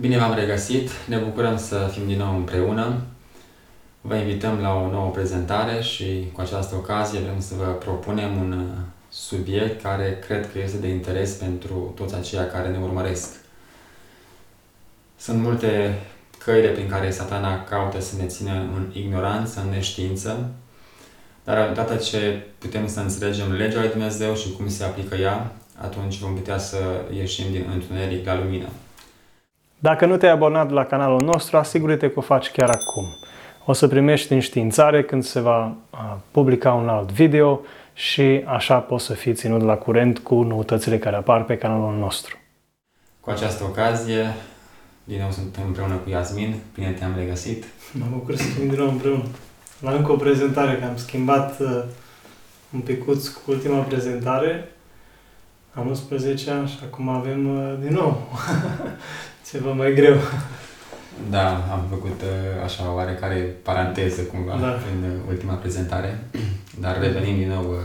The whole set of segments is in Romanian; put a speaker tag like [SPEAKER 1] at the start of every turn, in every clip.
[SPEAKER 1] Bine v-am regăsit, ne bucurăm să fim din nou împreună. Vă invităm la o nouă prezentare și cu această ocazie vrem să vă propunem un uh, subiect care cred că este de interes pentru toți aceia care ne urmăresc. Sunt multe căile prin care satana caută să ne țină în ignoranță, în neștiință, dar odată ce putem să înțelegem legea lui Dumnezeu și cum se aplică ea, atunci vom putea să ieșim din întuneric la lumină.
[SPEAKER 2] Dacă nu te-ai abonat la canalul nostru, asigură-te că o faci chiar acum. O să primești înștiințare când se va publica un alt video și așa poți să fii ținut la curent cu noutățile care apar pe canalul nostru.
[SPEAKER 1] Cu această ocazie, din nou sunt împreună cu Iasmin. Bine te-am regăsit.
[SPEAKER 2] Mă bucur să fim din nou împreună. La încă o prezentare, că am schimbat uh, un picuț cu ultima prezentare. Am 11 ani și acum avem uh, din nou ceva mai greu.
[SPEAKER 1] Da, am făcut uh, așa o oarecare paranteză cumva da. în ultima prezentare, dar revenim din nou uh,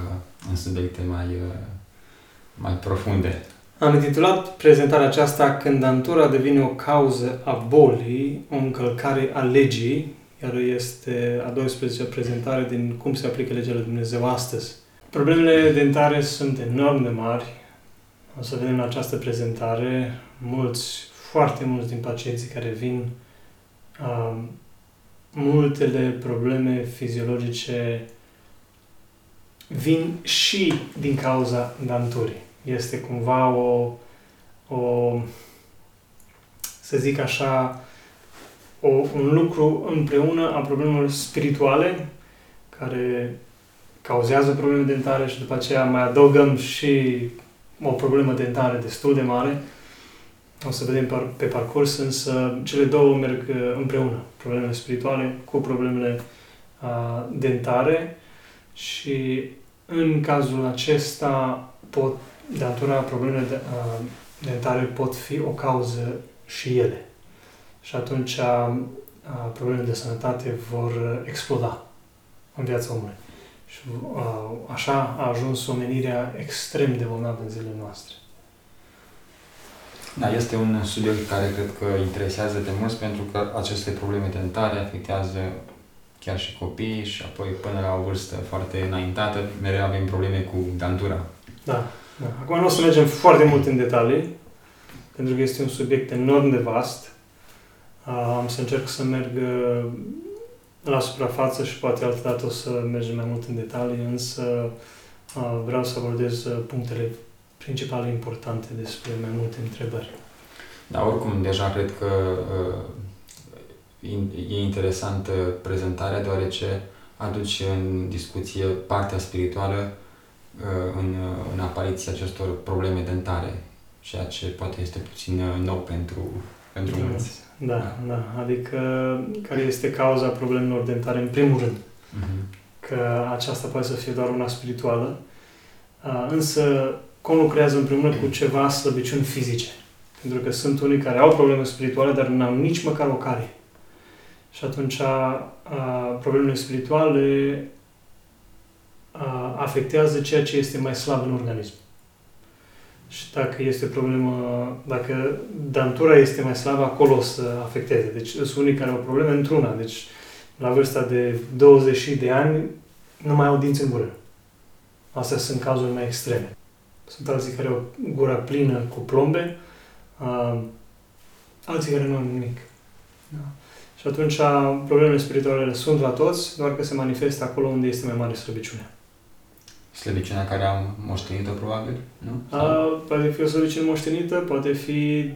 [SPEAKER 1] în subiecte mai, uh, mai profunde.
[SPEAKER 2] Am intitulat prezentarea aceasta Când dantura devine o cauză a bolii, o încălcare a legii, iar este a 12-a prezentare din cum se aplică legea lui Dumnezeu astăzi. Problemele dentare sunt enorm de mari. O să vedem în această prezentare mulți foarte mulți din pacienții care vin, um, multele probleme fiziologice vin și din cauza danturii. Este cumva o, o să zic așa, o, un lucru împreună a problemelor spirituale care cauzează probleme dentare și după aceea mai adăugăm și o problemă dentară destul de mare o să vedem pe parcurs, însă cele două merg uh, împreună. Problemele spirituale cu problemele uh, dentare și în cazul acesta pot, datora problemele de, uh, dentare pot fi o cauză și ele. Și atunci uh, problemele de sănătate vor exploda în viața omului. Și uh, așa a ajuns omenirea extrem de bolnavă în zilele noastre.
[SPEAKER 1] Da, este un subiect care cred că interesează de mulți pentru că aceste probleme dentare afectează chiar și copiii și apoi până la o vârstă foarte înaintată mereu avem probleme cu dantura.
[SPEAKER 2] Da, da. Acum nu o să mergem foarte mult în detalii pentru că este un subiect enorm de vast. Am să încerc să merg uh, la suprafață și poate altă dată o să mergem mai mult în detalii, însă uh, vreau să abordez uh, punctele principale importante despre mai multe întrebări.
[SPEAKER 1] Da, oricum, deja cred că uh, e interesantă prezentarea, deoarece aduce în discuție partea spirituală uh, în, uh, în apariția acestor probleme dentare, ceea ce poate este puțin uh, nou pentru, pentru
[SPEAKER 2] da,
[SPEAKER 1] mulți.
[SPEAKER 2] Da, da, da, adică care este cauza problemelor dentare în primul rând. Uh-huh. Că aceasta poate să fie doar una spirituală, uh, însă conlucrează împreună cu ceva slăbiciuni fizice. Pentru că sunt unii care au probleme spirituale, dar nu au nici măcar o carie. Și atunci a, problemele spirituale a, afectează ceea ce este mai slab în organism. Și dacă este problemă, dacă dantura este mai slabă, acolo o să afecteze. Deci sunt unii care au probleme într-una. Deci la vârsta de 20 de ani nu mai au dinți în gură. Astea sunt cazuri mai extreme. Sunt alții care au gura plină cu plombe, uh, alții care nu au nimic. Da. Și atunci problemele spirituale sunt la toți, doar că se manifestă acolo unde este mai mare slăbiciune.
[SPEAKER 1] Slăbiciunea care am moștenit-o, probabil, nu?
[SPEAKER 2] A, poate fi o slăbiciune moștenită, poate fi,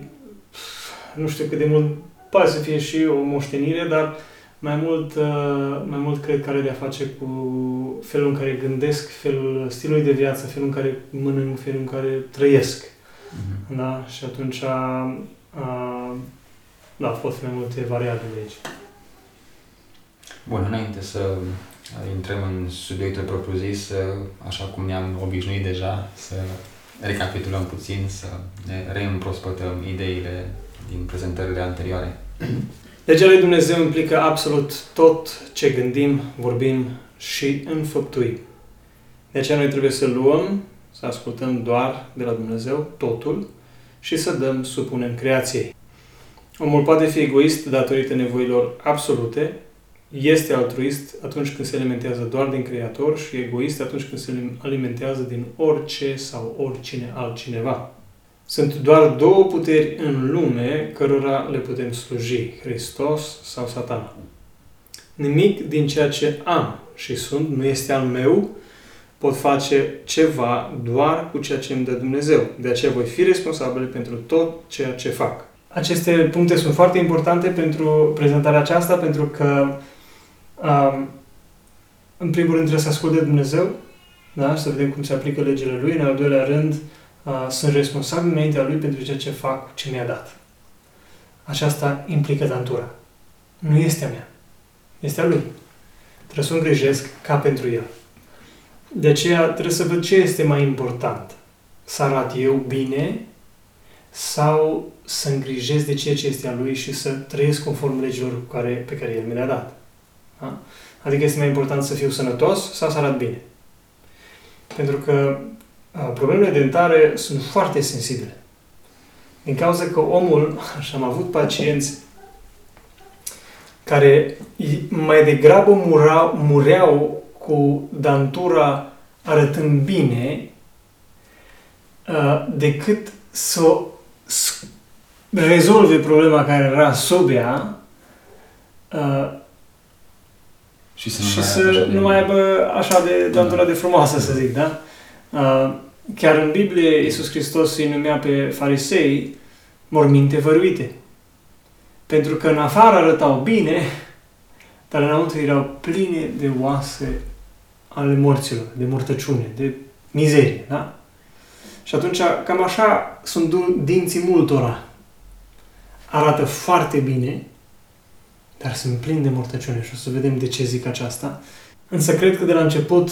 [SPEAKER 2] nu știu cât de mult, poate să fie și o moștenire, dar mai mult, uh, mai mult cred că are de-a face cu felul în care gândesc, felul stilului de viață, felul în care mănânc, felul în care trăiesc. Mm-hmm. Da? Și atunci, a, a, da, pot fi mai multe variabile aici.
[SPEAKER 1] Bun, înainte să intrăm în subiectul propriu-zis, așa cum ne-am obișnuit deja, să recapitulăm puțin, să ne reîmprospătăm ideile din prezentările anterioare.
[SPEAKER 2] Legea lui Dumnezeu implică absolut tot ce gândim, vorbim și înfăptuim. De aceea noi trebuie să luăm, să ascultăm doar de la Dumnezeu totul și să dăm, supunem creației. Omul poate fi egoist datorită nevoilor absolute, este altruist atunci când se alimentează doar din Creator și egoist atunci când se alimentează din orice sau oricine altcineva. Sunt doar două puteri în lume cărora le putem sluji, Hristos sau Satana. Nimic din ceea ce am și sunt nu este al meu, pot face ceva doar cu ceea ce îmi dă Dumnezeu. De aceea voi fi responsabil pentru tot ceea ce fac. Aceste puncte sunt foarte importante pentru prezentarea aceasta, pentru că um, în primul rând trebuie să asculte Dumnezeu, da? să vedem cum se aplică legile Lui. În al doilea rând, uh, sunt responsabil înaintea Lui pentru ceea ce fac, ce mi-a dat. Aceasta implică dantura. Nu este a mea. Este a Lui. Trebuie să o îngrijesc ca pentru El. De aceea trebuie să văd ce este mai important. Să arat eu bine sau să îngrijesc de ceea ce este a lui și să trăiesc conform legilor cu care, pe care el mi le-a dat. Da? Adică este mai important să fiu sănătos sau să arat bine. Pentru că a, problemele dentare sunt foarte sensibile. Din cauza că omul, și am avut pacienți care mai degrabă murau, mureau cu dantura arătând bine decât să rezolve problema care era sub ea uh,
[SPEAKER 1] și să nu,
[SPEAKER 2] și
[SPEAKER 1] mai,
[SPEAKER 2] să
[SPEAKER 1] aibă
[SPEAKER 2] nu mai aibă așa de dantura de frumoasă, să zic, da? Uh, chiar în Biblie, Iisus Hristos îi numea pe farisei morminte văruite. Pentru că în afară arătau bine, dar înăuntru erau pline de oase ale morților, de mortăciune, de mizerie, da? Și atunci, cam așa sunt dinții multora. Arată foarte bine, dar sunt plini de mortăciune și o să vedem de ce zic aceasta. Însă cred că de la început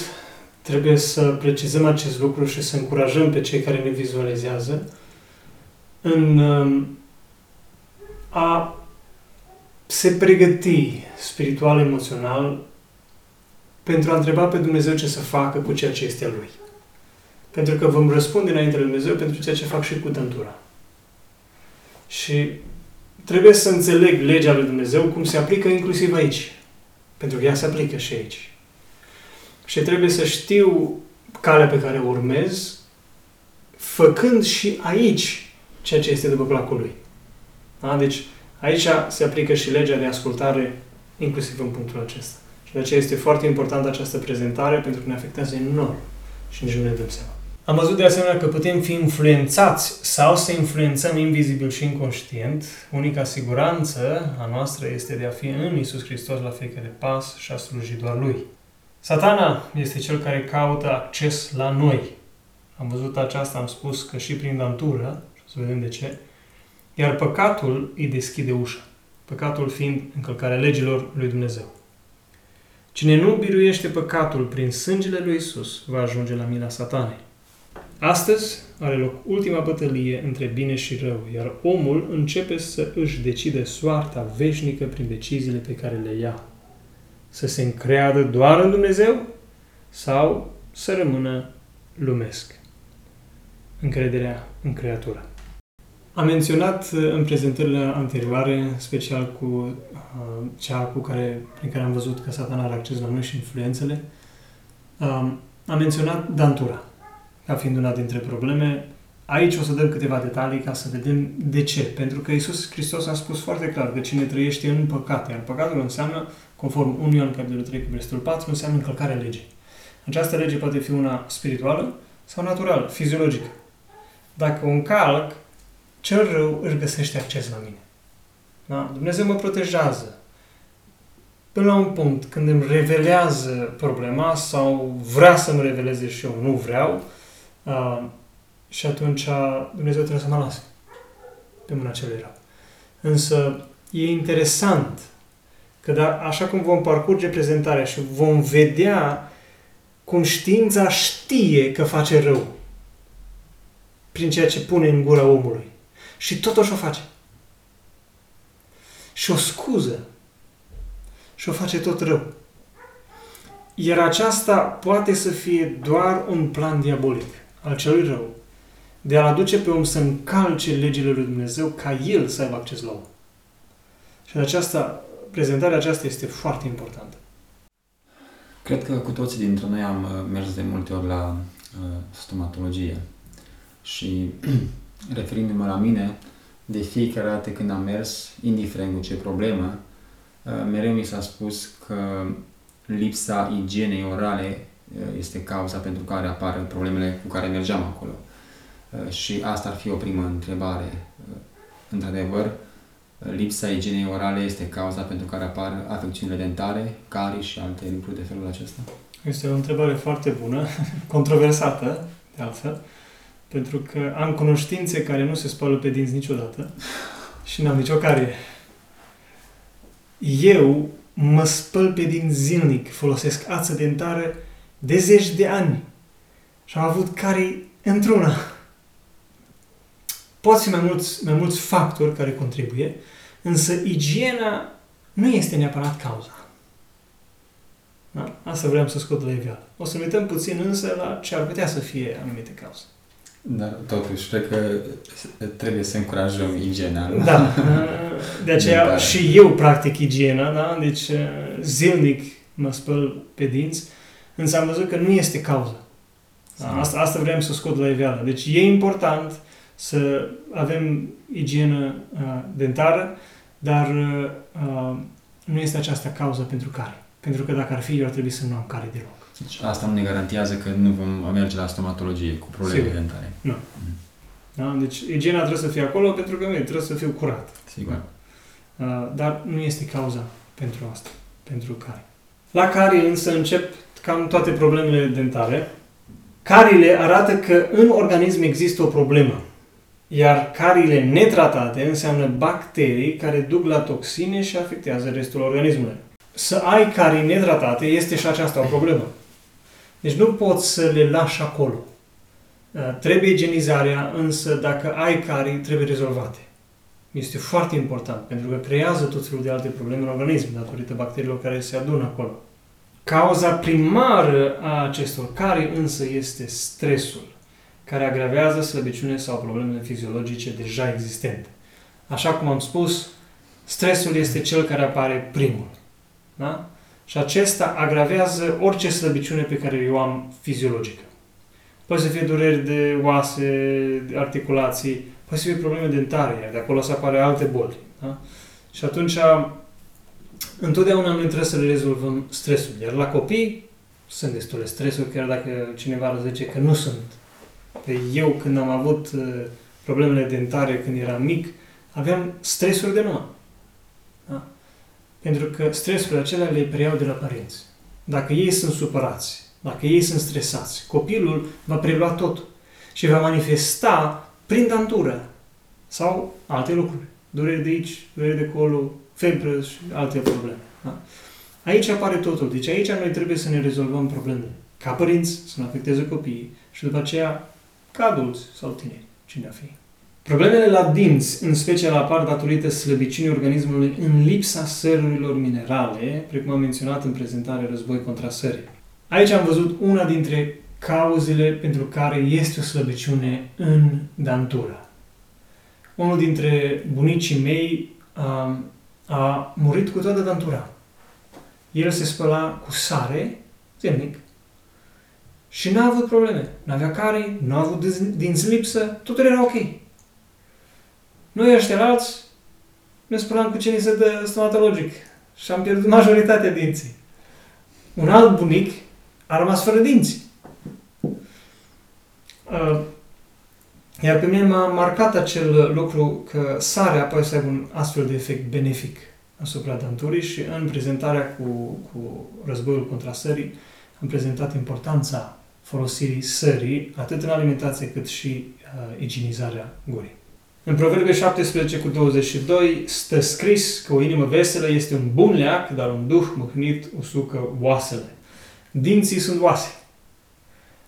[SPEAKER 2] trebuie să precizăm acest lucru și să încurajăm pe cei care ne vizualizează în um, a se pregăti spiritual, emoțional, pentru a întreba pe Dumnezeu ce să facă cu ceea ce este a Lui. Pentru că vom răspunde înainte lui Dumnezeu pentru ceea ce fac și cu tântura. Și trebuie să înțeleg legea lui Dumnezeu cum se aplică inclusiv aici. Pentru că ea se aplică și aici. Și trebuie să știu calea pe care o urmez, făcând și aici ceea ce este după placul lui. Da? Deci aici se aplică și legea de ascultare, inclusiv în punctul acesta. Și de aceea este foarte importantă această prezentare, pentru că ne afectează enorm și nici nu ne dăm seama. Am văzut de asemenea că putem fi influențați sau să influențăm invizibil și inconștient. Unica siguranță a noastră este de a fi în Isus Hristos la fiecare pas și a sluji doar Lui. Satana este cel care caută acces la noi. Am văzut aceasta, am spus că și prin dantură, și o să vedem de ce, iar păcatul îi deschide ușa. Păcatul fiind încălcarea legilor lui Dumnezeu. Cine nu biruiește păcatul prin sângele lui Isus va ajunge la mila satanei. Astăzi are loc ultima bătălie între bine și rău, iar omul începe să își decide soarta veșnică prin deciziile pe care le ia. Să se încreadă doar în Dumnezeu sau să rămână lumesc. Încrederea în Creatură. Am menționat uh, în prezentările anterioare, special cu uh, cea cu care, prin care am văzut că satana are acces la noi și influențele, uh, am menționat dantura ca fiind una dintre probleme. Aici o să dăm câteva detalii ca să vedem de ce. Pentru că Isus Hristos a spus foarte clar că cine trăiește în păcat, iar păcatul înseamnă, conform 1 Ioan capitolul 3 cu versetul 4, înseamnă încălcarea legii. Această lege poate fi una spirituală sau naturală, fiziologică. Dacă o încalc, cel rău își găsește acces la mine. Da? Dumnezeu mă protejează. Până la un punct, când îmi revelează problema sau vrea să-mi reveleze și eu nu vreau, Uh, și atunci Dumnezeu trebuie să mă lasă pe mâna celui rău. Însă e interesant că da, așa cum vom parcurge prezentarea și vom vedea cum știința știe că face rău prin ceea ce pune în gura omului. Și totuși o face. Și o scuză. Și o face tot rău. Iar aceasta poate să fie doar un plan diabolic al celui rău, de a-l aduce pe om să încalce legile lui Dumnezeu ca el să aibă acces la om. Și de aceasta, prezentarea aceasta este foarte importantă.
[SPEAKER 1] Cred că cu toții dintre noi am uh, mers de multe ori la uh, stomatologie și referindu-mă la mine, de fiecare dată când am mers, indiferent cu ce problemă, uh, mereu mi s-a spus că lipsa igienei orale uh, este cauza pentru care apar problemele cu care mergeam acolo. Uh, și asta ar fi o primă întrebare. Într-adevăr, lipsa igienei orale este cauza pentru care apar afecțiunile dentare, carii și alte lucruri de felul acesta?
[SPEAKER 2] Este o întrebare foarte bună, controversată, de altfel, pentru că am cunoștințe care nu se spală pe dinți niciodată și n-am nicio carie. Eu mă spăl pe din zilnic, folosesc ață dentară de zeci de ani și am avut carii într-una. Pot fi mai mulți, mai mulți factori care contribuie, însă igiena nu este neapărat cauza. Da? Asta vreau să scot la iveală. O să ne uităm puțin însă la ce ar putea să fie anumite cauze.
[SPEAKER 1] Dar totuși, cred că trebuie să încurajăm igiena.
[SPEAKER 2] Da. De aceea da. și eu practic igiena, da? Deci zilnic mă spăl pe dinți, însă am văzut că nu este cauza. Da? Asta, asta vreau să scot la iveală. Deci e important să avem igienă uh, dentară, dar uh, nu este aceasta cauza pentru care. Pentru că dacă ar fi, eu ar trebui să nu am care deloc.
[SPEAKER 1] Deci asta nu ne garantează că nu vom merge la stomatologie cu probleme Sigur. dentare.
[SPEAKER 2] Nu. Mm. Da? Deci igiena trebuie să fie acolo pentru că trebuie să fiu curat.
[SPEAKER 1] Sigur.
[SPEAKER 2] Uh, dar nu este cauza pentru asta, pentru care. La care însă încep cam toate problemele dentare. Carile arată că în organism există o problemă. Iar carile netratate înseamnă bacterii care duc la toxine și afectează restul organismului. Să ai carii netratate este și aceasta o problemă. Deci nu poți să le lași acolo. Uh, trebuie igienizarea, însă dacă ai carii, trebuie rezolvate. Este foarte important, pentru că creează tot felul de alte probleme în organism, datorită bacteriilor care se adună acolo. Cauza primară a acestor carii însă este stresul, care agravează slăbiciune sau problemele fiziologice deja existente. Așa cum am spus, stresul este cel care apare primul. Da? Și acesta agravează orice slăbiciune pe care o am fiziologică. Poate să fie dureri de oase, de articulații, poate să fie probleme dentare, iar de acolo să apare alte boli. Da? Și atunci, întotdeauna noi trebuie să le rezolvăm stresul. Iar la copii sunt destule stresuri, chiar dacă cineva zice că nu sunt. Pe eu, când am avut uh, problemele dentare când eram mic, aveam stresuri de numai. Da? Pentru că stresurile acelea le preiau de la părinți. Dacă ei sunt supărați, dacă ei sunt stresați, copilul va prelua tot și va manifesta prin dantură sau alte lucruri. Dureri de aici, dureri de acolo, febră și alte probleme. Da? Aici apare totul. Deci aici noi trebuie să ne rezolvăm problemele. Ca părinți să nu afecteze copiii și după aceea ca adulți sau tineri, cine a fi. Problemele la dinți, în special, apar datorită slăbiciunii organismului în lipsa sărurilor minerale, precum am menționat în prezentare Război contra sării. Aici am văzut una dintre cauzele pentru care este o slăbiciune în dantură. Unul dintre bunicii mei a, a murit cu toată dantura. El se spăla cu sare, zilnic, și n-a avut probleme. N-avea care, nu a avut dinți lipsă, totul era ok. Noi ăștia alți ne spălam cu ce ni se dă stomatologic și am pierdut majoritatea dinții. Un alt bunic a rămas fără dinți. Uh, iar pe mine m-a marcat acel lucru că sarea poate să aibă un astfel de efect benefic asupra danturii și în prezentarea cu, cu războiul contra sării am prezentat importanța folosirii sării atât în alimentație cât și uh, igienizarea gurii. În Proverbe 17 cu 22 stă scris că o inimă veselă este un bun leac, dar un duh mâhnit usucă oasele. Dinții sunt oase.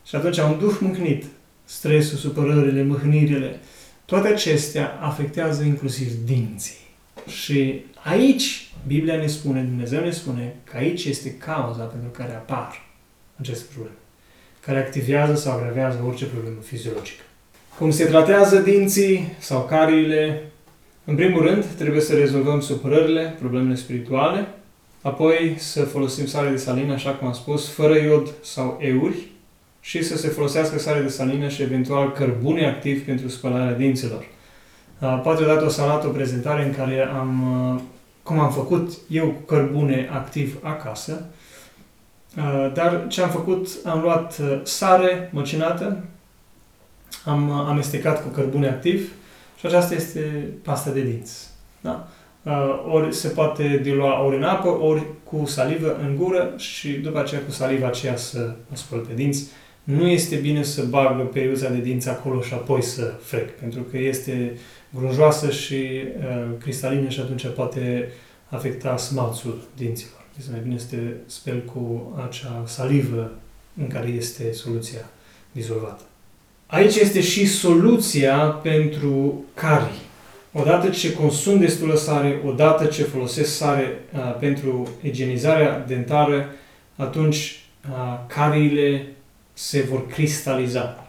[SPEAKER 2] Și atunci un duh mâhnit, stresul, supărările, mâhnirile, toate acestea afectează inclusiv dinții. Și aici Biblia ne spune, Dumnezeu ne spune că aici este cauza pentru care apar aceste probleme, care activează sau agravează orice problemă fiziologică cum se tratează dinții sau cariile, În primul rând, trebuie să rezolvăm supărările, problemele spirituale, apoi să folosim sare de salină, așa cum am spus, fără iod sau euri și să se folosească sare de salină și eventual cărbune activ pentru spălarea dinților. Poate dat o salată, o prezentare în care am, cum am făcut eu cu cărbune activ acasă, dar ce am făcut, am luat sare măcinată, am amestecat cu cărbune activ și aceasta este pasta de dinți. Da? Ori se poate dilua ori în apă, ori cu salivă în gură și după aceea cu saliva aceea să o spăl pe dinți. Nu este bine să bagă periuța de dinți acolo și apoi să frec, pentru că este grunjoasă și uh, cristalină și atunci poate afecta smalțul dinților. Este mai bine să te speli cu acea salivă în care este soluția dizolvată. Aici este și soluția pentru carii. Odată ce consum destulă sare, odată ce folosesc sare uh, pentru igienizarea dentară, atunci uh, cariile se vor cristaliza.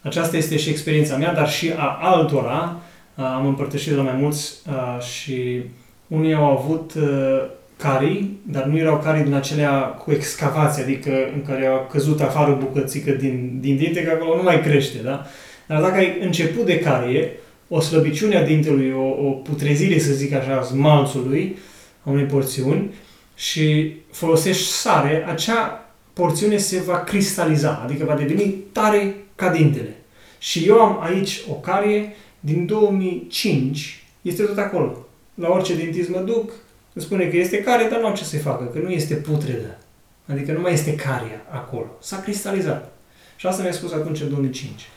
[SPEAKER 2] Aceasta este și experiența mea, dar și a altora. Uh, am împărtășit de la mai mulți uh, și unii au avut uh, carii, dar nu erau carii din acelea cu excavație, adică în care a căzut afară o bucățică din, din dinte, că acolo nu mai crește, da? Dar dacă ai început de carie, o slăbiciune a dintelui, o, o putrezire, să zic așa, smalțului, a unei porțiuni, și folosești sare, acea porțiune se va cristaliza, adică va deveni tare ca dintele. Și eu am aici o carie din 2005, este tot acolo. La orice dentist mă duc, îmi spune că este care, dar nu am ce să-i facă, că nu este putredă. Adică nu mai este caria acolo. S-a cristalizat. Și asta mi-a spus atunci în 2005.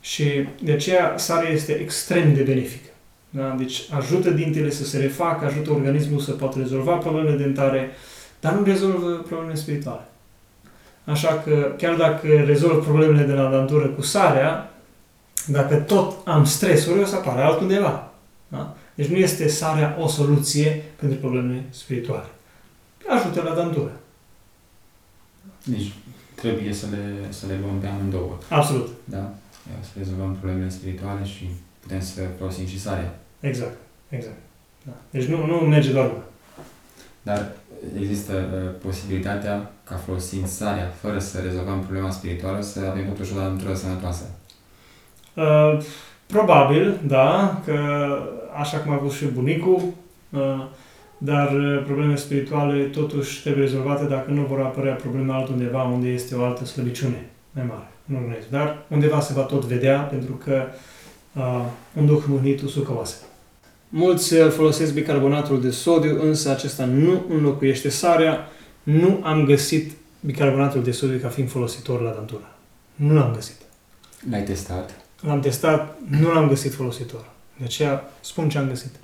[SPEAKER 2] Și de aceea sarea este extrem de benefică. Da? Deci ajută dintele să se refacă, ajută organismul să poată rezolva problemele dentare, dar nu rezolvă problemele spirituale. Așa că chiar dacă rezolv problemele de la dantură cu sarea, dacă tot am stresuri, o să apară altundeva. Da? Deci nu este sarea o soluție pentru problemele spirituale. Ajută la dantură.
[SPEAKER 1] Deci trebuie să le, să le luăm pe amândouă.
[SPEAKER 2] Absolut.
[SPEAKER 1] Da? Să rezolvăm problemele spirituale și putem să folosim și sarea.
[SPEAKER 2] Exact. Exact. Da. Deci nu, nu merge doar una.
[SPEAKER 1] Dar există uh, posibilitatea ca folosind sarea, fără să rezolvăm problema spirituală, să avem totuși o dantură sănătoasă.
[SPEAKER 2] Uh, probabil, da, că așa cum a avut și bunicul, uh, dar uh, problemele spirituale totuși trebuie rezolvate dacă nu vor apărea probleme altundeva unde este o altă slăbiciune mai mare în organism. Dar undeva se va tot vedea pentru că uh, un duh mânit usucă oase. Mulți uh, folosesc bicarbonatul de sodiu, însă acesta nu înlocuiește sarea. Nu am găsit bicarbonatul de sodiu ca fiind folositor la dantură. Nu l-am găsit.
[SPEAKER 1] L-ai testat?
[SPEAKER 2] L-am testat, nu l-am găsit folositor. De aceea spun ce am găsit.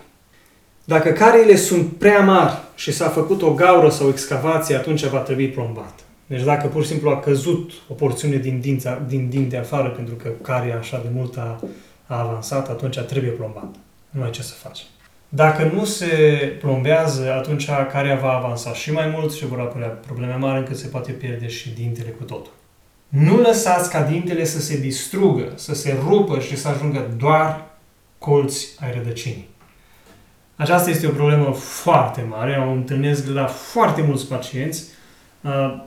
[SPEAKER 2] Dacă cariile sunt prea mari și s-a făcut o gaură sau o excavație, atunci va trebui plombat. Deci dacă pur și simplu a căzut o porțiune din, dința, din dinte afară pentru că caria așa de mult a, a avansat, atunci trebuie plombat. Nu ai ce să faci. Dacă nu se plombează, atunci caria va avansa și mai mult și vor apărea probleme mari încât se poate pierde și dintele cu totul. Nu lăsați ca dintele să se distrugă, să se rupă și să ajungă doar colți ai rădăcinii. Aceasta este o problemă foarte mare, o întâlnesc la foarte mulți pacienți, uh,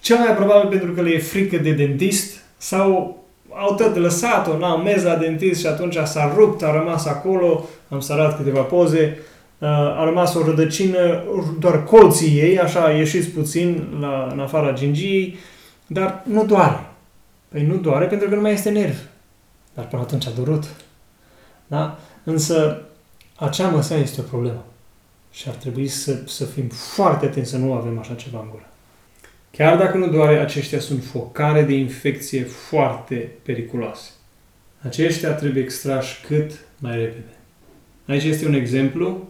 [SPEAKER 2] cel mai probabil pentru că le e frică de dentist sau au tot lăsat-o, n-au mers la dentist și atunci s-a rupt, a rămas acolo, am să arăt câteva poze, uh, a rămas o rădăcină, doar colții ei, așa ieșiți puțin la, în afara gingiei, dar nu doare. Păi nu doare pentru că nu mai este nerv. Dar până atunci a durut. Da? Însă, acea măsea este o problemă. Și ar trebui să, să fim foarte atenți să nu avem așa ceva în gură. Chiar dacă nu doare, aceștia sunt focare de infecție foarte periculoase. Aceștia trebuie extrași cât mai repede. Aici este un exemplu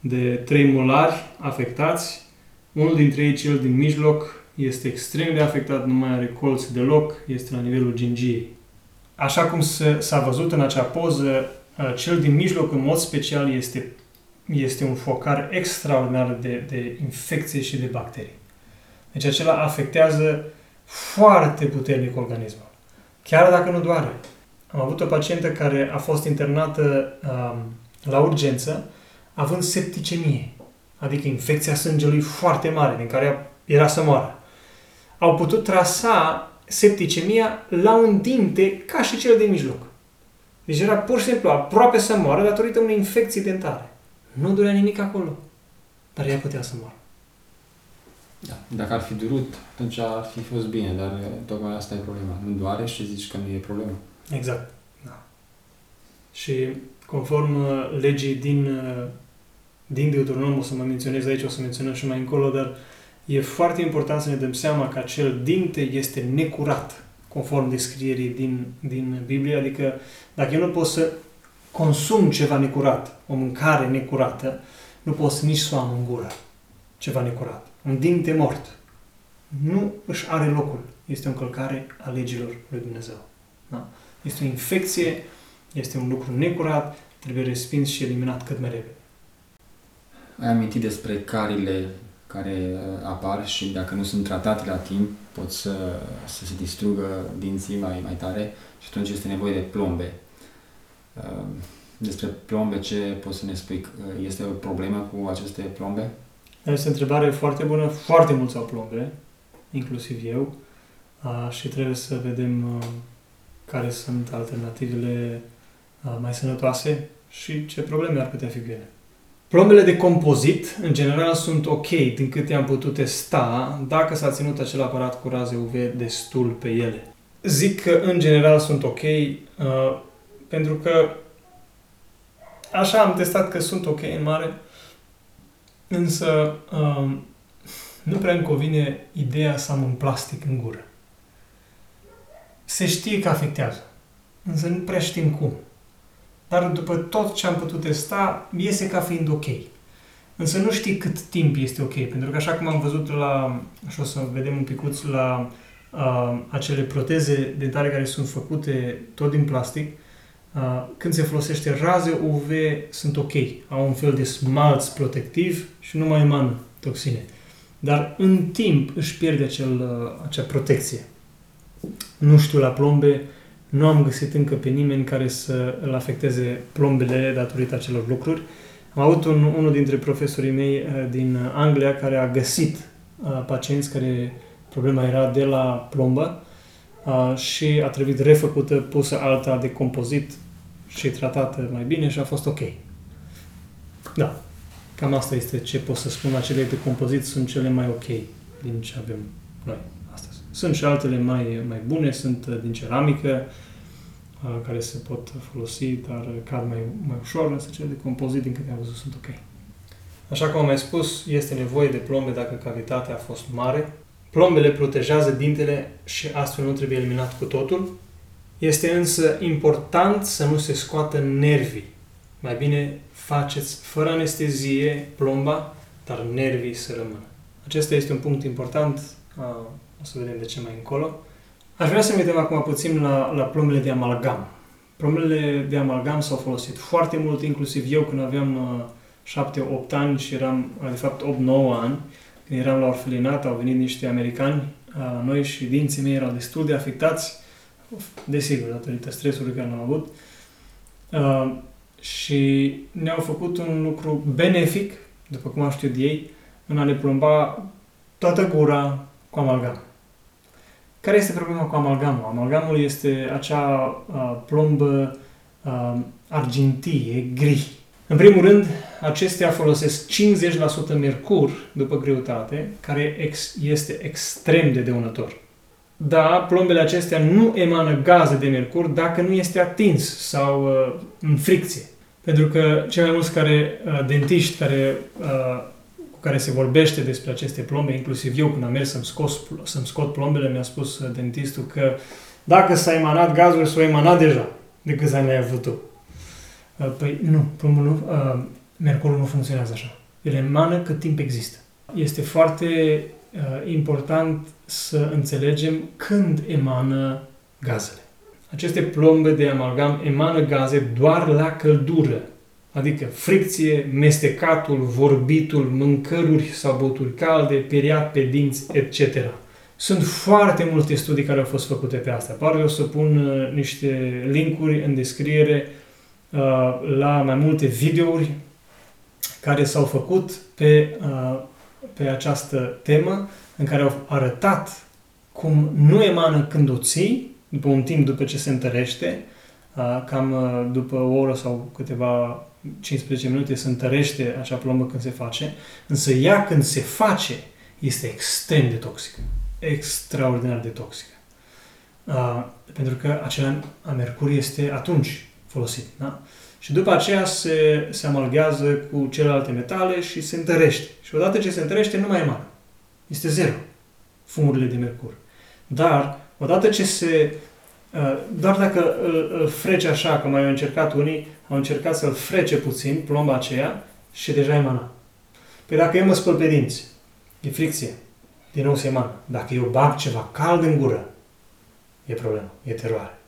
[SPEAKER 2] de trei molari afectați. Unul dintre ei, cel din mijloc, este extrem de afectat, nu mai are colț deloc, este la nivelul gingiei. Așa cum s-a văzut în acea poză, cel din mijloc, în mod special, este, este un focar extraordinar de, de infecție și de bacterii. Deci acela afectează foarte puternic organismul. Chiar dacă nu doare. Am avut o pacientă care a fost internată um, la urgență având septicemie, adică infecția sângelui foarte mare, din care era să moară. Au putut trasa septicemia la un dinte ca și cel de mijloc. Deci era pur și simplu aproape să moară datorită unei infecții dentare. Nu durea nimic acolo, dar ea putea să moară.
[SPEAKER 1] Da. Dacă ar fi durut, atunci ar fi fost bine, dar tocmai asta e problema. Nu doare și zici că nu e problemă.
[SPEAKER 2] Exact. Da. Și conform uh, legii din, uh, din Deuteronom, o să mă menționez aici, o să menționăm și mai încolo, dar e foarte important să ne dăm seama că acel dinte este necurat, conform descrierii din, din Biblie, adică dacă eu nu pot să consum ceva necurat, o mâncare necurată, nu pot să nici să o am în gură ceva necurat. Un dinte mort nu își are locul. Este o încălcare a legilor lui Dumnezeu. Da? Este o infecție, este un lucru necurat, trebuie respins și eliminat cât mai repede.
[SPEAKER 1] Ai amintit despre carile care uh, apar și dacă nu sunt tratate la timp, pot să, să se distrugă dinții mai, mai tare și atunci este nevoie de plombe. Uh, despre plombe, ce poți să ne spui? Uh, este o problemă cu aceste plombe?
[SPEAKER 2] Este o întrebare foarte bună. Foarte mulți au plombe, inclusiv eu, și trebuie să vedem care sunt alternativele mai sănătoase și ce probleme ar putea fi cu ele. Plombele de compozit, în general, sunt ok din câte am putut testa dacă s-a ținut acel aparat cu raze UV destul pe ele. Zic că, în general, sunt ok uh, pentru că așa am testat că sunt ok în mare, însă uh, nu prea îmi convine ideea să am un plastic în gură. Se știe că afectează, însă nu prea știm cum. Dar după tot ce am putut testa, iese ca fiind ok. Însă nu știi cât timp este ok, pentru că așa cum am văzut la, și o să vedem un picuț la uh, acele proteze dentare care sunt făcute tot din plastic, uh, când se folosește raze UV sunt ok, au un fel de smalț protectiv și nu mai emană toxine. Dar în timp își pierde acel, uh, acea protecție. Nu știu la plombe, nu am găsit încă pe nimeni care să îl afecteze plombele datorită acelor lucruri. Am avut un, unul dintre profesorii mei uh, din Anglia care a găsit uh, pacienți care problema era de la plombă uh, și a trebuit refăcută, pusă alta de compozit și tratată mai bine și a fost ok. Da, cam asta este ce pot să spun. Acele de compozit sunt cele mai ok din ce avem noi astăzi. Sunt și altele mai, mai bune, sunt din ceramică, care se pot folosi, dar cad mai, mai ușor, însă cele de compozit, din câte am văzut, sunt ok. Așa cum am mai spus, este nevoie de plombe dacă cavitatea a fost mare. Plombele protejează dintele și astfel nu trebuie eliminat cu totul. Este însă important să nu se scoată nervii. Mai bine faceți fără anestezie plomba, dar nervii să rămână. Acesta este un punct important, o să vedem de ce mai încolo. Aș vrea să ne uităm acum puțin la, la plombele de amalgam. Plombele de amalgam s-au folosit foarte mult, inclusiv eu când aveam uh, 7-8 ani și eram, uh, de fapt 8-9 ani, când eram la orfelinat, au venit niște americani la uh, noi și dinții mei erau destul de afectați, desigur, datorită stresului care l-am avut. Uh, și ne-au făcut un lucru benefic, după cum au știut ei, în a le plomba toată gura cu amalgam. Care este problema cu amalgamul? Amalgamul este acea uh, plombă uh, argintie, gri. În primul rând, acestea folosesc 50% mercur după greutate, care ex- este extrem de dăunător. Da, plombele acestea nu emană gaze de mercur dacă nu este atins sau uh, în fricție. Pentru că cei mai mulți care, uh, dentiști care uh, care se vorbește despre aceste plombe, inclusiv eu când am mers să-mi, scos, să-mi scot plombele, mi-a spus uh, dentistul că dacă s-a emanat gazul, s-a emanat deja de câți ani ai avut tu. Uh, păi nu, plombul nu, uh, mercurul nu funcționează așa. El emană cât timp există. Este foarte uh, important să înțelegem când emană gazele. Aceste plombe de amalgam emană gaze doar la căldură. Adică fricție, mestecatul, vorbitul, mâncăruri sau băuturi calde, periat pe dinți, etc. Sunt foarte multe studii care au fost făcute pe asta. Poate o să pun uh, niște linkuri în descriere uh, la mai multe videouri care s-au făcut pe, uh, pe această temă, în care au arătat cum nu emană când o ții, după un timp după ce se întărește, uh, cam uh, după o oră sau câteva 15 minute se întărește acea plombă când se face, însă ea când se face este extrem de toxică. Extraordinar de toxică. Uh, pentru că acela a mercur este atunci folosit. Da? Și după aceea se, se amalgează cu celelalte metale și se întărește. Și odată ce se întărește, nu mai emană. Este zero fumurile de mercur. Dar, odată ce se... Uh, doar dacă îl, îl frece așa, că mai au încercat unii, au încercat să-l frece puțin, plomba aceea, și deja emana. Păi dacă eu mă spăl pe dinți, e fricție, din nou se emană. Dacă eu bag ceva cald în gură, e problemă, e teroare.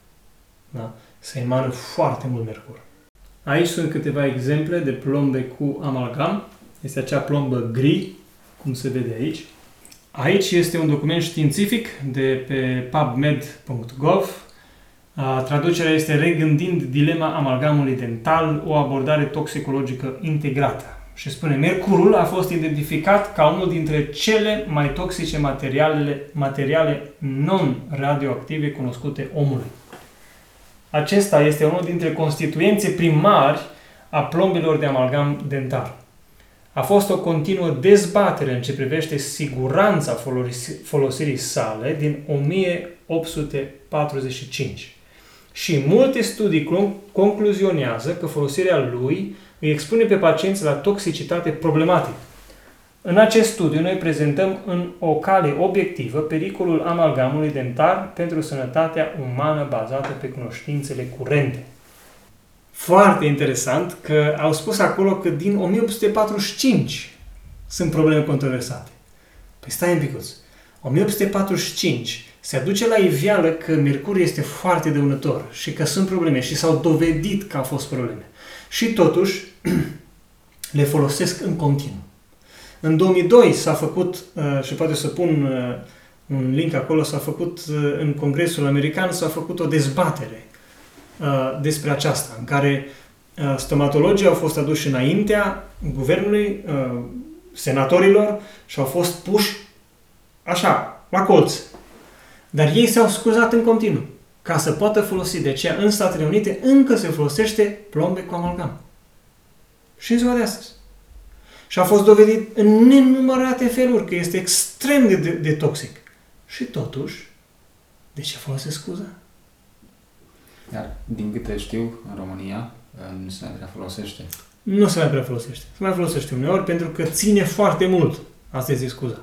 [SPEAKER 2] Da? Se emană foarte mult mercur. Aici sunt câteva exemple de plombe cu amalgam. Este acea plombă gri, cum se vede aici. Aici este un document științific de pe pubmed.gov. Traducerea este Regândind dilema amalgamului dental, o abordare toxicologică integrată. Și spune, mercurul a fost identificat ca unul dintre cele mai toxice materiale, materiale non-radioactive cunoscute omului. Acesta este unul dintre constituențe primari a plombilor de amalgam dentar. A fost o continuă dezbatere în ce privește siguranța folosirii sale din 1845. Și multe studii concluzionează că folosirea lui îi expune pe pacienți la toxicitate problematică. În acest studiu noi prezentăm în o cale obiectivă pericolul amalgamului dentar pentru sănătatea umană bazată pe cunoștințele curente. Foarte interesant că au spus acolo că din 1845 sunt probleme controversate. Păi stai un picuț. 1845 se aduce la iveală că mercuriu este foarte dăunător și că sunt probleme și s-au dovedit că au fost probleme. Și totuși le folosesc în continuu. În 2002 s-a făcut, uh, și poate să pun uh, un link acolo, s-a făcut uh, în Congresul American, s-a făcut o dezbatere despre aceasta, în care stomatologii au fost aduși înaintea guvernului, senatorilor și au fost puși așa, la colț. Dar ei s-au scuzat în continuu ca să poată folosi. De aceea, în Statele Unite încă se folosește plombe cu amalgam. Și în ziua de astăzi. Și a fost dovedit în nenumărate feluri că este extrem de, de, de toxic. Și totuși, de ce folosesc scuza?
[SPEAKER 1] Iar, din câte știu, în România nu se mai prea folosește.
[SPEAKER 2] Nu se mai prea folosește. Se mai folosește uneori pentru că ține foarte mult. Asta este scuza.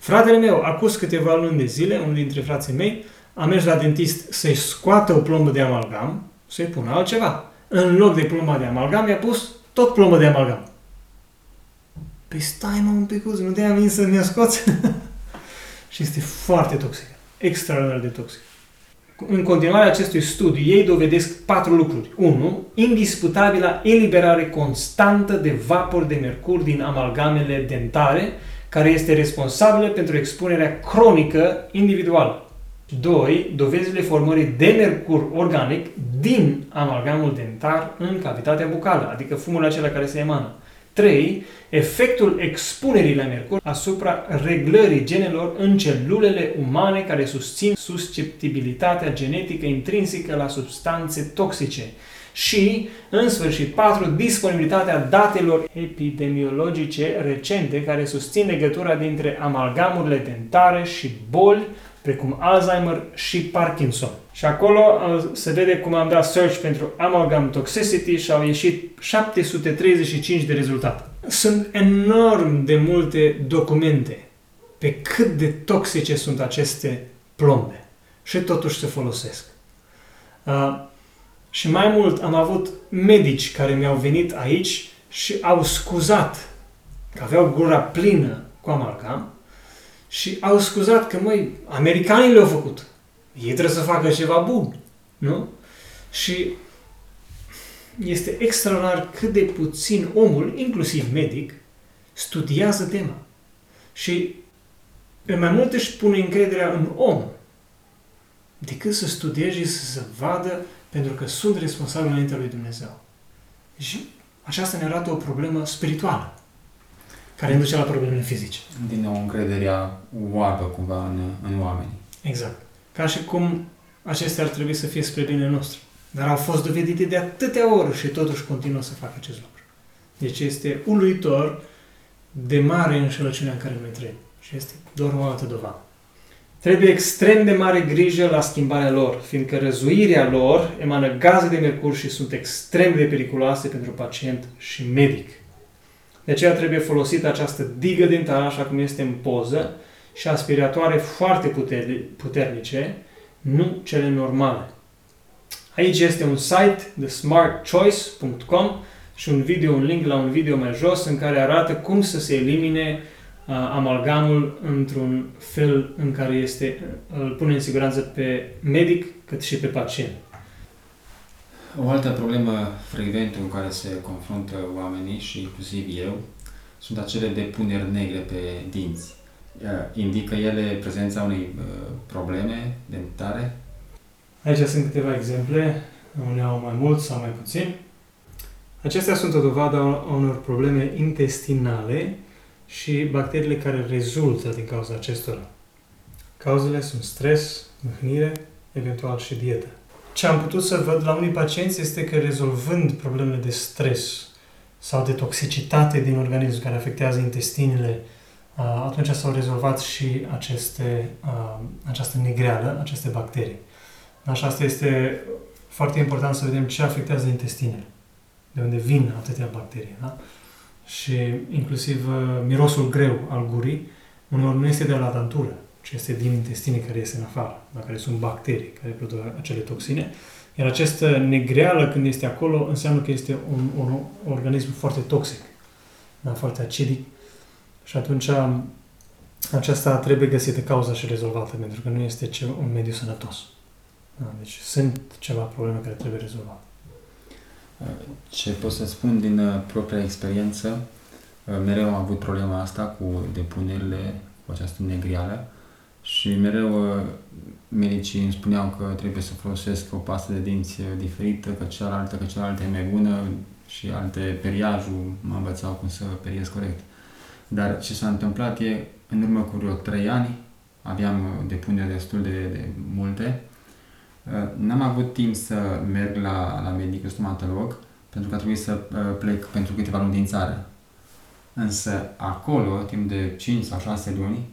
[SPEAKER 2] Fratele meu, acus câteva luni de zile, unul dintre frații mei, a mers la dentist să-i scoată o plombă de amalgam, să-i pună altceva. În loc de plomba de amalgam, i-a pus tot plombă de amalgam. Păi stai mă un picuț, nu te-am venit să mi-o scoți? și este foarte toxic. Extraordinar de toxic. În continuarea acestui studiu, ei dovedesc patru lucruri. 1. Indisputabila eliberare constantă de vapor de mercur din amalgamele dentare, care este responsabilă pentru expunerea cronică individuală. 2. Dovezile formării de mercur organic din amalgamul dentar în cavitatea bucală, adică fumul acela care se emană. 3. Efectul expunerii la mercur asupra reglării genelor în celulele umane care susțin susceptibilitatea genetică intrinsecă la substanțe toxice. Și, în sfârșit, 4. Disponibilitatea datelor epidemiologice recente care susțin legătura dintre amalgamurile dentare și boli precum Alzheimer și Parkinson. Și acolo uh, se vede cum am dat search pentru amalgam toxicity și au ieșit 735 de rezultate. Sunt enorm de multe documente pe cât de toxice sunt aceste plombe și totuși se folosesc. Uh, și mai mult am avut medici care mi-au venit aici și au scuzat că aveau gura plină cu amalgam și au scuzat că, măi, americanii le-au făcut. Ei trebuie să facă ceva bun. Nu? Și este extraordinar cât de puțin omul, inclusiv medic, studiază tema. Și pe mai mult își pune încrederea în om decât să studieze și să se vadă pentru că sunt responsabili înaintea lui Dumnezeu. Și aceasta ne arată o problemă spirituală care duce la problemele fizice.
[SPEAKER 1] Din nou, încrederea oarbă cumva în, în oameni.
[SPEAKER 2] Exact. Ca și cum acestea ar trebui să fie spre bine nostru. Dar au fost dovedite de atâtea ori și totuși continuă să facă acest lucru. Deci este uluitor de mare înșelăciunea în care noi trăim. Și este doar o altă dovadă. Trebuie extrem de mare grijă la schimbarea lor, fiindcă răzuirea lor emană gaze de mercur și sunt extrem de periculoase pentru pacient și medic. De aceea trebuie folosită această digă dentară, așa cum este în poză, și aspiratoare foarte puternice, nu cele normale. Aici este un site, thesmartchoice.com și un video, un link la un video mai jos în care arată cum să se elimine uh, amalgamul într-un fel în care este, îl pune în siguranță pe medic cât și pe pacient.
[SPEAKER 1] O altă problemă frecventă cu care se confruntă oamenii și inclusiv eu sunt acele depuneri negre pe dinți. Indică ele prezența unei uh, probleme dentare?
[SPEAKER 2] Aici sunt câteva exemple, unele au mai mult sau mai puțin. Acestea sunt o dovadă a unor probleme intestinale și bacteriile care rezultă din cauza acestora. Cauzele sunt stres, mâhnire, eventual și dietă. Ce am putut să văd la unii pacienți este că rezolvând problemele de stres sau de toxicitate din organism care afectează intestinele, atunci s-au rezolvat și aceste, această negreală, aceste bacterii. Așa, asta este foarte important să vedem ce afectează intestinele, de unde vin atâtea bacterii. Da? Și inclusiv mirosul greu al gurii, uneori nu este de la dantură, ci este din intestine care este în afară, la care sunt bacterii care produc acele toxine. Iar această negreală, când este acolo, înseamnă că este un, un organism foarte toxic, da, foarte acidic. Și atunci aceasta trebuie găsită cauza și rezolvată, pentru că nu este ce, un mediu sănătos. Da, deci sunt ceva probleme care trebuie rezolvate.
[SPEAKER 1] Ce pot să spun din uh, propria experiență, uh, mereu am avut problema asta cu depunerile, cu această negrială și mereu uh, medicii îmi spuneau că trebuie să folosesc o pastă de dinți diferită, că cealaltă, că cealaltă e mai bună și alte periajul mă învățau cum să periez corect. Dar ce s-a întâmplat e, în urmă cu vreo 3 ani, aveam depuneri destul de, de multe, uh, n-am avut timp să merg la, la medicul stomatolog, pentru că a trebuit să uh, plec pentru câteva luni din țară. Însă acolo, timp de 5 sau 6 luni,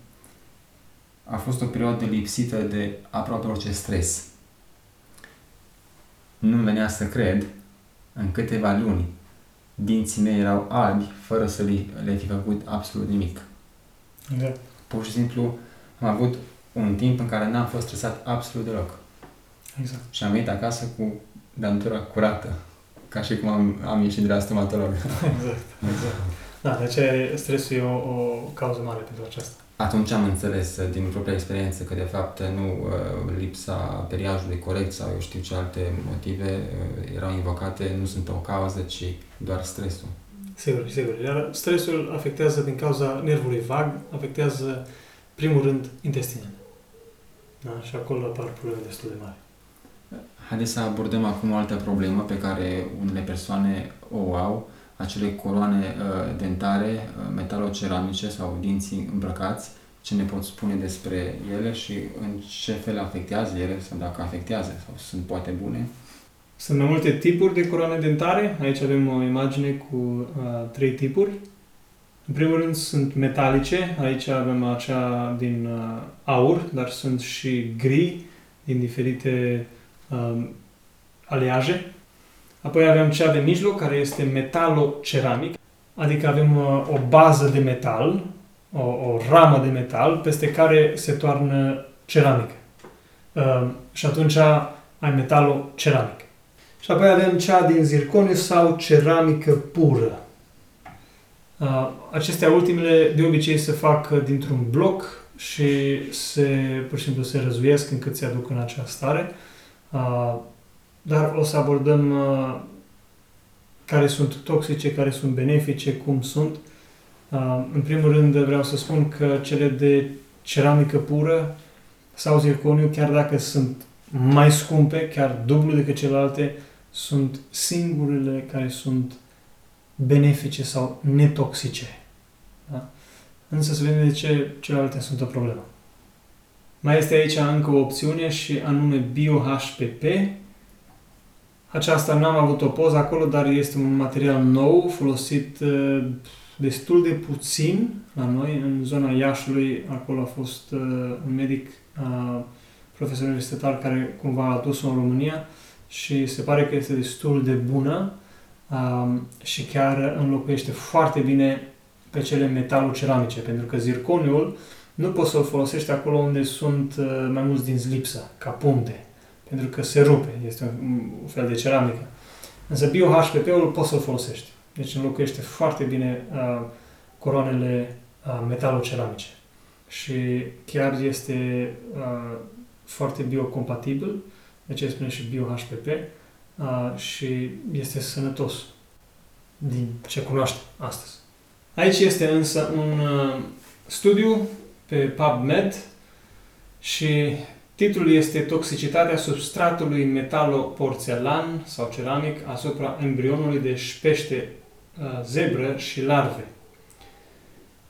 [SPEAKER 1] a fost o perioadă lipsită de aproape orice stres. Nu venea să cred, în câteva luni, dinții mei erau albi, fără să le fi făcut absolut nimic.
[SPEAKER 2] Exact.
[SPEAKER 1] Pur și simplu am avut un timp în care n-am fost stresat absolut deloc.
[SPEAKER 2] Exact.
[SPEAKER 1] Și am venit acasă cu dantura curată, ca și cum am, am ieșit de la stomatolog.
[SPEAKER 2] Exact, exact. Da, de aceea stresul e o, o cauză mare pentru aceasta.
[SPEAKER 1] Atunci am înțeles uh, din propria experiență că de fapt nu uh, lipsa periajului corect sau eu știu ce alte motive uh, erau invocate, nu sunt o cauză, ci doar stresul.
[SPEAKER 2] Sigur, sigur. Iar stresul afectează din cauza nervului vag, afectează primul rând intestinele. Da? Și acolo apar probleme destul de mari.
[SPEAKER 1] Haideți să abordăm acum o altă problemă pe care unele persoane o au, acele coloane uh, dentare uh, metaloceramice sau dinții îmbrăcați, ce ne pot spune despre ele și în ce fel afectează ele sau dacă afectează sau sunt poate bune?
[SPEAKER 2] Sunt mai multe tipuri de coloane dentare. Aici avem o imagine cu uh, trei tipuri. În primul rând sunt metalice. Aici avem acea din uh, aur, dar sunt și gri din diferite uh, aleaje. Apoi avem cea de mijloc, care este metaloceramic, adică avem uh, o bază de metal, o, o ramă de metal, peste care se toarnă ceramică. Uh, și atunci ai metaloceramic. Și apoi avem cea din zirconiu sau ceramică pură. Uh, acestea ultimele de obicei se fac dintr-un bloc și se, pur și simplu se răzuiesc încât se aduc în acea stare. Uh, dar o să abordăm uh, care sunt toxice, care sunt benefice, cum sunt. Uh, în primul rând vreau să spun că cele de ceramică pură sau zirconiu, chiar dacă sunt mai scumpe, chiar dublu decât celelalte, sunt singurele care sunt benefice sau netoxice. Da? Însă să vedem de ce celelalte sunt o problemă. Mai este aici încă o opțiune și anume BioHPP. Aceasta n-am avut o poză acolo, dar este un material nou, folosit uh, destul de puțin la noi, în zona Iașului. Acolo a fost uh, un medic, uh, profesor universitar, care cumva a adus-o în România și se pare că este destul de bună și chiar înlocuiește foarte bine pe cele metaluri ceramice, pentru că zirconiul nu poți să-l folosești acolo unde sunt uh, mai mulți din lipsă, ca punte, pentru că se rupe, este un, un fel de ceramică. Însă bio-HPP-ul poți să-l folosești. Deci înlocuiește foarte bine uh, coroanele uh, metaloceramice. Și chiar este uh, foarte biocompatibil, de ce spune și bio-HPP, uh, și este sănătos din ce cunoaște astăzi. Aici este însă un uh, studiu pe PubMed și titlul este Toxicitatea substratului metaloporțelan sau ceramic asupra embrionului de pește uh, zebră și larve.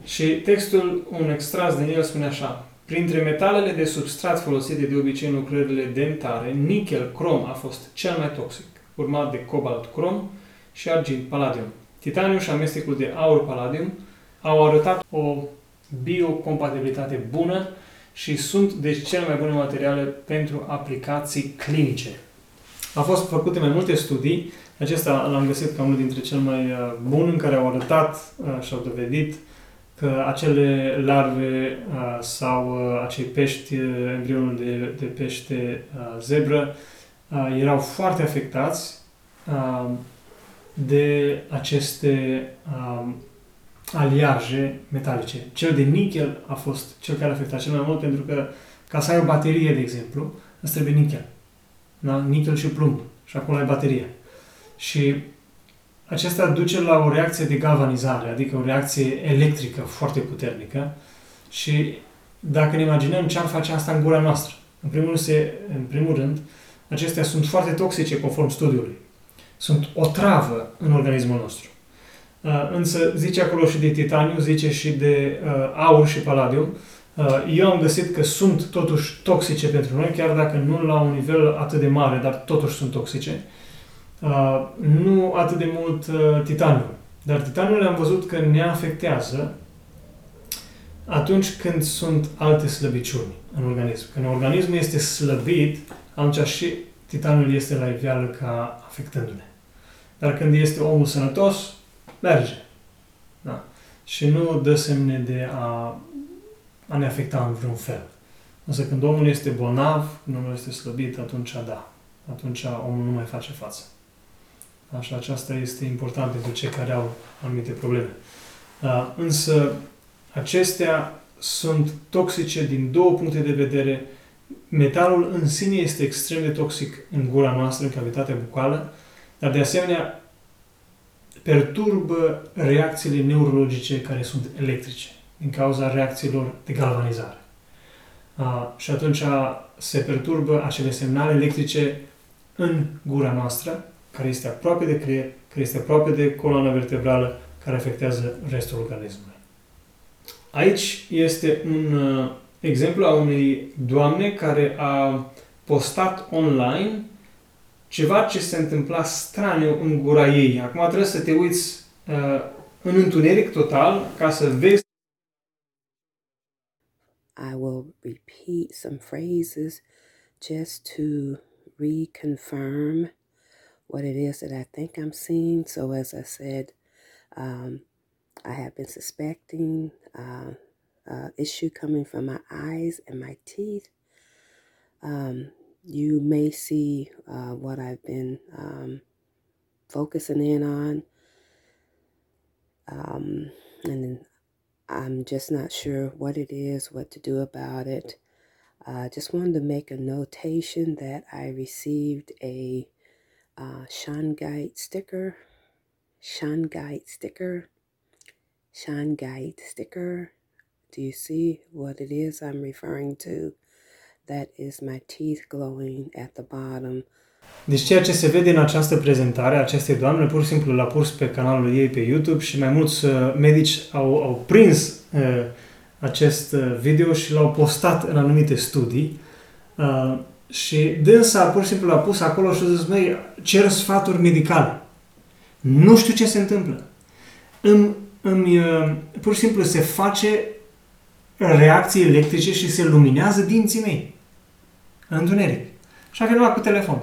[SPEAKER 2] Și textul, un extras din el spune așa. Printre metalele de substrat folosite de obicei în lucrările dentare, nichel crom a fost cel mai toxic, urmat de cobalt crom și argint palladium. Titaniu și amestecul de aur palladium au arătat o biocompatibilitate bună și sunt deci cele mai bune materiale pentru aplicații clinice. Au fost făcute mai multe studii, acesta l-am găsit ca unul dintre cel mai uh, buni, în care au arătat uh, și au dovedit că acele larve uh, sau acei pești, embrionul de, de pește zebră, erau foarte afectați de aceste aliaje metalice. Cel de nichel a fost cel care a afectat cel mai mult pentru că ca să ai o baterie, de exemplu, îți trebuie nichel. Da? Nichel și plumb. Și acolo ai baterie. Și acesta duce la o reacție de galvanizare, adică o reacție electrică foarte puternică și dacă ne imaginăm ce ar face asta în gura noastră. În primul rând, se, în primul rând acestea sunt foarte toxice conform studiului. Sunt o travă în organismul nostru. Uh, însă zice acolo și de titaniu, zice și de uh, aur și paladium. Uh, eu am găsit că sunt totuși toxice pentru noi, chiar dacă nu la un nivel atât de mare, dar totuși sunt toxice. Nu atât de mult titaniu. Dar titaniul am văzut că ne afectează atunci când sunt alte slăbiciuni în organism. Când organismul este slăbit, atunci și titaniul este la iveală ca afectându-ne. Dar când este omul sănătos, merge. Da. Și nu dă semne de a, a ne afecta în vreun fel. Însă când omul este bolnav, când omul este slăbit, atunci da. Atunci omul nu mai face față. Așa, aceasta este important pentru cei care au anumite probleme. Da. Însă, acestea sunt toxice din două puncte de vedere. Metalul în sine este extrem de toxic în gura noastră, în cavitatea bucală, dar de asemenea perturbă reacțiile neurologice care sunt electrice, din cauza reacțiilor de galvanizare. A, și atunci se perturbă acele semnale electrice în gura noastră, care este aproape de creier, care este aproape de coloana vertebrală, care afectează restul organismului. Aici este un uh, exemplu a unei doamne care a postat online ceva ce se întâmpla straniu în gura ei. Acum trebuie să te uiți uh, în întuneric total ca să vezi
[SPEAKER 3] I will repeat some phrases just to reconfirm what it is that I think I'm seeing. So, as I said, um, I have been suspecting uh, uh, issue coming from my eyes and my teeth. Um, you may see uh, what I've been um, focusing in on. Um, and I'm just not sure what it is, what to do about it. I uh, just wanted to make a notation that I received a uh, sticker, Shungite sticker, Shungite sticker. Do you see what it is I'm referring to? That is my teeth glowing at the bottom.
[SPEAKER 2] Deci ceea ce se vede în această prezentare, acestei doamne, pur și simplu l-a pus pe canalul ei pe YouTube și mai mulți uh, medici au, au prins uh, acest uh, video și l-au postat în anumite studii uh, și dânsa pur și simplu l-a pus acolo și a zis, măi, cer sfaturi medicale. Nu știu ce se întâmplă. Îmi, îmi, uh, pur și simplu se face reacții electrice și se luminează dinții mei. În întuneric. Așa că nu cu telefon.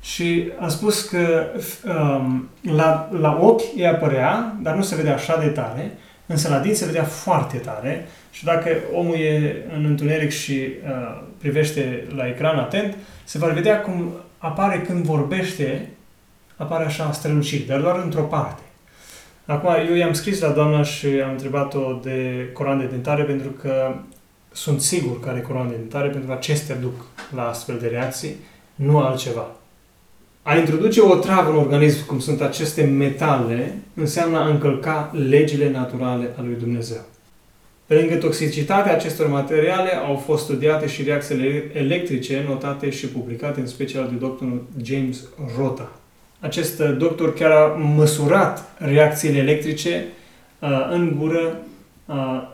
[SPEAKER 2] Și a spus că um, la, la ochi îi apărea, dar nu se vedea așa de tare, însă la dinți se vedea foarte tare și dacă omul e în întuneric și uh, privește la ecran atent, se va vedea cum apare când vorbește, apare așa strălucit, dar doar într-o parte. Acum, eu i-am scris la doamna și am întrebat-o de coroane dentare pentru că sunt sigur că are coroane dentare pentru că acestea duc la astfel de reacții, nu altceva. A introduce o travă în organism, cum sunt aceste metale, înseamnă a încălca legile naturale ale lui Dumnezeu. Pe lângă toxicitatea acestor materiale, au fost studiate și reacțiile electrice notate și publicate, în special de doctorul James Rota. Acest doctor chiar a măsurat reacțiile electrice uh, în gură uh,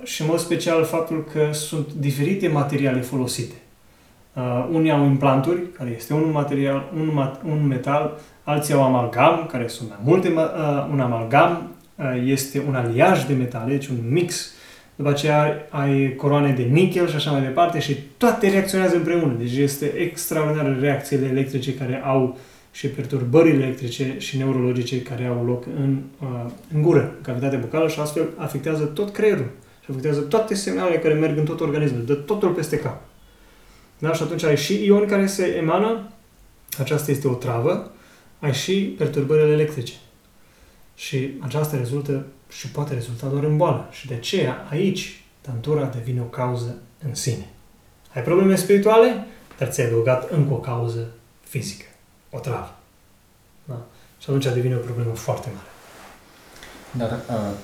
[SPEAKER 2] și, în mod special, faptul că sunt diferite materiale folosite. Uh, unii au implanturi, care este un material, un, mat, un metal, alții au amalgam, care sunt mai multe, uh, un amalgam uh, este un aliaj de metale, deci un mix. După aceea ai coroane de nichel și așa mai departe și toate reacționează împreună. Deci este extraordinar reacțiile electrice care au și perturbările electrice și neurologice care au loc în, uh, în gură, în cavitatea bucală și astfel afectează tot creierul și afectează toate semnalele care merg în tot organismul, dă totul peste cap. Da? Și atunci ai și ioni care se emană, aceasta este o travă, ai și perturbările electrice. Și aceasta rezultă și poate rezulta doar în boală. Și de aceea, aici, tantura devine o cauză în sine. Ai probleme spirituale, dar ți-ai adăugat încă o cauză fizică. O travă. Da? Și atunci devine o problemă foarte mare.
[SPEAKER 1] Dar uh,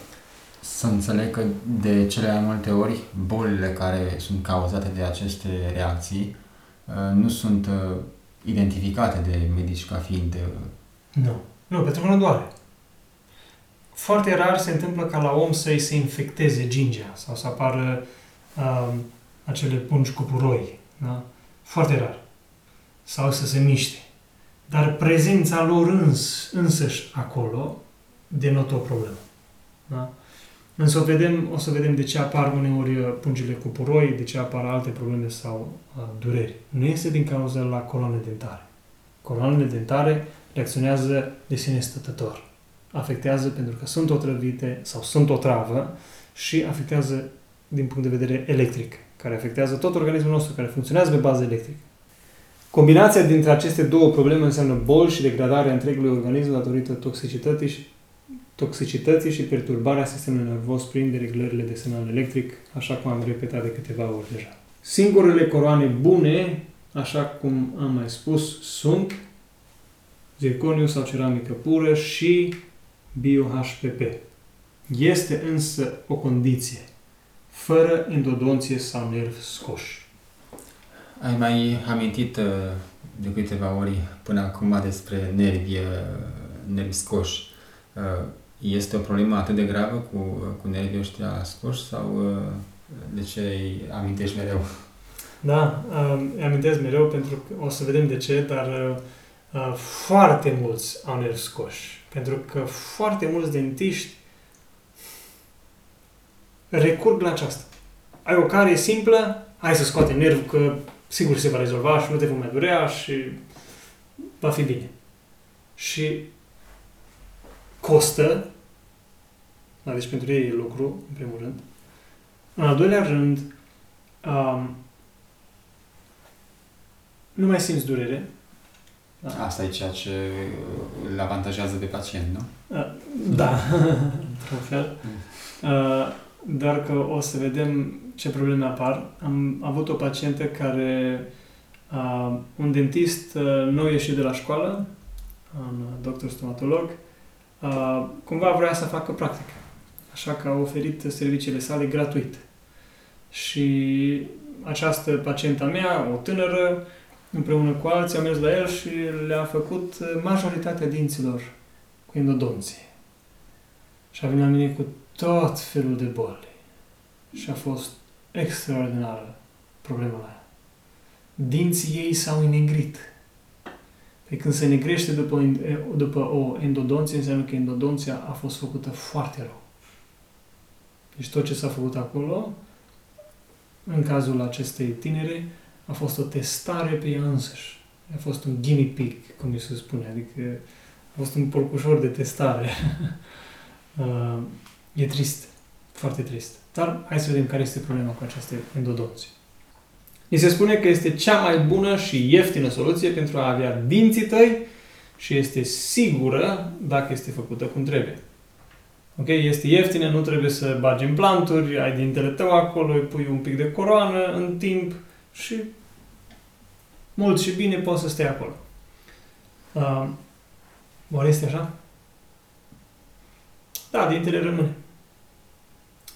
[SPEAKER 1] să înțeleg că de cele mai multe ori bolile care sunt cauzate de aceste reacții uh, nu sunt uh, identificate de medici ca fiind... Uh,
[SPEAKER 2] nu. Nu, pentru că nu doare. Foarte rar se întâmplă ca la om să-i se infecteze gingea sau să apară uh, acele pungi cu puroi. Da? Foarte rar. Sau să se miște. Dar prezența lor îns, însăși acolo denotă o problemă. Da? Însă o, vedem, o să vedem de ce apar uneori uh, pungile cu puroi, de ce apar alte probleme sau uh, dureri. Nu este din cauza la coloane dentare. Coloanele dentare reacționează de sine stătător. Afectează pentru că sunt otrăvite sau sunt o travă și afectează din punct de vedere electric, care afectează tot organismul nostru, care funcționează pe bază electrică. Combinația dintre aceste două probleme înseamnă boli și degradarea întregului organism datorită toxicității și toxicității și perturbarea sistemului nervos prin dereglările de semnal electric, așa cum am repetat de câteva ori deja. Singurele coroane bune, așa cum am mai spus, sunt zirconiu sau ceramică pură și bio-HPP. Este însă o condiție, fără endodonție sau nervi scoși.
[SPEAKER 1] Ai mai amintit uh, de câteva ori până acum despre nervi, uh, nervi scoși. Uh, este o problemă atât de gravă cu, cu nervii ăștia scoși sau uh, de ce îi amintești mereu?
[SPEAKER 2] Da, uh, îi amintesc mereu pentru că o să vedem de ce, dar uh, foarte mulți au nervi scoși. Pentru că foarte mulți dentiști recurg la aceasta. Ai o care simplă, hai să scoate nervul că sigur se va rezolva și nu te vom mai durea și va fi bine. Și costă, da, deci pentru ei e lucru, în primul rând. În al doilea rând, um, nu mai simți durere.
[SPEAKER 1] Da? Asta e ceea ce îl avantajează pe pacient, nu?
[SPEAKER 2] Uh, da, într-un fel. Mm. Uh, dar că o să vedem ce probleme apar. Am avut o pacientă care, uh, un dentist uh, nou ieșit de la școală, un doctor stomatolog, uh, cumva vrea să facă practică. Așa că a oferit serviciile sale gratuit. Și această pacienta mea, o tânără, împreună cu alții, a mers la el și le-a făcut majoritatea dinților cu endodonție. Și a venit la mine cu tot felul de boli. Și a fost extraordinară problema aia. Dinții ei s-au înegrit. Pe când se negrește după, după o endodonție, înseamnă că endodonția a fost făcută foarte rău. Deci tot ce s-a făcut acolo, în cazul acestei tinere, a fost o testare pe ea însăși. A fost un guinea pig, cum se spune, adică a fost un porcușor de testare. Uh, e trist, foarte trist. Dar hai să vedem care este problema cu aceste endodonții. Ni se spune că este cea mai bună și ieftină soluție pentru a avea dinții tăi și este sigură dacă este făcută cum trebuie. Ok? Este ieftină, nu trebuie să bagi implanturi, ai dintele tău acolo, îi pui un pic de coroană în timp și mult și bine poți să stai acolo. Uh, oare este așa? Da, dintele rămâne.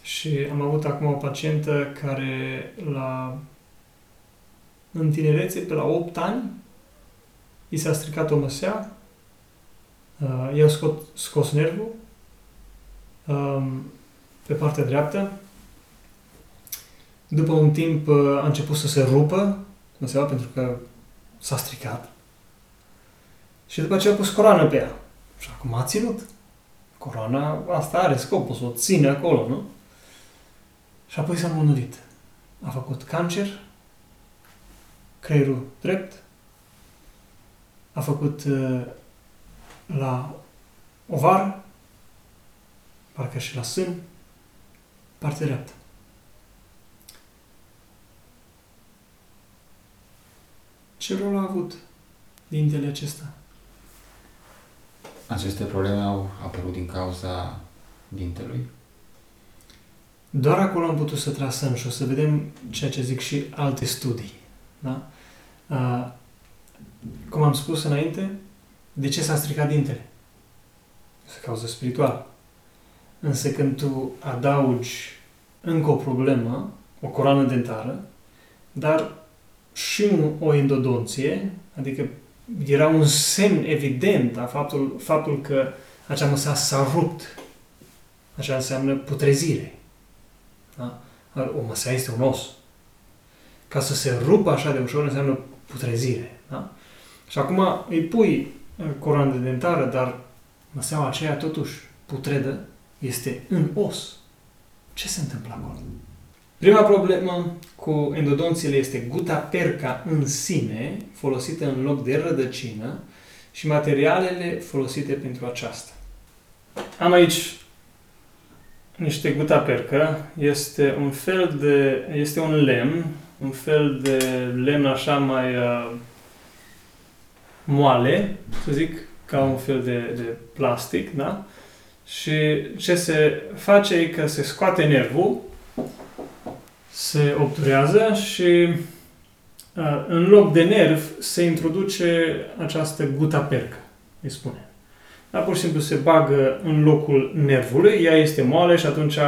[SPEAKER 2] Și am avut acum o pacientă care la în tinerețe, pe la 8 ani, i s-a stricat o măsea, uh, i-au scos, scos nervul um, pe partea dreaptă. După un timp uh, a început să se rupă măseaua pentru că s-a stricat. Și după aceea a pus coroană pe ea. Și acum a ținut. Coroana asta are scopul să o ține acolo, nu? Și apoi s-a îmbolnăvit. A făcut cancer, creierul drept, a făcut uh, la ovar, parcă și la sân, partea dreaptă. Ce rol a avut dintele acesta?
[SPEAKER 1] Aceste probleme au apărut din cauza dintelui?
[SPEAKER 2] Doar acolo am putut să trasăm și o să vedem ceea ce zic și alte studii. Da? Uh, cum am spus înainte, de ce s-a stricat dintele? Este cauză spirituală. Însă când tu adaugi încă o problemă, o coroană dentară, dar și o endodonție, adică era un semn evident a faptul, faptul că acea măsa s-a rupt. Așa înseamnă putrezire. Da? O măsea este un os. Ca să se rupă așa de ușor înseamnă putrezire. Da? Și acum îi pui uh, coroană dentară, dar măseaua aceea totuși putredă este în os. Ce se întâmplă acolo? Prima problemă cu endodonțiile este guta perca în sine, folosită în loc de rădăcină, și materialele folosite pentru aceasta. Am aici niște guta percă. Este un fel de... este un lemn, un fel de lemn așa mai uh, moale, să zic, ca un fel de, de plastic, da? Și ce se face e că se scoate nervul se obturează și în loc de nerv se introduce această guta percă, îi spune. Dar pur și simplu se bagă în locul nervului, ea este moale și atunci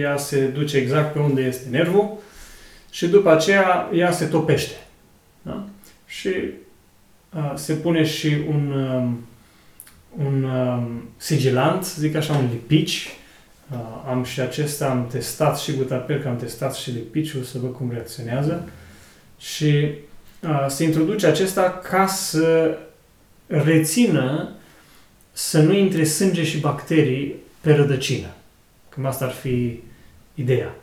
[SPEAKER 2] ea se duce exact pe unde este nervul și după aceea ea se topește. Da? Și a, se pune și un, un um, sigilant, zic așa, un lipici, Uh, am și acesta, am testat și gutaperca, am testat și lipiciul să văd cum reacționează și uh, se introduce acesta ca să rețină să nu intre sânge și bacterii pe rădăcină. Cam asta ar fi ideea.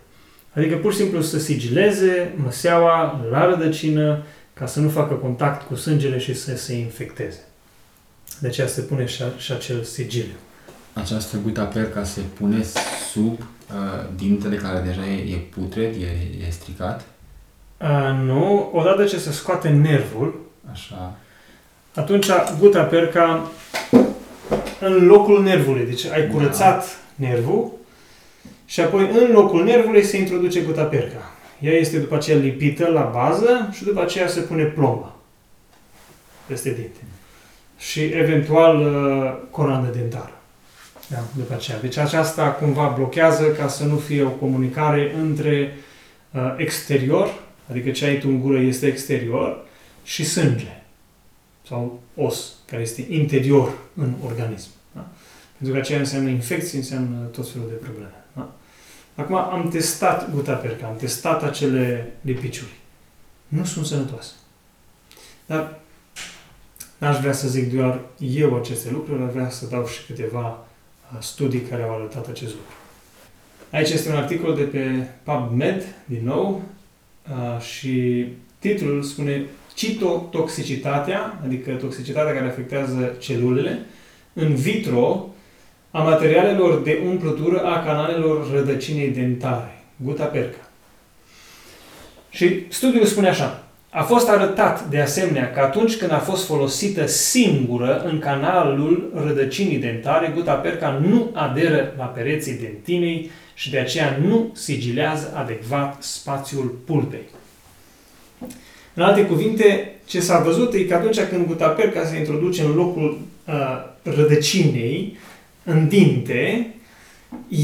[SPEAKER 2] Adică pur și simplu să sigileze măseaua la rădăcină ca să nu facă contact cu sângele și să se infecteze. De aceea se pune și, și acel sigiliu
[SPEAKER 1] această guta perca se pune sub uh, dintele care deja e, e putred, e, e stricat?
[SPEAKER 2] Uh, nu, odată ce se scoate nervul,
[SPEAKER 1] Așa.
[SPEAKER 2] atunci guta perca în locul nervului, deci ai da. curățat da. nervul și apoi în locul nervului se introduce guta perca. Ea este după aceea lipită la bază și după aceea se pune plombă peste dinte. Și eventual uh, coroană dentară. Da, după aceea. Deci aceasta cumva blochează ca să nu fie o comunicare între uh, exterior, adică ce ai tu în gură este exterior, și sânge sau os, care este interior în organism. Da? Pentru că aceea înseamnă infecții, înseamnă tot felul de probleme. Da? Acum am testat gutaperca, am testat acele lipiciuri. Nu sunt sănătoase. Dar n-aș vrea să zic doar eu aceste lucruri, ar vrea să dau și câteva uh, studii care au arătat acest lucru. Aici este un articol de pe PubMed, din nou, uh, și titlul spune citotoxicitatea, adică toxicitatea care afectează celulele, în vitro a materialelor de umplutură a canalelor rădăcinei dentare, guta perca. Și studiul spune așa, a fost arătat de asemenea că atunci când a fost folosită singură în canalul rădăcinii dentare, guta perca nu aderă la pereții dentinei și de aceea nu sigilează adecvat spațiul pulpei. În alte cuvinte, ce s-a văzut e că atunci când gutaperca se introduce în locul uh, rădăcinei, în dinte,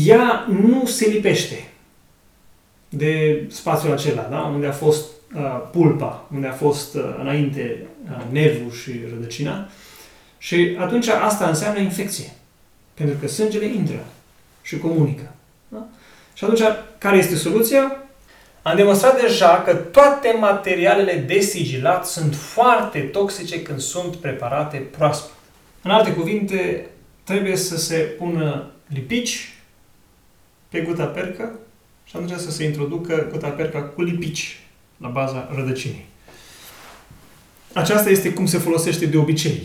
[SPEAKER 2] ea nu se lipește de spațiul acela, da? unde a fost uh, pulpa, unde a fost uh, înainte uh, nervul și rădăcina. Și atunci asta înseamnă infecție. Pentru că sângele intră și comunică. Da? Și atunci, care este soluția? Am demonstrat deja că toate materialele de sigilat sunt foarte toxice când sunt preparate proaspăt. În alte cuvinte, trebuie să se pună lipici pe guta percă și atunci să se introducă guta perca cu lipici la baza rădăcinii. Aceasta este cum se folosește de obicei.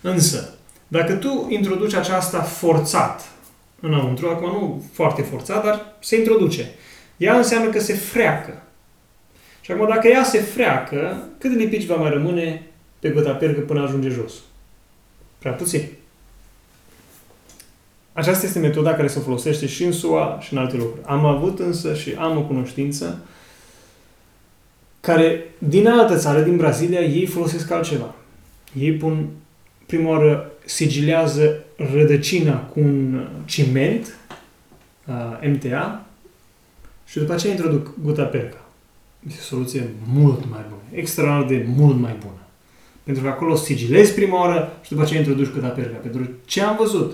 [SPEAKER 2] Însă, dacă tu introduci aceasta forțat înăuntru, acum nu foarte forțat, dar se introduce, ea înseamnă că se freacă. Și acum, dacă ea se freacă, cât de lipici va mai rămâne pe gota percă până ajunge jos? Prea puțin. Aceasta este metoda care se folosește și în SUA și în alte locuri. Am avut însă și am o cunoștință care, din altă țară, din Brazilia, ei folosesc altceva. Ei pun, prima oară, sigilează rădăcina cu un ciment, uh, MTA, și după aceea introduc guta perca. Este o soluție mult mai bună, extraordinar de mult mai bună. Pentru că acolo sigilezi prima oară și după aceea introduci guta perca. Pentru ce am văzut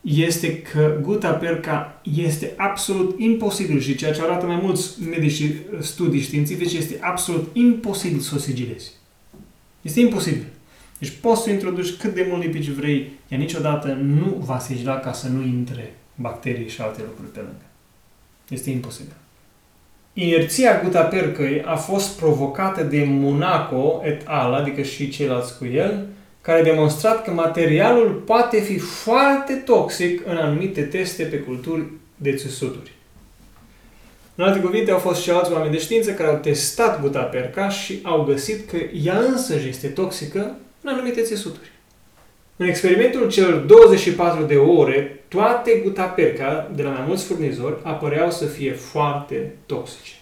[SPEAKER 2] este că guta perca este absolut imposibil și ceea ce arată mai mulți medici studii științifice este absolut imposibil să o sigilezi. Este imposibil. Deci poți să introduci cât de mult lipici vrei, ea niciodată nu va sigila ca să nu intre bacterii și alte lucruri pe lângă. Este imposibil. Inerția gutapercăi a fost provocată de Monaco et al, adică și ceilalți cu el, care a demonstrat că materialul poate fi foarte toxic în anumite teste pe culturi de țesuturi. În alte cuvinte, au fost și alți oameni de știință care au testat gutaperca și au găsit că ea însăși este toxică în anumite țesuturi. În experimentul celor 24 de ore, toate gutaperca de la mai mulți furnizori apăreau să fie foarte toxice.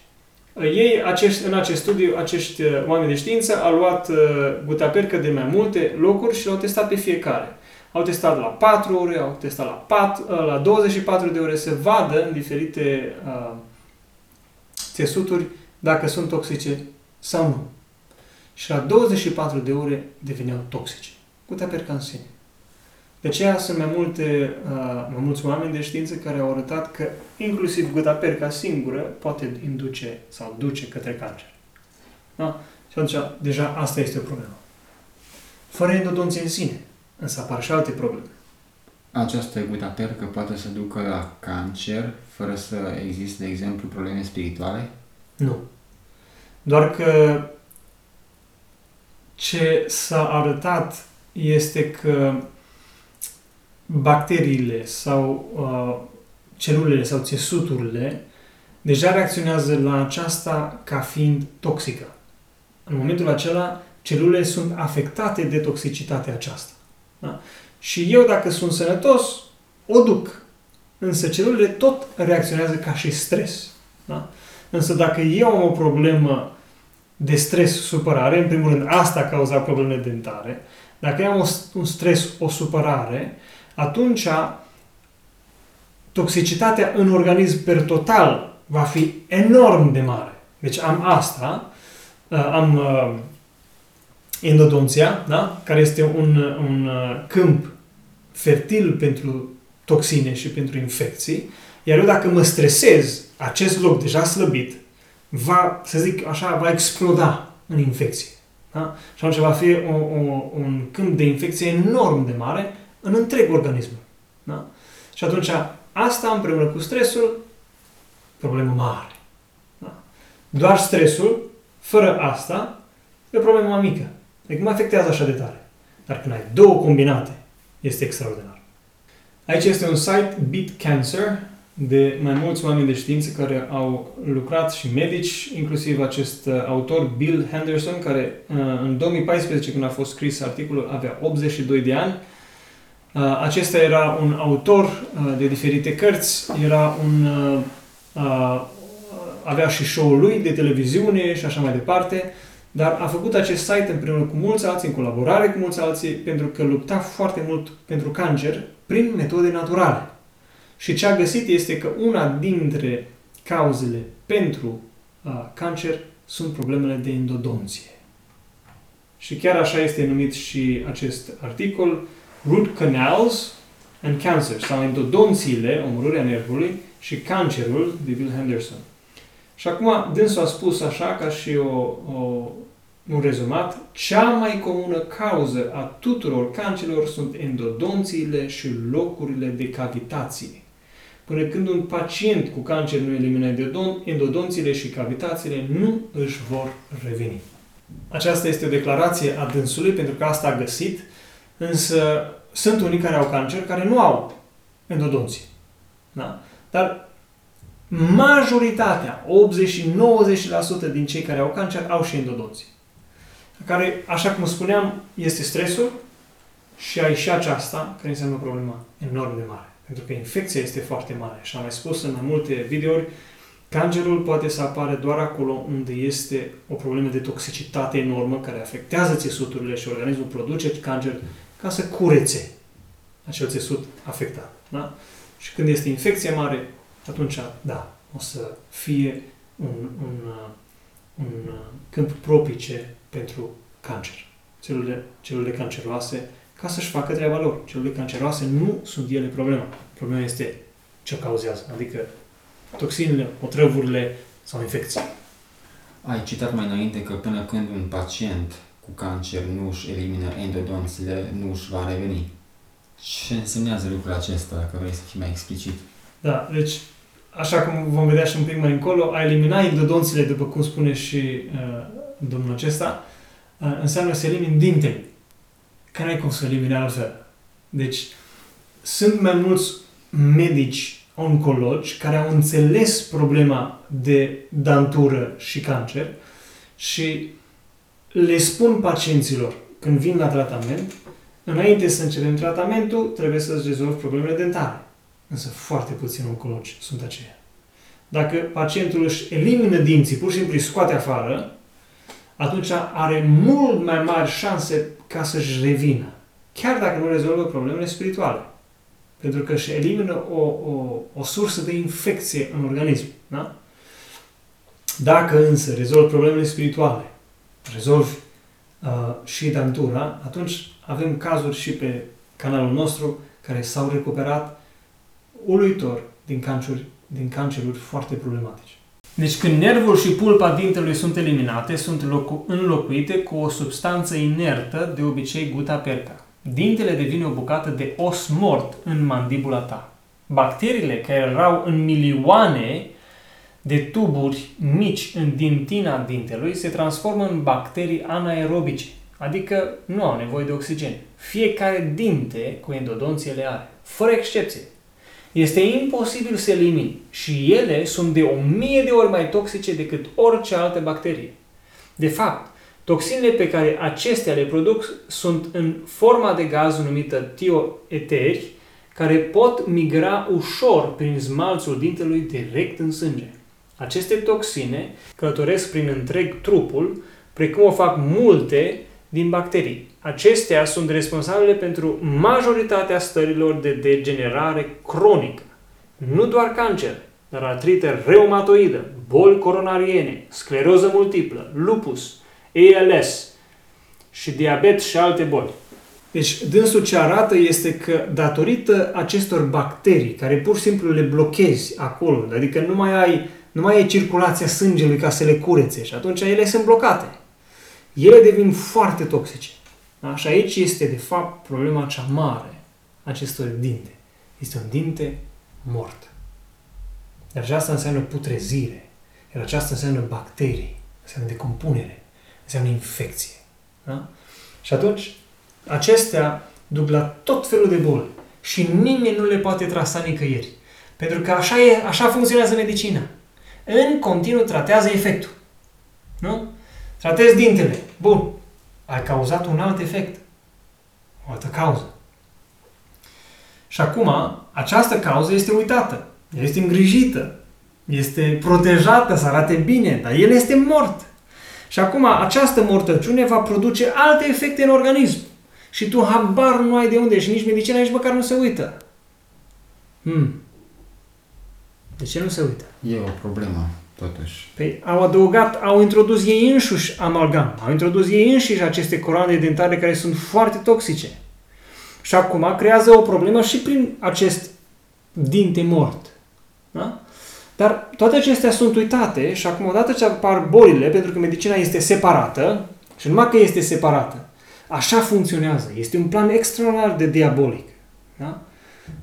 [SPEAKER 2] Ei, acești, în acest studiu, acești uh, oameni de știință au luat uh, gutaperca de mai multe locuri și l-au testat pe fiecare. Au testat la 4 ore, au testat la, 4, uh, la 24 de ore să vadă în diferite uh, țesuturi dacă sunt toxice sau nu. Și la 24 de ore deveneau toxice. Gutaperca în sine. De aceea sunt mai, multe, uh, mai mulți oameni de știință care au arătat că inclusiv gutaperca singură poate induce sau duce către cancer. Da? Și atunci, deja asta este o problemă. Fără endodonție în sine, însă apar și alte probleme.
[SPEAKER 1] Această gutapercă poate să ducă la cancer fără să existe, de exemplu, probleme spirituale?
[SPEAKER 2] Nu. Doar că ce s-a arătat este că bacteriile sau uh, celulele sau țesuturile deja reacționează la aceasta ca fiind toxică. În momentul acela, celulele sunt afectate de toxicitatea aceasta. Da? Și eu, dacă sunt sănătos, o duc. Însă celulele tot reacționează ca și stres. Da? Însă dacă eu am o problemă de stres, supărare, în primul rând asta a cauzat problemele dentare, dacă eu am un stres, o supărare, atunci toxicitatea în organism per total va fi enorm de mare. Deci am asta, uh, am uh, endodonția, da? care este un, un uh, câmp fertil pentru toxine și pentru infecții, iar eu dacă mă stresez, acest loc deja slăbit, va, să zic așa, va exploda în infecție. Da? Și atunci va fi o, o, un câmp de infecție enorm de mare în întreg organismul. Da? Și atunci asta împreună cu stresul, problemă mare. Da? Doar stresul, fără asta, e o problemă mai mică. Adică mă afectează așa de tare. Dar când ai două combinate, este extraordinar. Aici este un site, Beat Cancer, de mai mulți oameni de știință care au lucrat și medici, inclusiv acest uh, autor Bill Henderson, care uh, în 2014, când a fost scris articolul, avea 82 de ani. Uh, acesta era un autor de diferite cărți, era un, avea și show-ul lui de televiziune și așa mai departe, dar a făcut acest site împreună cu mulți alții, în colaborare cu mulți alții, pentru că lupta foarte mult pentru cancer prin metode naturale. Și ce a găsit este că una dintre cauzele pentru uh, cancer sunt problemele de endodonție. Și chiar așa este numit și acest articol, Root Canals and Cancer, sau endodonțiile, omorârea nervului, și cancerul, de Bill Henderson. Și acum, dânsul a spus așa, ca și o, o, un rezumat, cea mai comună cauză a tuturor cancerelor sunt endodonțiile și locurile de cavitație. Până când un pacient cu cancer nu elimină endodonțiile și cavitațiile, nu își vor reveni. Aceasta este o declarație a dânsului, pentru că asta a găsit, însă sunt unii care au cancer care nu au endodonții. Da? Dar majoritatea, 80-90% din cei care au cancer au și endodonții. Care, așa cum spuneam, este stresul și ai și aceasta, care înseamnă o problemă enorm de mare. Pentru că infecția este foarte mare. Și am mai spus în mai multe videouri, cancerul poate să apare doar acolo unde este o problemă de toxicitate enormă care afectează țesuturile și organismul produce cancer ca să curețe acel țesut afectat. Da? Și când este infecție mare, atunci, da, o să fie un, un, un câmp propice pentru cancer. Celulele, celulele canceroase ca să-și facă treaba lor. Celulele canceroase nu sunt ele problema. Problema este ce cauzează, adică toxinele, otrăvurile sau infecții.
[SPEAKER 1] Ai citat mai înainte că până când un pacient cu cancer nu își elimină endodonțile, nu își va reveni. Ce însemnează lucrul acesta, dacă vrei să fii mai explicit?
[SPEAKER 2] Da, deci, așa cum vom vedea și un pic mai încolo, a elimina endodonțile, după cum spune și uh, domnul acesta, uh, înseamnă să elimini dintele că n-ai cum să elimini altfel. Deci, sunt mai mulți medici oncologi care au înțeles problema de dantură și cancer și le spun pacienților când vin la tratament, înainte să începem tratamentul, trebuie să-ți rezolvi problemele dentare. Însă foarte puțini oncologi sunt aceia. Dacă pacientul își elimină dinții, pur și simplu îi scoate afară, atunci are mult mai mari șanse ca să-și revină. Chiar dacă nu rezolvă problemele spirituale. Pentru că își elimină o, o, o sursă de infecție în organism. Da? Dacă însă rezolvi problemele spirituale, rezolvi uh, și dantura, atunci avem cazuri și pe canalul nostru care s-au recuperat uluitor din, canceruri, din canceruri foarte problematice. Deci când nervul și pulpa dintelui sunt eliminate, sunt înlocuite cu o substanță inertă, de obicei guta perca. Dintele devine o bucată de os mort în mandibula ta. Bacteriile care erau în milioane de tuburi mici în dintina dintelui se transformă în bacterii anaerobice, adică nu au nevoie de oxigen. Fiecare dinte cu endodonție le are, fără excepție. Este imposibil să elimini și ele sunt de o mie de ori mai toxice decât orice altă bacterie. De fapt, toxinele pe care acestea le produc sunt în forma de gaz numită tioeteri, care pot migra ușor prin zmalțul dintelui direct în sânge. Aceste toxine călătoresc prin întreg trupul, precum o fac multe din bacterii. Acestea sunt responsabile pentru majoritatea stărilor de degenerare cronică. Nu doar cancer, dar artrită reumatoidă, boli coronariene, scleroză multiplă, lupus, ALS și diabet și alte boli. Deci, dânsul ce arată este că datorită acestor bacterii, care pur și simplu le blochezi acolo, adică nu mai ai, nu mai ai circulația sângelui ca să le curețe și atunci ele sunt blocate. Ele devin foarte toxice. Da? Și aici este, de fapt, problema cea mare acestor dinte. Este un dinte mort. Iar aceasta înseamnă putrezire. Iar aceasta înseamnă bacterii. Înseamnă decompunere. Înseamnă infecție. Da? Și atunci, acestea duc la tot felul de boli. Și nimeni nu le poate trasa nicăieri. Pentru că așa, e, așa funcționează medicina. În continuu tratează efectul. Nu? Tratezi dintele. Bun. Ai cauzat un alt efect. O altă cauză. Și acum, această cauză este uitată. Este îngrijită. Este protejată să arate bine, dar el este mort. Și acum, această mortăciune va produce alte efecte în organism. Și tu habar nu ai de unde și nici medicina nici măcar nu se uită. Hmm. De ce nu se uită?
[SPEAKER 1] E o problemă, totuși.
[SPEAKER 2] Păi au adăugat, au introdus ei înșuși amalgam, au introdus ei înșiși aceste coroane dentare care sunt foarte toxice. Și acum creează o problemă și prin acest dinte mort. Da? Dar toate acestea sunt uitate și acum odată ce apar bolile, pentru că medicina este separată, și numai că este separată, așa funcționează. Este un plan extraordinar de diabolic. Da?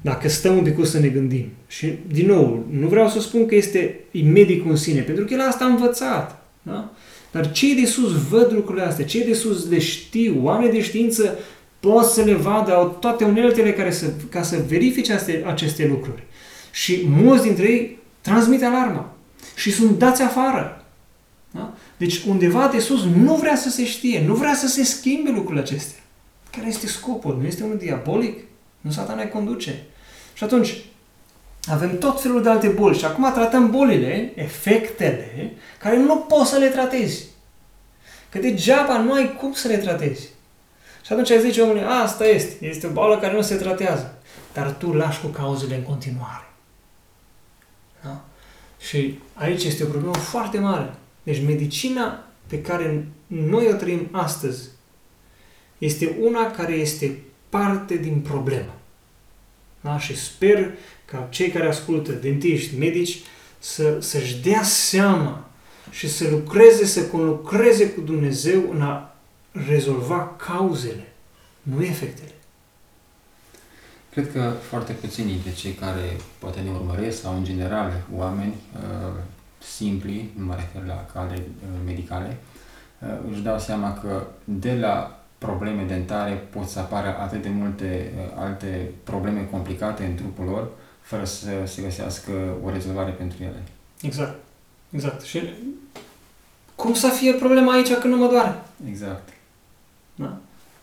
[SPEAKER 2] Dacă stăm un pic să ne gândim. Și, din nou, nu vreau să spun că este medicul în sine, pentru că el asta a învățat. Da? Dar cei de sus văd lucrurile astea, cei de sus le știu, oameni de știință pot să le vadă, au toate uneltele care să, ca să verifice aceste, aceste lucruri. Și mulți dintre ei transmit alarma și sunt dați afară. Da? Deci undeva de sus nu vrea să se știe, nu vrea să se schimbe lucrurile acestea. Care este scopul? Nu este unul diabolic? Nu satana îi conduce. Și atunci, avem tot felul de alte boli și acum tratăm bolile, efectele, care nu poți să le tratezi. Că degeaba nu ai cum să le tratezi. Și atunci ai zice omului, asta este, este o boală care nu se tratează. Dar tu lași cu cauzele în continuare. Da? Și aici este o problemă foarte mare. Deci medicina pe care noi o trăim astăzi este una care este parte din problemă. Da? Și sper ca cei care ascultă, dentiști, medici, să, să-și dea seama și să lucreze, să conlucreze cu Dumnezeu în a rezolva cauzele, nu efectele.
[SPEAKER 1] Cred că foarte puțini dintre cei care poate ne urmăresc sau în general oameni uh, simpli, nu mă refer la cale uh, medicale, uh, își dau seama că de la probleme dentare pot să apară atât de multe uh, alte probleme complicate în trupul lor, fără să se găsească o rezolvare pentru ele.
[SPEAKER 2] Exact. Exact. Și cum să fie problema aici când nu mă doare?
[SPEAKER 1] Exact.
[SPEAKER 2] Da?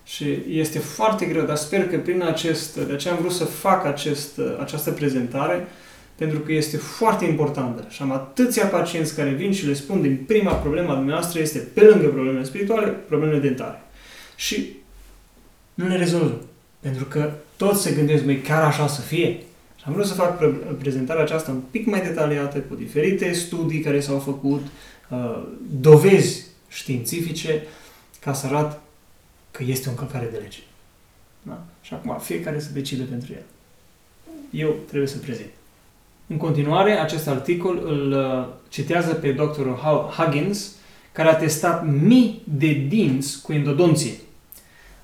[SPEAKER 2] Și este foarte greu, dar sper că prin acest, de aceea am vrut să fac acest, această prezentare, pentru că este foarte importantă. Și am atâția pacienți care vin și le spun din prima problemă a dumneavoastră este, pe lângă problemele spirituale, problemele dentare. Și nu le rezolvă. Pentru că toți se gândesc, mai chiar așa să fie? Și am vrut să fac prezentarea aceasta un pic mai detaliată, cu diferite studii care s-au făcut, uh, dovezi științifice, ca să arăt că este o încălcare de lege. Da? Și acum fiecare să decide pentru el. Eu trebuie să prezint. În continuare, acest articol îl uh, citează pe doctorul Huggins, care a testat mii de dinți cu endodonție.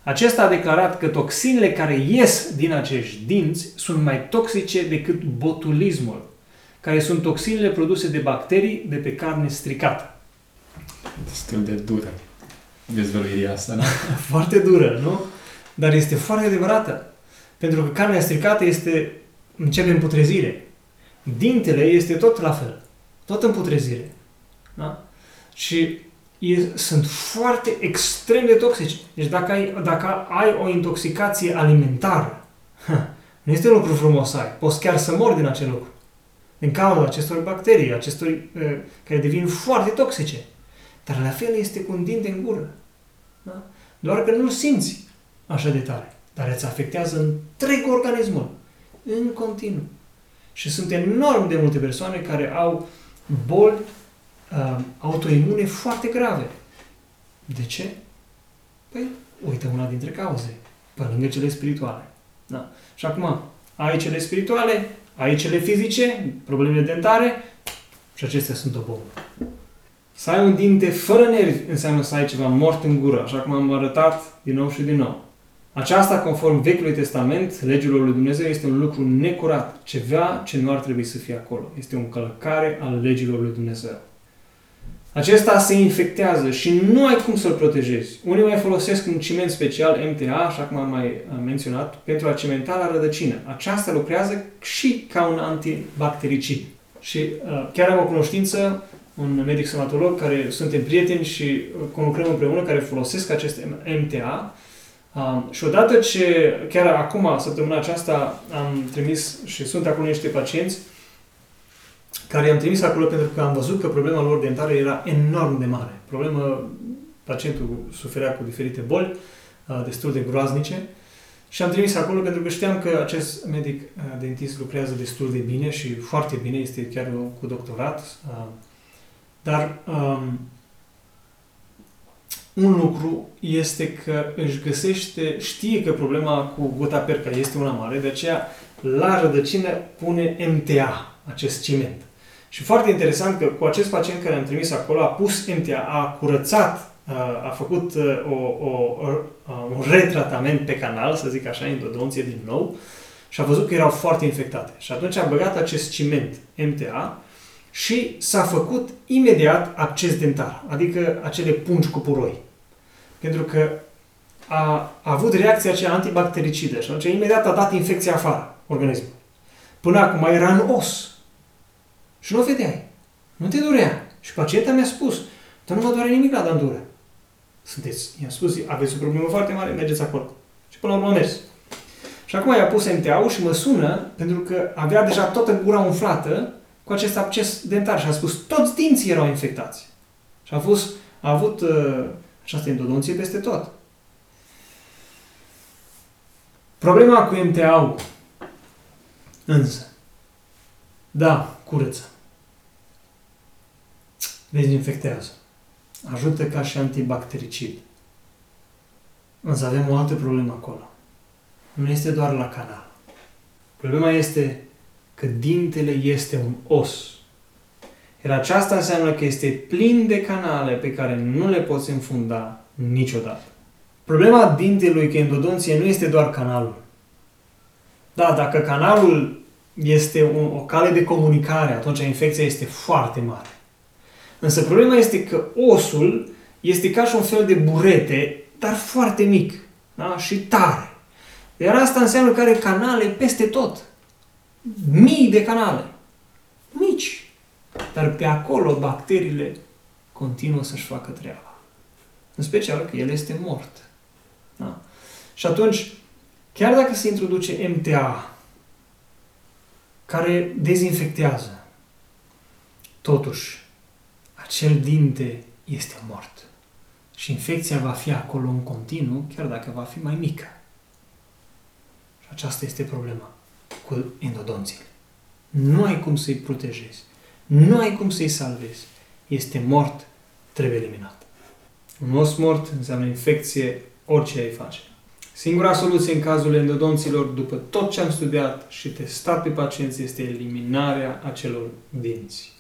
[SPEAKER 2] Acesta a declarat că toxinele care ies din acești dinți sunt mai toxice decât botulismul, care sunt toxinele produse de bacterii de pe carne stricată.
[SPEAKER 1] Destul de dură dezvăluirea asta, nu?
[SPEAKER 2] foarte dură, nu? Dar este foarte adevărată. Pentru că carnea stricată este, începe în putrezire. Dintele este tot la fel. Tot în putrezire. Da? Și e, sunt foarte extrem de toxici. Deci dacă ai, dacă ai o intoxicație alimentară, nu este un lucru frumos să ai. Poți chiar să mori din acel lucru. Din cauza acestor bacterii, acestor uh, care devin foarte toxice. Dar la fel este cu un dinte în gură. Da? Doar că nu-l simți așa de tare. Dar îți afectează întreg organismul. În continuu. Și sunt enorm de multe persoane care au boli uh, autoimune foarte grave. De ce? Păi, uite una dintre cauze, pe lângă cele spirituale. Da. Și acum, ai cele spirituale, ai cele fizice, problemele dentare și acestea sunt o bombă. Să ai un dinte fără nervi înseamnă să ai ceva mort în gură, așa cum am arătat din nou și din nou. Aceasta, conform Vechiului Testament, legilor lui Dumnezeu, este un lucru necurat, ceva ce nu ar trebui să fie acolo. Este o încălcare al legilor lui Dumnezeu. Acesta se infectează și nu ai cum să-l protejezi. Unii mai folosesc un ciment special, MTA, așa cum am mai menționat, pentru a cimenta la rădăcină. Aceasta lucrează și ca un antibactericid. Și uh, chiar am o cunoștință, un medic stomatolog, care suntem prieteni și uh, conlucrăm împreună, care folosesc acest MTA. Uh, și odată ce, chiar acum, săptămâna aceasta, am trimis și sunt acolo niște pacienți care i-am trimis acolo pentru că am văzut că problema lor dentară era enorm de mare. Problema, pacientul suferea cu diferite boli, uh, destul de groaznice, și am trimis acolo pentru că știam că acest medic uh, dentist lucrează destul de bine și foarte bine, este chiar cu doctorat. Uh, dar um, un lucru este că își găsește, știe că problema cu gota perca este una mare, de aceea la rădăcină pune MTA, acest ciment. Și foarte interesant că cu acest pacient care am trimis acolo a pus MTA, a curățat, a făcut o, o, un retratament pe canal, să zic așa, endodonție din nou, și a văzut că erau foarte infectate. Și atunci a băgat acest ciment MTA și s-a făcut imediat acces dentar, adică acele pungi cu puroi. Pentru că a, a avut reacția aceea antibactericidă și atunci imediat a dat infecția afară organismul. Până acum era în os. Și nu o vedeai. Nu te durea. Și pacienta mi-a spus, dar nu mă doare nimic la dandură. Sunteți, i-am spus, aveți o problemă foarte mare, mergeți acolo. Și până la urmă mers. Și acum i-a pus MTA-ul și mă sună pentru că avea deja toată gura umflată cu acest acces dentar și a spus toți dinții erau infectați. Și a, fost, a avut uh, această endodonție peste tot. Problema cu MTA-ul însă, da, curăță dezinfectează. Ajută ca și antibactericid. Însă avem o altă problemă acolo. Nu este doar la canal. Problema este că dintele este un os. Iar aceasta înseamnă că este plin de canale pe care nu le poți înfunda niciodată. Problema dintelui că endodonție nu este doar canalul. Da, dacă canalul este o, o cale de comunicare, atunci infecția este foarte mare. Însă problema este că osul este ca și un fel de burete, dar foarte mic da? și tare. Iar asta înseamnă că are canale peste tot. Mii de canale. Mici. Dar pe acolo bacteriile continuă să-și facă treaba. În special că el este mort. Da? Și atunci, chiar dacă se introduce MTA, care dezinfectează, totuși, acel dinte este mort. Și infecția va fi acolo în continuu, chiar dacă va fi mai mică. Și aceasta este problema cu endodonții. Nu ai cum să-i protejezi. Nu ai cum să-i salvezi. Este mort, trebuie eliminat. Un os mort înseamnă infecție, orice ai face. Singura soluție în cazul endodonților, după tot ce am studiat și testat pe pacienți, este eliminarea acelor dinți.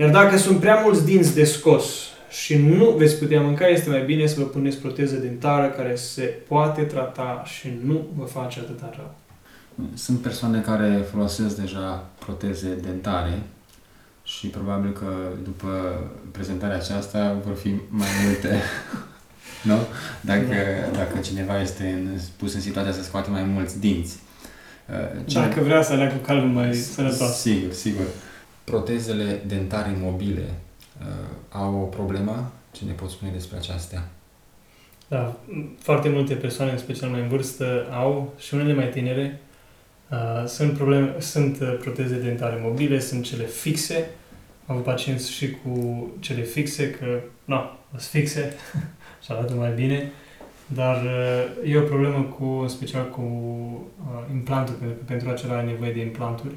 [SPEAKER 2] Iar dacă sunt prea mulți dinți de scos și nu veți putea mânca, este mai bine să vă puneți proteză dentară care se poate trata și nu vă face atâta rău.
[SPEAKER 1] Sunt persoane care folosesc deja proteze dentare și probabil că după prezentarea aceasta vor fi mai multe. nu? Dacă, da. dacă cineva este în, pus în situația să scoate mai mulți dinți.
[SPEAKER 2] Cine... Dacă vrea să aleagă calul mai sănătos.
[SPEAKER 1] Sigur, sigur protezele dentare mobile uh, au o problemă? Ce ne poți spune despre acestea?
[SPEAKER 2] Da, foarte multe persoane, în special mai în vârstă, au și unele mai tinere. Uh, sunt, probleme, sunt uh, proteze dentare mobile, sunt cele fixe. Am avut pacienți și cu cele fixe, că, nu, sunt fixe și arată mai bine. Dar uh, e o problemă cu, în special cu uh, implantul, pentru că pentru acela ai nevoie de implanturi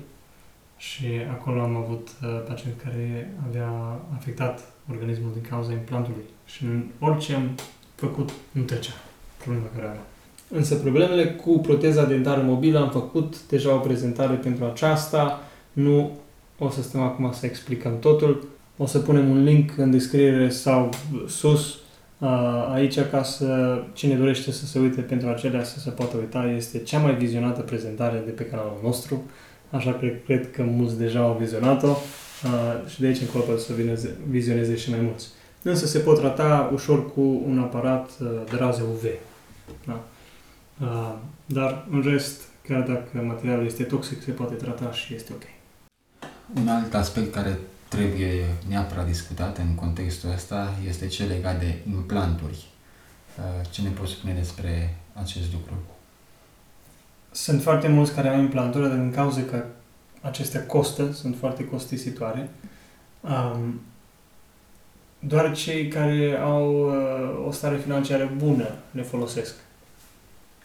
[SPEAKER 2] Și acolo am avut uh, pacient care avea afectat organismul din cauza implantului. Și în orice am făcut, nu trecea problema care avea. Însă problemele cu proteza dentară mobilă am făcut deja o prezentare pentru aceasta. Nu o să stăm acum să explicăm totul. O să punem un link în descriere sau sus aici ca să cine dorește să se uite pentru acelea să se poată uita. Este cea mai vizionată prezentare de pe canalul nostru, așa că cred că mulți deja au vizionat-o și de aici încolo poate să vineze, vizioneze și mai mulți. Însă se pot trata ușor cu un aparat de raze UV. Da? Dar în rest, chiar dacă materialul este toxic, se poate trata și este ok.
[SPEAKER 1] Un alt aspect care trebuie neapărat discutat în contextul ăsta este cel legat de implanturi. Uh, ce ne poți spune despre acest lucru?
[SPEAKER 2] Sunt foarte mulți care au implanturi, dar din cauza că acestea costă, sunt foarte costisitoare. Um, doar cei care au uh, o stare financiară bună le folosesc.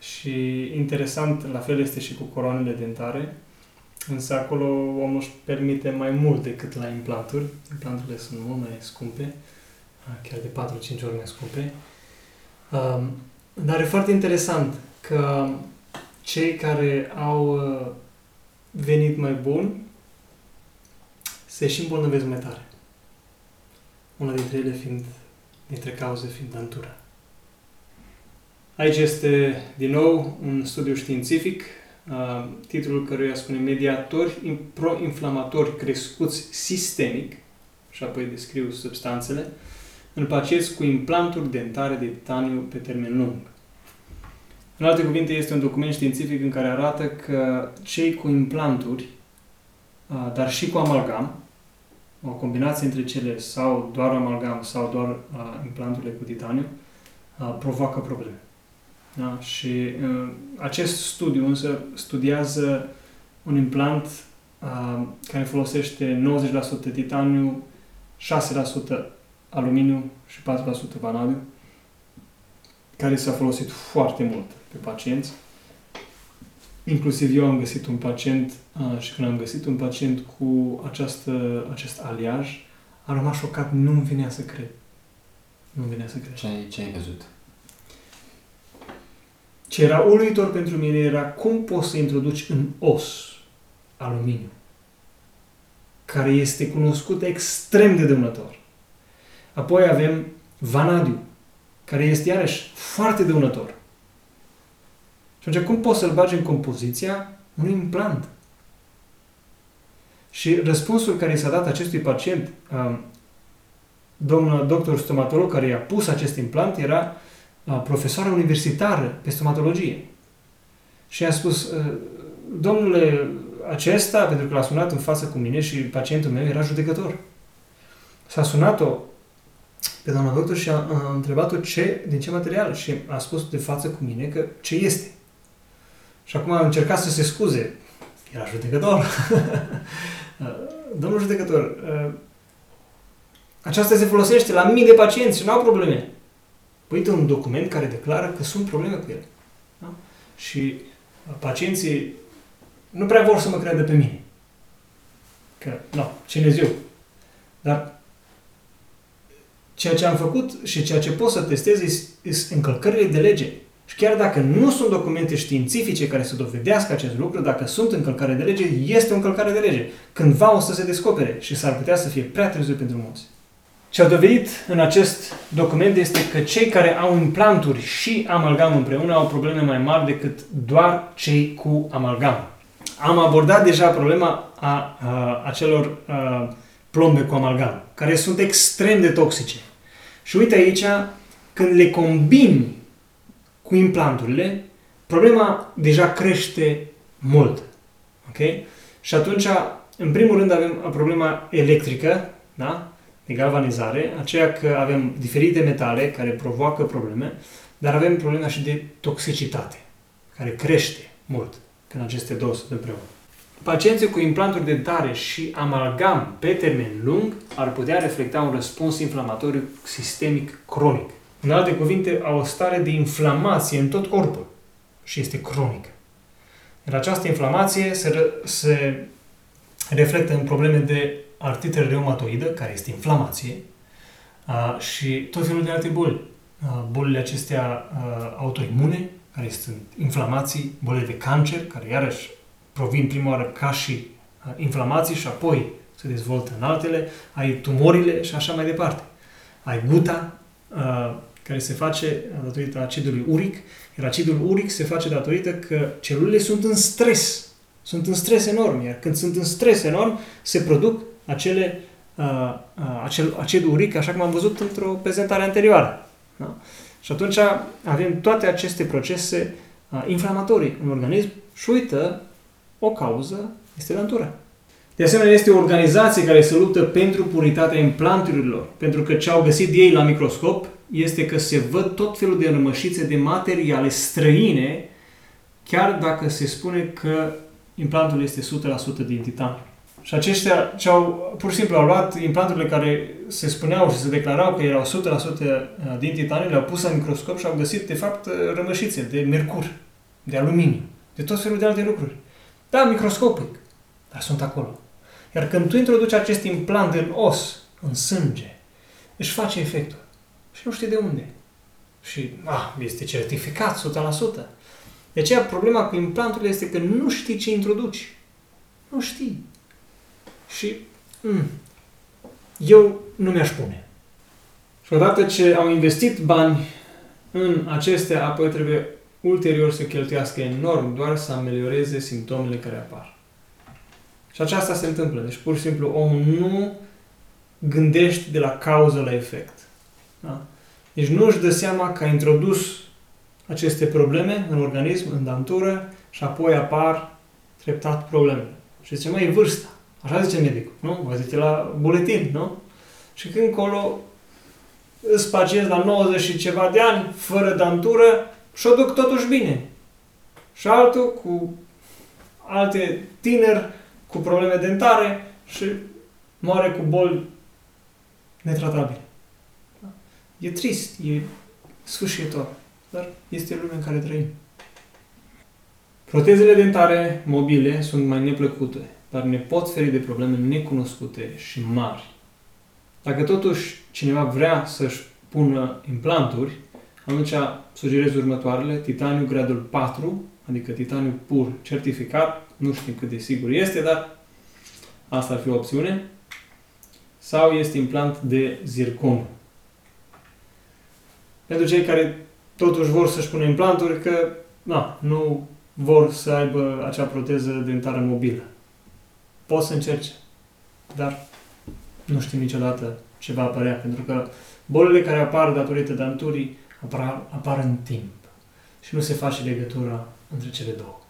[SPEAKER 2] Și interesant, la fel este și cu coroanele dentare. Însă acolo omul își permite mai mult decât la implanturi. Implanturile sunt mult mai scumpe, chiar de 4-5 ori mai scumpe. Dar e foarte interesant că cei care au uh, venit mai bun se și îmbolnăvesc mai tare. Una dintre ele fiind, dintre cauze fiind dantura. Aici este, din nou, un studiu științific Uh, titlul căruia spune mediatori proinflamatori crescuți sistemic, și apoi descriu substanțele, în pacienți cu implanturi dentare de titaniu pe termen lung. În alte cuvinte, este un document științific în care arată că cei cu implanturi, uh, dar și cu amalgam, o combinație între cele sau doar amalgam sau doar uh, implanturile cu titaniu, provoacă probleme. Da? Și uh, acest studiu însă studiază un implant uh, care folosește 90% titaniu, 6% aluminiu și 4% vanadiu, care s-a folosit foarte mult pe pacienți. Inclusiv eu am găsit un pacient uh, și când am găsit un pacient cu această, acest aliaj, am rămas șocat, nu-mi vinea să cred. Nu-mi vinea să cred.
[SPEAKER 1] Ce ai, ce ai văzut?
[SPEAKER 2] Ce era uluitor pentru mine era cum poți să introduci în os aluminiu, care este cunoscut extrem de dăunător. Apoi avem vanadiu, care este iarăși foarte dăunător. Și atunci, cum poți să-l bagi în compoziția unui implant? Și răspunsul care i s-a dat acestui pacient, um, domnul doctor stomatolog care i-a pus acest implant, era profesoară universitară pe stomatologie. Și a spus, ă, domnule, acesta, pentru că l-a sunat în față cu mine și pacientul meu era judecător. S-a sunat-o pe doamna doctor și a, a întrebat-o ce, din ce material și a spus de față cu mine că ce este. Și acum a încercat să se scuze. Era judecător. Domnul judecător, ă, aceasta se folosește la mii de pacienți și nu au probleme. Uite un document care declară că sunt probleme cu el. Da? Și uh, pacienții nu prea vor să mă creadă pe mine. Că, nu, cine eu? Dar ceea ce am făcut și ceea ce pot să testez sunt încălcările de lege. Și chiar dacă nu sunt documente științifice care să dovedească acest lucru, dacă sunt încălcare de lege, este o încălcare de lege. Cândva o să se descopere și s-ar putea să fie prea târziu pentru mulți. Ce a dovedit în acest document este că cei care au implanturi și amalgam împreună au probleme mai mari decât doar cei cu amalgam. Am abordat deja problema a, a acelor a, plombe cu amalgam, care sunt extrem de toxice. Și uite aici, când le combini cu implanturile, problema deja crește mult. Ok? Și atunci, în primul rând, avem problema electrică, da? de galvanizare, aceea că avem diferite metale care provoacă probleme, dar avem problema și de toxicitate, care crește mult când aceste două sunt împreună. Pacienții cu implanturi dentare și amalgam pe termen lung ar putea reflecta un răspuns inflamatoriu sistemic cronic. În alte cuvinte, au o stare de inflamație în tot corpul și este cronică. Iar această inflamație se, se reflectă în probleme de artrită reumatoidă, care este inflamație, uh, și tot felul de alte boli. Uh, bolile acestea uh, autoimune, care sunt inflamații, bolile de cancer, care iarăși provin prima oară ca și uh, inflamații și apoi se dezvoltă în altele, ai tumorile și așa mai departe. Ai guta, uh, care se face datorită acidului uric, iar acidul uric se face datorită că celulele sunt în stres. Sunt în stres enorm, iar când sunt în stres enorm, se produc acele, uh, uh, acel acid uric, așa cum am văzut într-o prezentare anterioară. Da? Și atunci avem toate aceste procese uh, inflamatorii în organism și uită, o cauză este dantura. De asemenea, este o organizație care se luptă pentru puritatea implanturilor, pentru că ce au găsit ei la microscop este că se văd tot felul de rămășițe de materiale străine, chiar dacă se spune că implantul este 100% din titan. Și aceștia ce au, pur și simplu au luat implanturile care se spuneau și se declarau că erau 100% din titan, le-au pus la microscop și au găsit, de fapt, rămășițe de mercur, de aluminiu, de tot felul de alte lucruri. Da, microscopic, dar sunt acolo. Iar când tu introduci acest implant în os, în sânge, își face efectul. Și nu știi de unde. Și ah, este certificat 100%. De aceea problema cu implanturile este că nu știi ce introduci. Nu știi. Și mm, eu nu mi-aș pune. Și odată ce au investit bani în acestea, apoi trebuie ulterior să cheltuiască enorm doar să amelioreze simptomele care apar. Și aceasta se întâmplă. Deci, pur și simplu, omul nu gândește de la cauză la efect. Da? Deci nu își dă seama că a introdus aceste probleme în organism, în dantură, și apoi apar treptat problemele. Și zice, mai e vârsta. Așa zice medicul, nu? Vă zice la buletin, nu? Și când colo îți pacienți la 90 și ceva de ani, fără dantură, și o duc totuși bine. Și altul cu alte tineri cu probleme dentare și moare cu boli netratabile. E trist, e sfârșitor, dar este lumea în care trăim. Protezele dentare mobile sunt mai neplăcute, dar ne pot feri de probleme necunoscute și mari. Dacă totuși cineva vrea să-și pună implanturi, atunci sugerez următoarele, titaniu gradul 4, adică titaniu pur certificat, nu știm cât de sigur este, dar asta ar fi o opțiune, sau este implant de zircon. Pentru cei care totuși vor să-și pună implanturi, că na, nu vor să aibă acea proteză dentară mobilă. Pot să încerce, dar nu știm niciodată ce va apărea, pentru că bolile care apar datorită danturii apar, apar în timp și nu se face legătura între cele două.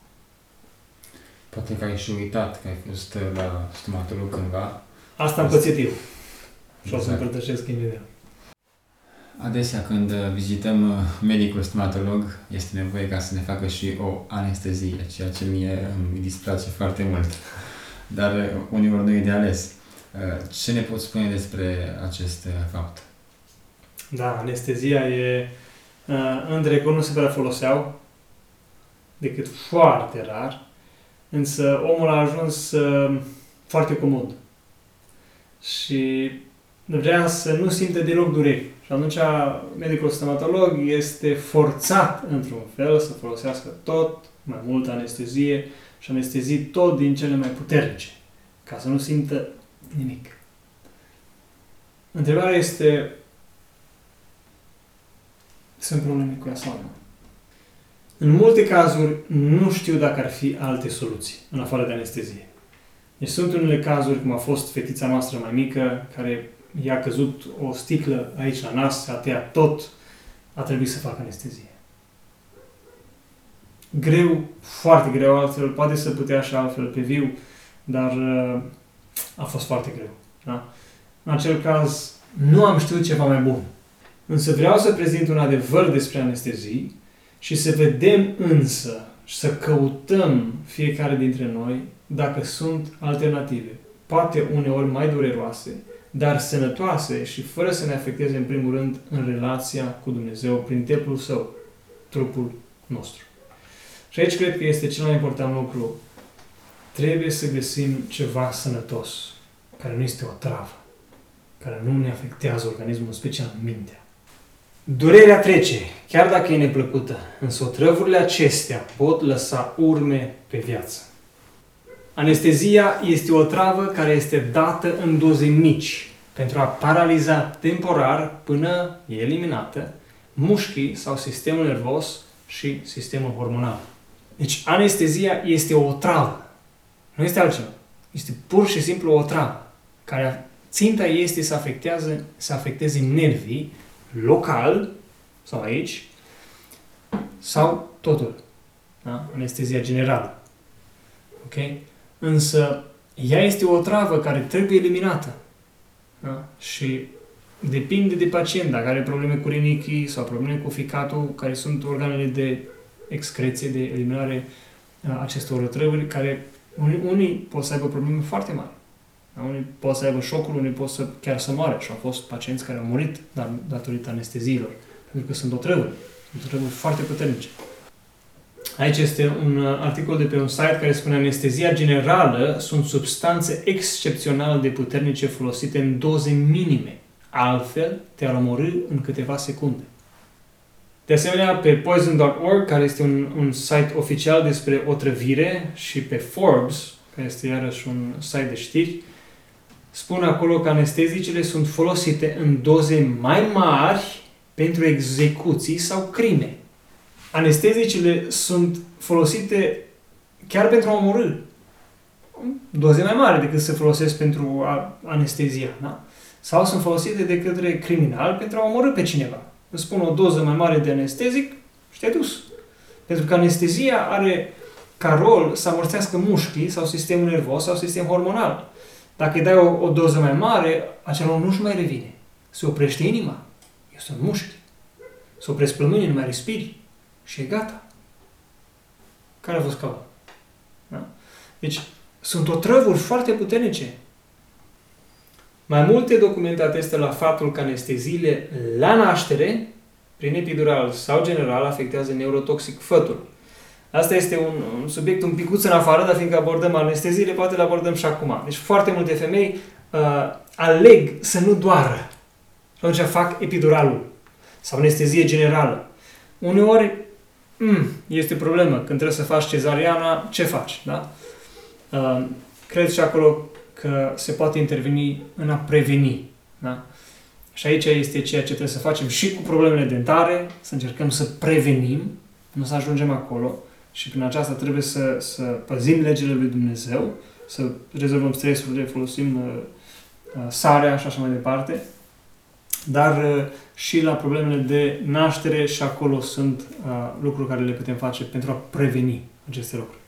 [SPEAKER 1] Poate că ai și uitat că ai fost la stomatolog cândva.
[SPEAKER 2] Asta am pățit eu. Și o să exact. împărtășesc imediat.
[SPEAKER 1] Adesea când vizităm uh, medicul stomatolog, este nevoie ca să ne facă și o anestezie, ceea ce mie îmi displace foarte mult. Dar uh, uneori nu e de ales. Uh, ce ne poți spune despre acest fapt?
[SPEAKER 2] Da, anestezia e... În trecut nu se prea foloseau, decât foarte rar, însă omul a ajuns foarte comod. Și vrea să nu simte deloc dureri. Și atunci medicul stomatolog este forțat, într-un fel, să folosească tot mai mult anestezie și anestezii tot din cele mai puternice, ca să nu simtă nimic. Întrebarea este, sunt probleme cu ea sau nu? În multe cazuri, nu știu dacă ar fi alte soluții, în afară de anestezie. Deci sunt unele cazuri, cum a fost fetița noastră mai mică, care i-a căzut o sticlă aici la nas, a tăiat tot, a trebuit să facă anestezie. Greu, foarte greu, altfel, poate să putea și altfel pe viu, dar uh, a fost foarte greu. Da? În acel caz, nu am știut ceva mai bun. Însă vreau să prezint un adevăr despre anestezii și să vedem însă și să căutăm fiecare dintre noi dacă sunt alternative. Poate uneori mai dureroase, dar sănătoase și fără să ne afecteze în primul rând în relația cu Dumnezeu prin templul Său, trupul nostru. Și aici cred că este cel mai important lucru. trebuie să găsim ceva sănătos, care nu este o travă, care nu ne afectează organismul, în special mintea. Durerea trece, chiar dacă e neplăcută, însă otrăvurile acestea pot lăsa urme pe viață. Anestezia este o travă care este dată în doze mici pentru a paraliza temporar până e eliminată mușchii sau sistemul nervos și sistemul hormonal. Deci anestezia este o travă. Nu este altceva. Este pur și simplu o travă. Care ținta este să, afectează, să afecteze nervii local sau aici sau totul. Da? Anestezia generală. Ok? Însă ea este o travă care trebuie eliminată. Da? Și depinde de pacient, dacă are probleme cu rinichii sau probleme cu ficatul, care sunt organele de excreție, de eliminare a acestor otrăvuri, care unii, unii pot să aibă probleme foarte mari. Da? Unii pot să aibă șocul, unii pot să chiar să moare și au fost pacienți care au murit dar, datorită anesteziilor, pentru că sunt otrăvuri, sunt otrăvuri foarte puternice. Aici este un articol de pe un site care spune anestezia generală sunt substanțe excepțional de puternice folosite în doze minime. Altfel, te-ar omorâ în câteva secunde. De asemenea, pe poison.org, care este un, un site oficial despre otrăvire, și pe Forbes, care este iarăși un site de știri, spun acolo că anestezicele sunt folosite în doze mai mari pentru execuții sau crime. Anestezicele sunt folosite chiar pentru a omorâ. Doze mai mari decât se folosesc pentru anestezia. Da? Sau sunt folosite de către criminal pentru a omorâ pe cineva îți spun o doză mai mare de anestezic și te-ai dus. Pentru că anestezia are ca rol să amorțească mușchii sau sistemul nervos sau sistem hormonal. Dacă îi dai o, o doză mai mare, acel om nu-și mai revine. Se oprește inima. Eu sunt mușchi. Se opresc plămânii, nu mai respiri. Și e gata. Care a fost cauza? Da? Deci, sunt otrăvuri foarte puternice mai multe documente atestă la faptul că anesteziile la naștere, prin epidural sau general, afectează neurotoxic fătul. Asta este un, un subiect un picuț în afară, dar fiindcă abordăm anesteziile, poate le abordăm și acum. Deci foarte multe femei uh, aleg să nu doară. Și atunci fac epiduralul sau anestezie generală. Uneori mm, este problemă. Când trebuie să faci cezariana, ce faci? Da? Uh, cred și acolo că se poate interveni în a preveni. Da? Și aici este ceea ce trebuie să facem și cu problemele dentare, să încercăm să prevenim, nu să ajungem acolo și prin aceasta trebuie să, să păzim legile lui Dumnezeu, să rezolvăm stresurile, folosim uh, uh, sarea și așa mai departe, dar uh, și la problemele de naștere și acolo sunt uh, lucruri care le putem face pentru a preveni aceste lucruri.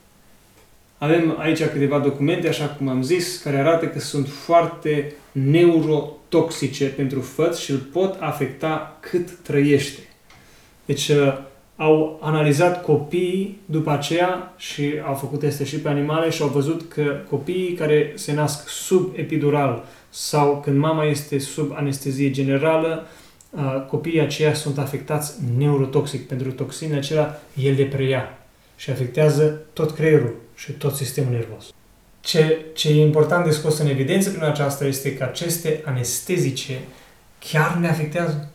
[SPEAKER 2] Avem aici câteva documente, așa cum am zis, care arată că sunt foarte neurotoxice pentru făt și îl pot afecta cât trăiește. Deci uh, au analizat copiii după aceea și au făcut teste și pe animale și au văzut că copiii care se nasc sub epidural sau când mama este sub anestezie generală, uh, copiii aceia sunt afectați neurotoxic pentru toxinele acelea, el le preia și afectează tot creierul și tot sistemul nervos. Ce, ce e important de scos în evidență prin aceasta este că aceste anestezice chiar ne afectează.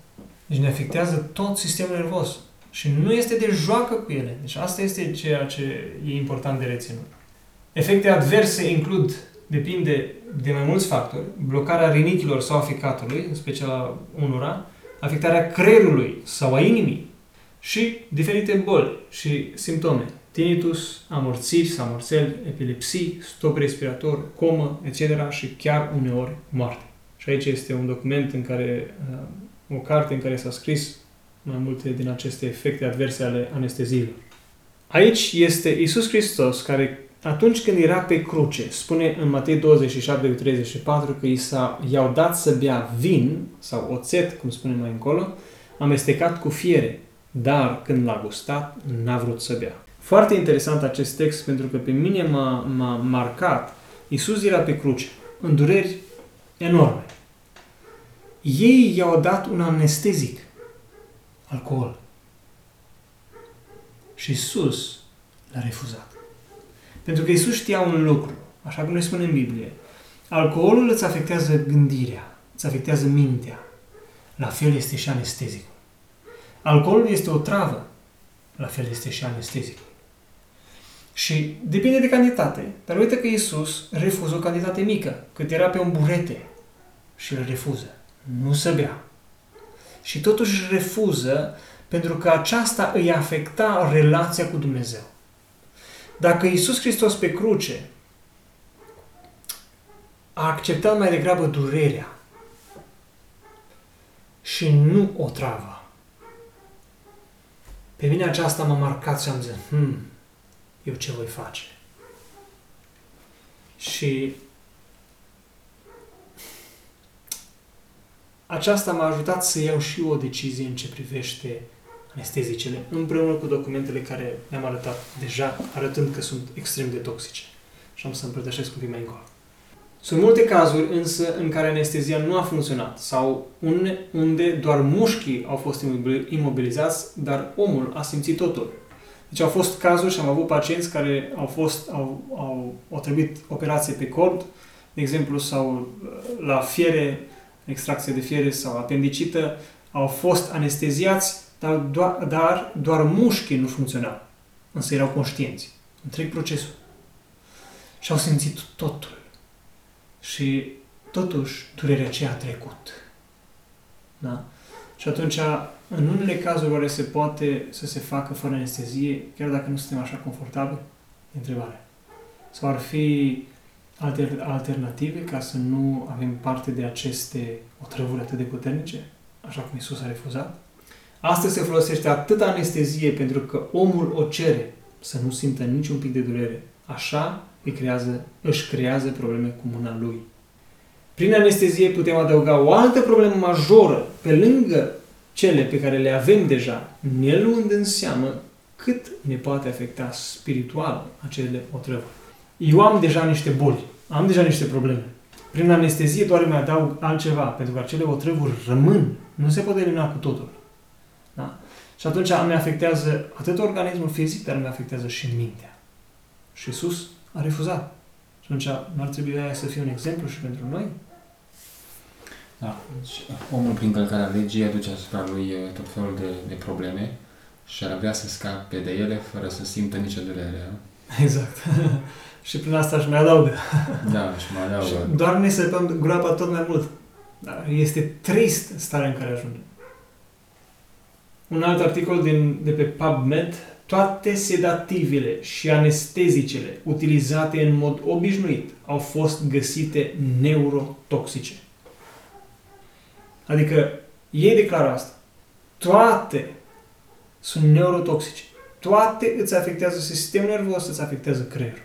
[SPEAKER 2] Deci ne afectează tot sistemul nervos. Și nu este de joacă cu ele. Deci asta este ceea ce e important de reținut. Efecte adverse includ, depinde de mai mulți factori, blocarea rinichilor sau a ficatului, în special a unora, afectarea creierului sau a inimii și diferite boli și simptome tinnitus, amorțiri sau amorțeli, epilepsii, stop respirator, comă, etc. și chiar uneori moarte. Și aici este un document în care, uh, o carte în care s-a scris mai multe din aceste efecte adverse ale anesteziilor. Aici este Isus Hristos care atunci când era pe cruce, spune în Matei 27 34 că i, s-a, i-au dat să bea vin sau oțet, cum spune mai încolo, amestecat cu fiere, dar când l-a gustat, n-a vrut să bea. Foarte interesant acest text pentru că pe mine m-a, m-a marcat. Iisus era pe cruce, în dureri enorme. Ei i-au dat un anestezic, alcool. Și Iisus l-a refuzat. Pentru că Isus știa un lucru, așa cum ne spune în Biblie. Alcoolul îți afectează gândirea, îți afectează mintea. La fel este și anestezicul. Alcoolul este o travă, la fel este și anestezicul. Și depinde de cantitate. Dar uite că Iisus refuză o cantitate mică, cât era pe un burete și îl refuză. Nu să bea. Și totuși refuză pentru că aceasta îi afecta relația cu Dumnezeu. Dacă Iisus Hristos pe cruce a acceptat mai degrabă durerea și nu o travă, pe mine aceasta m-a marcat și am zis, hmm, eu ce voi face? Și aceasta m-a ajutat să iau și o decizie în ce privește anestezicele, împreună cu documentele care le-am arătat deja, arătând că sunt extrem de toxice. Și am să împărtășesc un pic mai încolo. Sunt multe cazuri însă în care anestezia nu a funcționat sau unde doar mușchii au fost imobilizați, dar omul a simțit totul. Deci au fost cazuri și am avut pacienți care au, fost, au, au, au trebuit operație pe cord, de exemplu, sau la fiere, extracție de fiere sau apendicită, au fost anesteziați, dar doar, dar doar mușchii nu funcționau. Însă erau conștienți. Întreg procesul. Și au simțit totul. Și totuși durerea aceea a trecut. Da? Și atunci, în unele cazuri, oare se poate să se facă fără anestezie, chiar dacă nu suntem așa confortabili? Întrebare. Sau ar fi alter, alternative ca să nu avem parte de aceste otrăvuri atât de puternice, așa cum Isus a refuzat? Astăzi se folosește atât anestezie pentru că omul o cere să nu simtă niciun pic de durere. Așa îi creează, își creează probleme cu mâna lui. Prin anestezie putem adăuga o altă problemă majoră pe lângă cele pe care le avem deja, ne luând în seamă cât ne poate afecta spiritual acele otrăvuri. Eu am deja niște boli, am deja niște probleme. Prin anestezie doar mai adaug altceva, pentru că acele otrăvuri rămân, nu se pot elimina cu totul. Da? Și atunci îmi afectează atât organismul fizic, dar îmi afectează și mintea. Și Iisus a refuzat. Și atunci nu ar trebui aia să fie un exemplu și pentru noi?
[SPEAKER 1] Da. Deci, omul prin călcarea legii aduce asupra lui uh, tot felul de, de probleme și ar vrea să scape de ele fără să simtă nicio durere.
[SPEAKER 2] Exact. și prin asta își mai adaugă.
[SPEAKER 1] da, și mai adaugă. Și
[SPEAKER 2] doar ne săpăm groapa tot mai mult. Dar este trist starea în care ajungem. Un alt articol din, de pe PubMed, toate sedativele și anestezicele utilizate în mod obișnuit au fost găsite neurotoxice. Adică ei declară asta. Toate sunt neurotoxice. Toate îți afectează sistemul nervos, îți afectează creierul,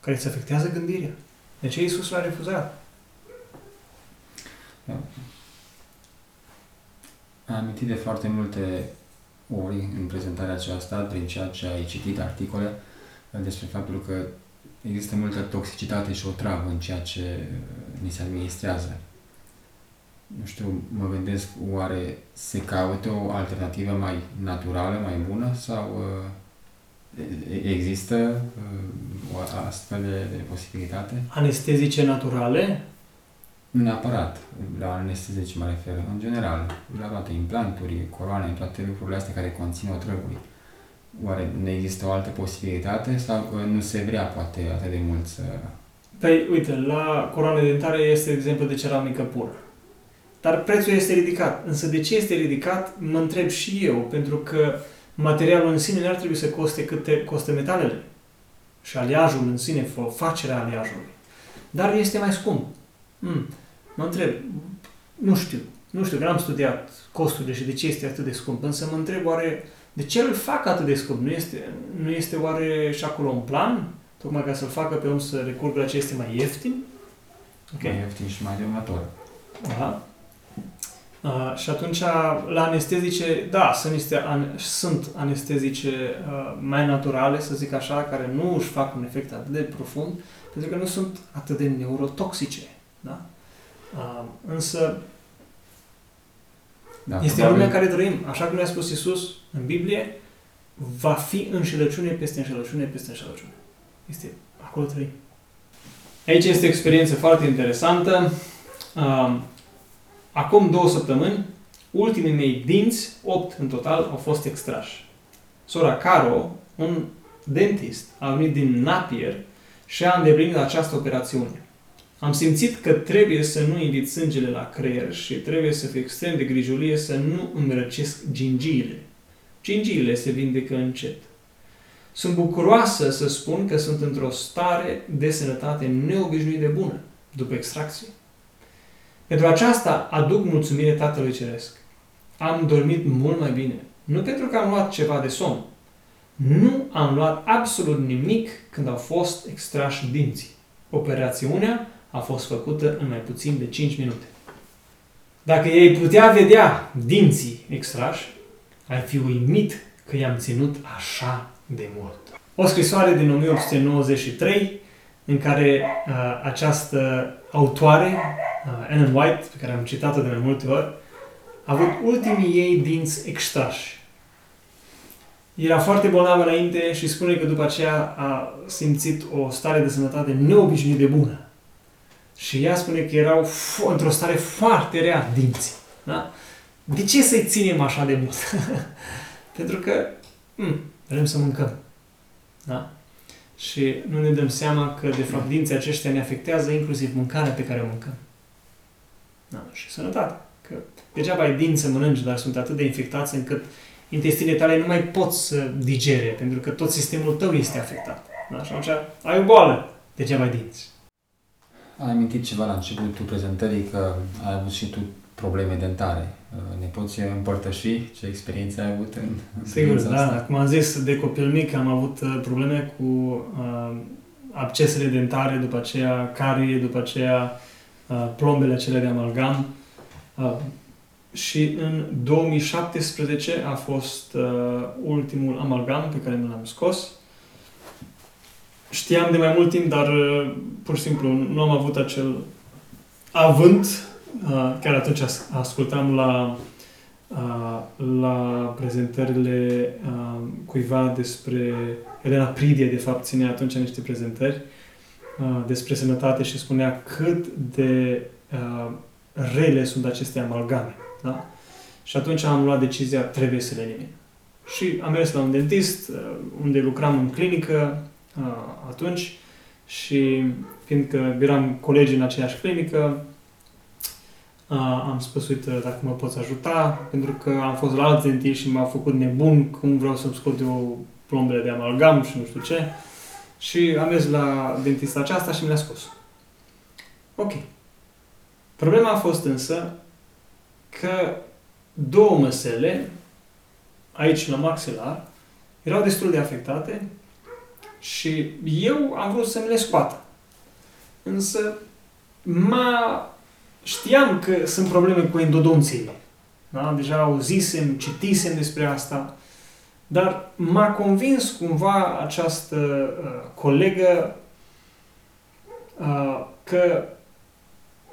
[SPEAKER 2] care îți afectează gândirea. De ce Iisus l-a refuzat?
[SPEAKER 1] Da. Am amintit de foarte multe ori în prezentarea aceasta, prin ceea ce ai citit articole, despre faptul că există multă toxicitate și o travă în ceea ce ni se administrează nu știu, mă gândesc, oare se caută o alternativă mai naturală, mai bună sau uh, există uh, o astfel de, de posibilitate?
[SPEAKER 2] Anestezice naturale?
[SPEAKER 1] Nu neapărat, la anestezice mă refer, în general, la toate implanturi, coroane, toate lucrurile astea care conțin otrăvuri. Oare nu există o altă posibilitate sau uh, nu se vrea poate atât de mult să...
[SPEAKER 2] Păi, uite, la coroane dentare este exemplu de ceramică pură dar prețul este ridicat. Însă de ce este ridicat, mă întreb și eu, pentru că materialul în sine nu ar trebui să coste câte costă metalele. Și aliajul în sine, facerea aliajului. Dar este mai scump. Hmm. Mă întreb, nu știu, nu știu, că n-am studiat costurile și de ce este atât de scump, însă mă întreb oare de ce îl fac atât de scump? Nu este, nu este oare și acolo un plan? Tocmai ca să-l facă pe om să recurgă la ce este mai ieftin?
[SPEAKER 1] Okay. Mai ieftin și mai dăunător.
[SPEAKER 2] Aha. Uh, și atunci, la anestezice, da, sunt, niște an- sunt anestezice uh, mai naturale, să zic așa, care nu își fac un efect atât de profund, pentru că nu sunt atât de neurotoxice. Da? Uh, însă, da, este lumea în care trăim. Așa cum ne-a spus Isus în Biblie, va fi înșelăciune peste înșelăciune peste înșelăciune. Este acolo 3. Aici este o experiență foarte interesantă. Um, acum două săptămâni, ultimii mei dinți, 8 în total, au fost extrași. Sora Caro, un dentist, a venit din Napier și a îndeplinit această operațiune. Am simțit că trebuie să nu invit sângele la creier și trebuie să fiu extrem de grijulie să nu îmi răcesc gingiile. Gingiile se vindecă încet. Sunt bucuroasă să spun că sunt într-o stare de sănătate neobișnuit de bună după extracție. Pentru aceasta aduc mulțumire Tatălui Ceresc. Am dormit mult mai bine. Nu pentru că am luat ceva de somn. Nu am luat absolut nimic când au fost extrași dinții. Operațiunea a fost făcută în mai puțin de 5 minute. Dacă ei putea vedea dinții extrași, ai fi uimit că i-am ținut așa de mult. O scrisoare din 1893 în care uh, această autoare, uh, Ellen White, pe care am citat-o de mai multe ori, a avut ultimii ei dinți extrași. Era foarte bolnavă înainte și spune că după aceea a simțit o stare de sănătate neobișnuit de bună. Și ea spune că erau într-o stare foarte rea dinții. Da? De ce să-i ținem așa de mult? Pentru că mm, vrem să mâncăm. Da? Și nu ne dăm seama că, de fapt, dinții aceștia ne afectează inclusiv mâncarea pe care o mâncăm. Da? Și sănătate. Că degeaba ai dinți să mănânci, dar sunt atât de infectați încât intestinele tale nu mai pot să digere, pentru că tot sistemul tău este afectat. Da? Și atunci ai o boală, degeaba ai dinți.
[SPEAKER 1] Ai amintit ceva la începutul prezentării că ai avut și tu probleme dentare. Ne poți împărtăși ce experiență ai avut în, în
[SPEAKER 2] Sigur, da. Asta? Cum am zis, de copil mic am avut uh, probleme cu uh, abcesele dentare, după aceea carie, după aceea uh, plombele cele de amalgam. Uh, și în 2017 a fost uh, ultimul amalgam pe care nu l-am scos. Știam de mai mult timp, dar uh, pur și simplu nu am avut acel avânt. Uh, chiar atunci ascultam la, uh, la prezentările uh, cuiva despre Elena Pridie, de fapt, ținea atunci niște prezentări uh, despre sănătate și spunea cât de uh, rele sunt aceste amalgame. Da? Și atunci am luat decizia, trebuie să le elimin. Și am mers la un dentist, uh, unde lucram în clinică uh, atunci și fiindcă eram colegi în aceeași clinică, uh, am spus, uite, dacă mă poți ajuta, pentru că am fost la alți dentiști și m-a făcut nebun cum vreau să-mi scot eu plombele de amalgam și nu știu ce. Și am mers la dentista aceasta și mi le-a spus. Ok. Problema a fost însă că două măsele, aici la maxilar, erau destul de afectate și eu am vrut să mi le scoată. Însă ma știam că sunt probleme cu endodonțiile. Da? Deja auzisem, citisem despre asta, dar m-a convins cumva această uh, colegă uh, că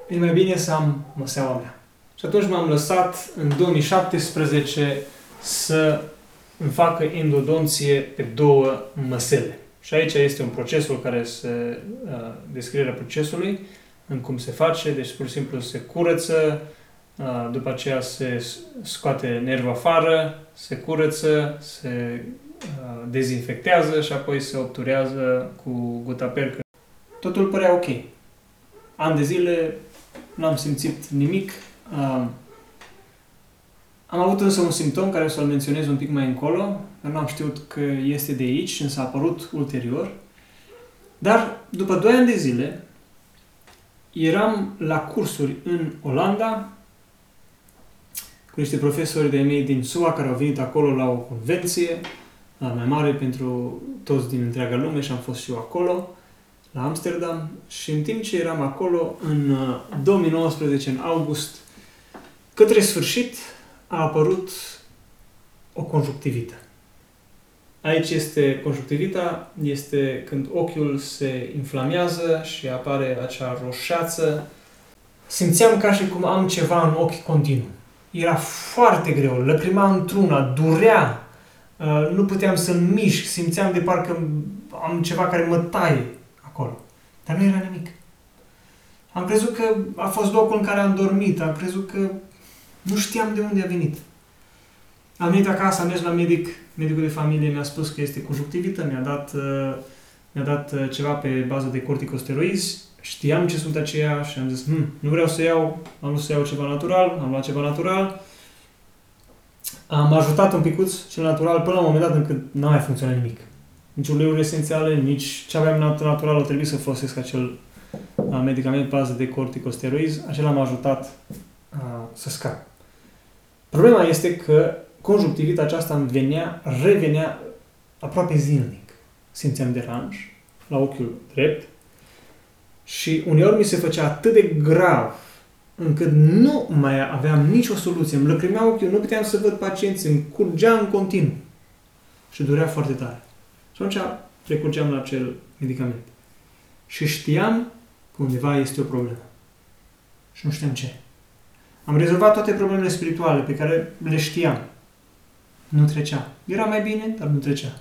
[SPEAKER 2] e mai bine să am măseaua mea. Și atunci m-am lăsat în 2017 să îmi facă endodonție pe două măsele. Și aici este un procesul care se uh, descrierea procesului, în cum se face, deci pur și simplu se curăță, uh, după aceea se scoate nervul afară, se curăță, se uh, dezinfectează și apoi se obturează cu gutapercă. Totul părea ok. An de zile n-am simțit nimic, Uh, am avut însă un simptom care o să-l menționez un pic mai încolo, dar nu am știut că este de aici, însă a apărut ulterior. Dar după 2 ani de zile eram la cursuri în Olanda cu niște profesori de mei din SUA care au venit acolo la o convenție mai mare pentru toți din întreaga lume și am fost și eu acolo la Amsterdam și în timp ce eram acolo în 2019, uh, în august, Către sfârșit a apărut o conjunctivită. Aici este conjunctivita, este când ochiul se inflamează și apare acea roșeață. Simțeam ca și cum am ceva în ochi continuu. Era foarte greu, lăcrima într-una, durea, uh, nu puteam să-mi mișc, simțeam de parcă am ceva care mă taie acolo. Dar nu era nimic. Am crezut că a fost locul în care am dormit, am crezut că nu știam de unde a venit. Am venit acasă, am mers la medic, medicul de familie mi-a spus că este conjunctivită, mi-a dat, uh, mi-a dat uh, ceva pe bază de corticosteroizi, știam ce sunt aceia și am zis, hm, nu vreau să iau, am vrut să iau ceva natural, am luat ceva natural, am ajutat un picuț cel natural până la un moment dat încât n-a mai funcționat nimic. Nici uleiuri esențiale, nici ce aveam natural, o trebuie să folosesc acel uh, medicament bază de corticosteroizi, acela m-a ajutat uh, să scap. Problema este că conjunctivita aceasta îmi venea, revenea aproape zilnic. Simțeam deranj la ochiul drept și uneori mi se făcea atât de grav încât nu mai aveam nicio soluție. Îmi lăcrimea ochiul, nu puteam să văd pacienți, îmi curgea în continuu. Și durea foarte tare. Și atunci recurgeam la acel medicament. Și știam că undeva este o problemă. Și nu știam ce. Am rezolvat toate problemele spirituale pe care le știam. Nu trecea. Era mai bine, dar nu trecea.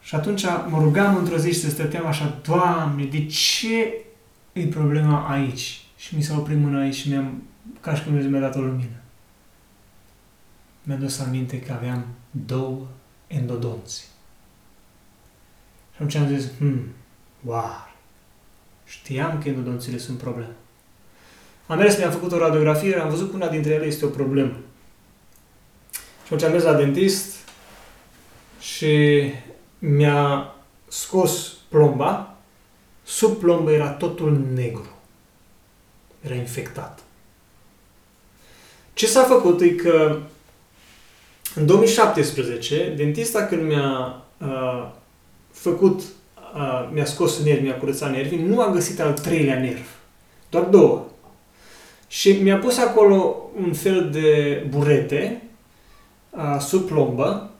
[SPEAKER 2] Și atunci mă rugam într-o zi și se stăteam așa, Doamne, de ce e problema aici? Și mi s-a oprit mâna aici și mi-am, ca și cum mi-a dat o lumină. Mi-a dus aminte că aveam două endodonți. Și atunci am zis, hmm, wow, știam că endodonțile sunt probleme. Am mers, mi-am făcut o radiografie, am văzut că una dintre ele este o problemă. Și atunci am mers la dentist și mi-a scos plomba, sub plombă era totul negru. Era infectat. Ce s-a făcut e că în 2017, dentista când mi-a uh, făcut, uh, mi-a scos nervi, mi-a curățat nervii, nu a găsit al treilea nerv. Doar două. Și mi-a pus acolo un fel de burete uh, sub plombă,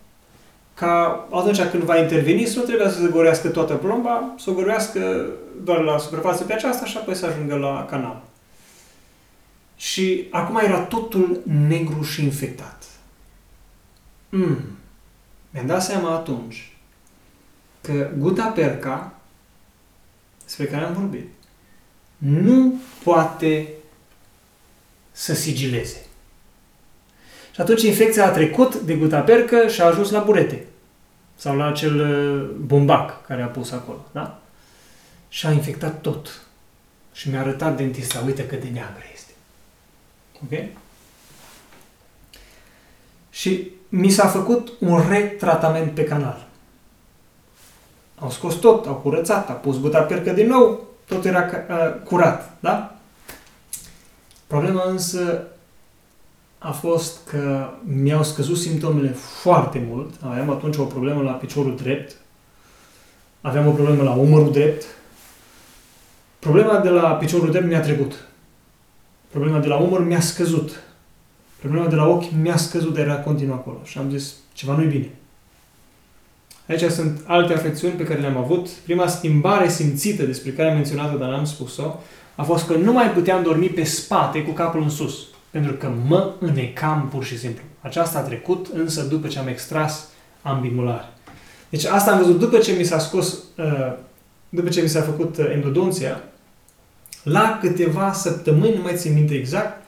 [SPEAKER 2] ca atunci când va interveni să nu trebuie să se gorească toată plomba, să o gorească doar la suprafață pe aceasta și apoi să ajungă la canal. Și acum era totul negru și infectat. Mm. Mi-am dat seama atunci că guta perca, despre care am vorbit, nu poate să sigileze. Și atunci infecția a trecut de gutapercă și a ajuns la burete. Sau la acel uh, bombac care a pus acolo. Da? Și a infectat tot. Și mi-a arătat dentista, uite cât de neagră este. Ok? Și mi s-a făcut un retratament pe canal. Au scos tot, au curățat, au pus gutapercă din nou, tot era uh, curat, da? Problema însă a fost că mi-au scăzut simptomele foarte mult. Aveam atunci o problemă la piciorul drept, aveam o problemă la umărul drept. Problema de la piciorul drept mi-a trecut. Problema de la umăr mi-a scăzut. Problema de la ochi mi-a scăzut, dar era continuu acolo. Și am zis, ceva nu-i bine. Aici sunt alte afecțiuni pe care le-am avut. Prima schimbare simțită despre care am menționat-o, dar n-am spus-o, a fost că nu mai puteam dormi pe spate cu capul în sus. Pentru că mă înecam pur și simplu. Aceasta a trecut însă după ce am extras ambimulare. Deci asta am văzut după ce mi s-a scos, uh, după ce mi s-a făcut uh, endodonția, la câteva săptămâni, nu mai țin minte exact,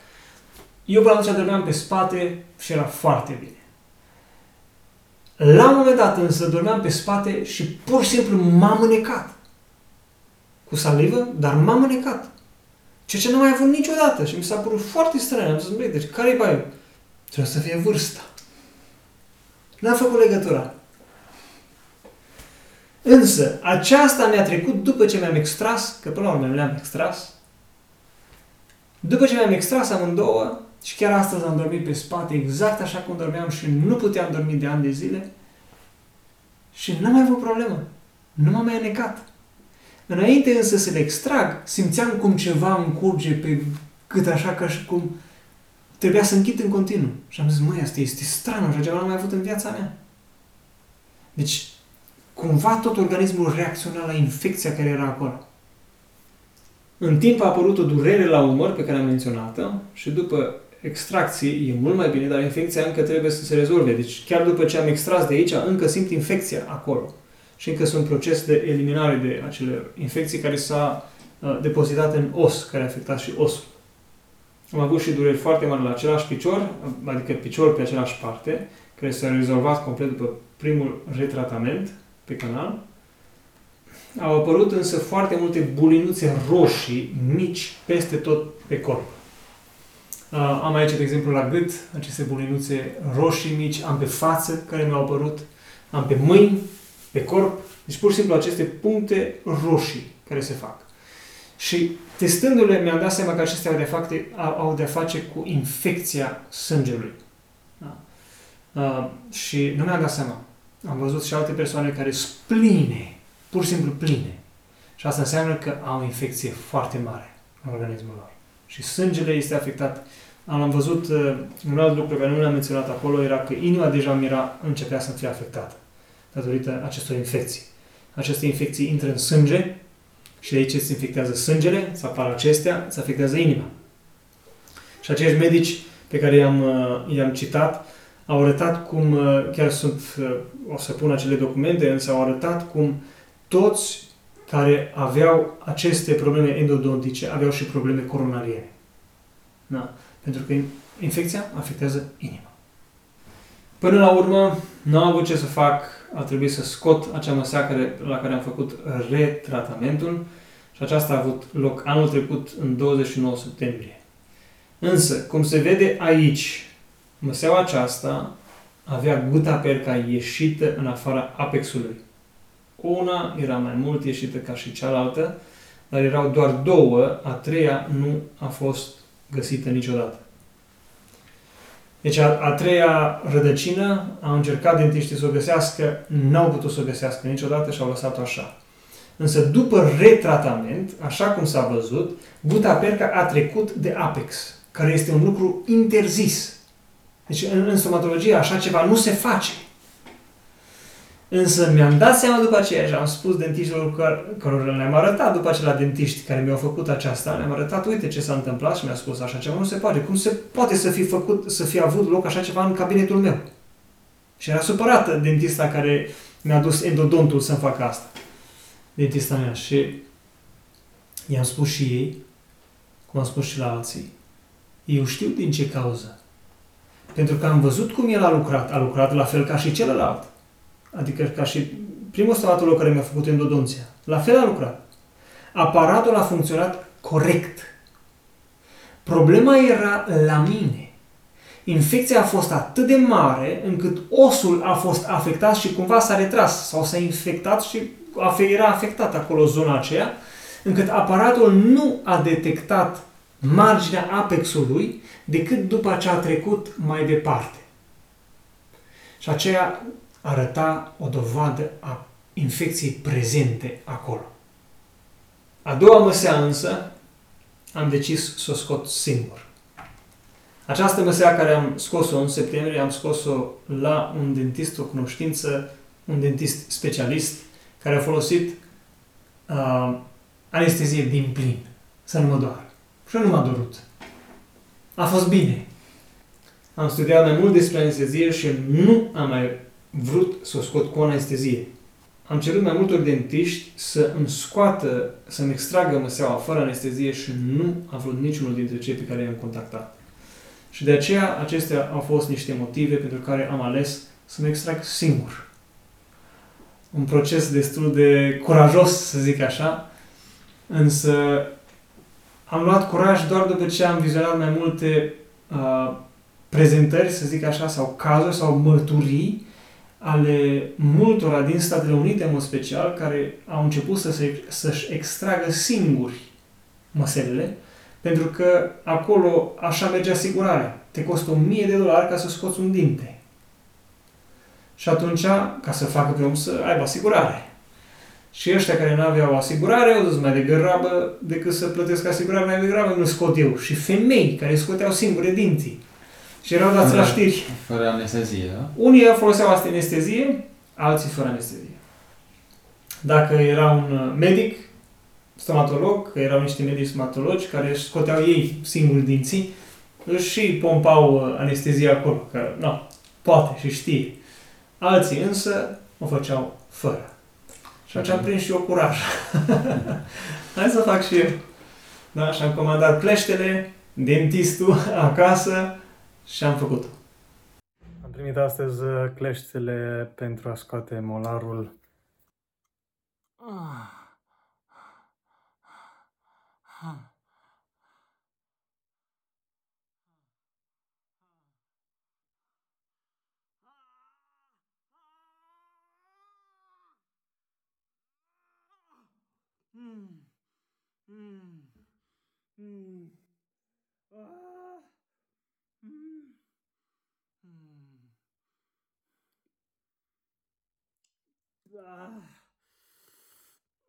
[SPEAKER 2] eu până atunci dormeam pe spate și era foarte bine. La un moment dat însă dormeam pe spate și pur și simplu m-am înecat. Cu salivă, dar m-am înecat. Ceea ce nu mai avut niciodată și mi s-a părut foarte straniu. Am zis, băi, deci care e bai? Trebuie să fie vârsta. N-am făcut legătura. Însă, aceasta mi-a trecut după ce mi-am extras, că până la urmă le-am extras, după ce mi-am extras amândouă, și chiar astăzi am dormit pe spate exact așa cum dormeam și nu puteam dormi de ani de zile, și n-am mai avut problemă. Nu m-am mai înecat. Înainte însă să le extrag, simțeam cum ceva îmi curge pe cât așa ca și cum trebuia să închid în continuu. Și am zis, măi, asta este strană, așa ceva n-am mai avut în viața mea. Deci, cumva tot organismul reacționa la infecția care era acolo. În timp a apărut o durere la umăr pe care am menționat-o și după extracție e mult mai bine, dar infecția încă trebuie să se rezolve. Deci chiar după ce am extras de aici, încă simt infecția acolo. Și încă sunt proces de eliminare de acele infecții care s-a uh, depozitat în os, care a afectat și osul. Am avut și dureri foarte mari la același picior, adică picior pe același parte, care s-a rezolvat complet după primul retratament pe canal. Au apărut însă foarte multe bulinuțe roșii, mici, peste tot pe corp. Uh, am aici, de exemplu, la gât, aceste bulinuțe roșii mici, am pe față care mi-au apărut, am pe mâini, pe corp, deci pur și simplu aceste puncte roșii care se fac. Și testându-le mi-am dat seama că acestea au de, fapt, au de face cu infecția sângelui. Da? Uh, și nu mi-am dat seama. Am văzut și alte persoane care sunt pline, pur și simplu pline. Și asta înseamnă că au o infecție foarte mare în organismul lor. Și sângele este afectat. Am văzut uh, un alt lucru care nu l-am menționat acolo, era că inima deja mi-era, începea să fie afectată datorită acestor infecții. Aceste infecții intră în sânge și de aici se infectează sângele, să apară acestea, se afectează inima. Și acești medici pe care i-am, uh, i-am citat au arătat cum, uh, chiar sunt, uh, o să pun acele documente, însă au arătat cum toți care aveau aceste probleme endodontice aveau și probleme coronariene. Da? Pentru că infecția afectează inima. Până la urmă, nu am avut ce să fac, a trebuit să scot acea măsea care, la care am făcut retratamentul și aceasta a avut loc anul trecut în 29 septembrie. Însă, cum se vede aici, măseaua aceasta avea guta perca ieșită în afara apexului. Una era mai mult ieșită ca și cealaltă, dar erau doar două, a treia nu a fost găsită niciodată. Deci a, a treia rădăcină a încercat dentiștii să o găsească, n-au putut să o găsească niciodată și au lăsat-o așa. Însă după retratament, așa cum s-a văzut, buta perca a trecut de apex, care este un lucru interzis. Deci în, în stomatologie așa ceva nu se face. Însă mi-am dat seama după aceea și am spus dentiștilor care le-am arătat după aceea la dentiști care mi-au făcut aceasta, le-am arătat, uite ce s-a întâmplat și mi-a spus așa ceva, nu se poate. Cum se poate să fi făcut, să fi avut loc așa ceva în cabinetul meu? Și era supărată dentista care mi-a dus endodontul să-mi facă asta. Dentista mea. Și i-am spus și ei, cum am spus și la alții, eu știu din ce cauză. Pentru că am văzut cum el a lucrat. A lucrat la fel ca și celălalt. Adică ca și primul stomatolog care mi-a făcut endodonția. La fel a lucrat. Aparatul a funcționat corect. Problema era la mine. Infecția a fost atât de mare încât osul a fost afectat și cumva s-a retras sau s-a infectat și era afectat acolo zona aceea, încât aparatul nu a detectat marginea apexului decât după ce a trecut mai departe. Și aceea arăta o dovadă a infecției prezente acolo. A doua măsea însă am decis să o scot singur. Această măsea care am scos-o în septembrie, am scos-o la un dentist, o cunoștință, un dentist specialist, care a folosit uh, anestezie din plin, să nu mă doară. Și nu m-a dorut. A fost bine. Am studiat mai mult despre anestezie și nu am mai vrut să o scot cu anestezie. Am cerut mai multor dentiști să îmi scoată, să-mi extragă măseaua fără anestezie și nu a vrut niciunul dintre cei pe care i-am contactat. Și de aceea acestea au fost niște motive pentru care am ales să-mi extrag singur. Un proces destul de curajos, să zic așa, însă am luat curaj doar după ce am vizionat mai multe uh, prezentări, să zic așa, sau cazuri sau mărturii ale multora din Statele Unite, în mod special, care au început să se, să-și extragă singuri măselele, pentru că acolo așa merge asigurarea. Te costă 1000 de dolari ca să scoți un dinte. Și atunci, ca să facă pe om să aibă asigurare. Și ăștia care nu aveau asigurare au dus mai degrabă decât să plătesc asigurare mai degrabă, nu scot eu. Și femei care scoteau singure dinții și erau dați la știri.
[SPEAKER 1] Fără anestezie, da?
[SPEAKER 2] Unii foloseau asta anestezie, alții fără anestezie. Dacă era un uh, medic, stomatolog, că erau niște medici stomatologi care își scoteau ei singuri dinții, își și pompau uh, anestezia acolo, că nu, poate și știe. Alții însă o făceau fără. Și atunci am prins și eu curaj. Hai să fac și eu. Da? Și am comandat cleștele, dentistul acasă și am făcut. Am primit astăzi cleștele pentru a scoate molarul. Ah. Mm. Mm. Mm. Ah. Mm. Mm. Ah.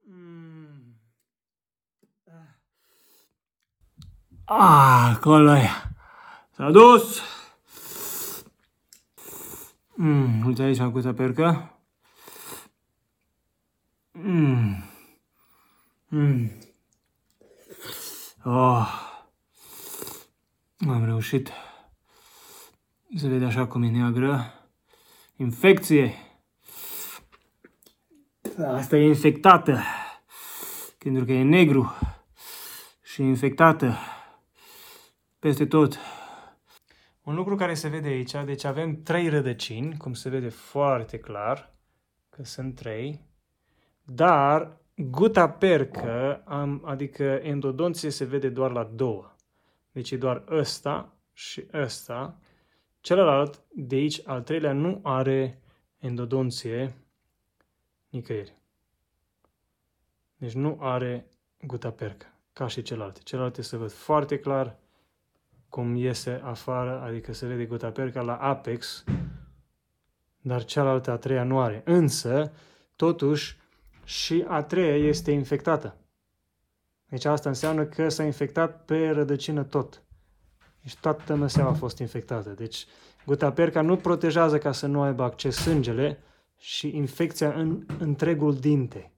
[SPEAKER 2] Mm. Ah. ah, acolo e. S-a dus. Mm, uite aici am cu percă. Mm. Mm. Oh. Am reușit. Se vede așa cum e neagră. Infecție. Asta e infectată. Pentru că e negru. Și infectată. Peste tot. Un lucru care se vede aici, deci avem trei rădăcini, cum se vede foarte clar, că sunt trei, dar Guta percă, am, adică endodonție se vede doar la două. Deci e doar ăsta și ăsta. Celălalt de aici, al treilea, nu are endodonție nicăieri. Deci nu are guta percă, ca și celelalte. Celelalte se văd foarte clar cum iese afară, adică se vede guta perca la apex, dar cealaltă a treia nu are. Însă, totuși, și a treia este infectată. Deci asta înseamnă că s-a infectat pe rădăcină tot. Deci toată măseaua a fost infectată. Deci gutaperca nu protejează ca să nu aibă acces sângele și infecția în întregul dinte.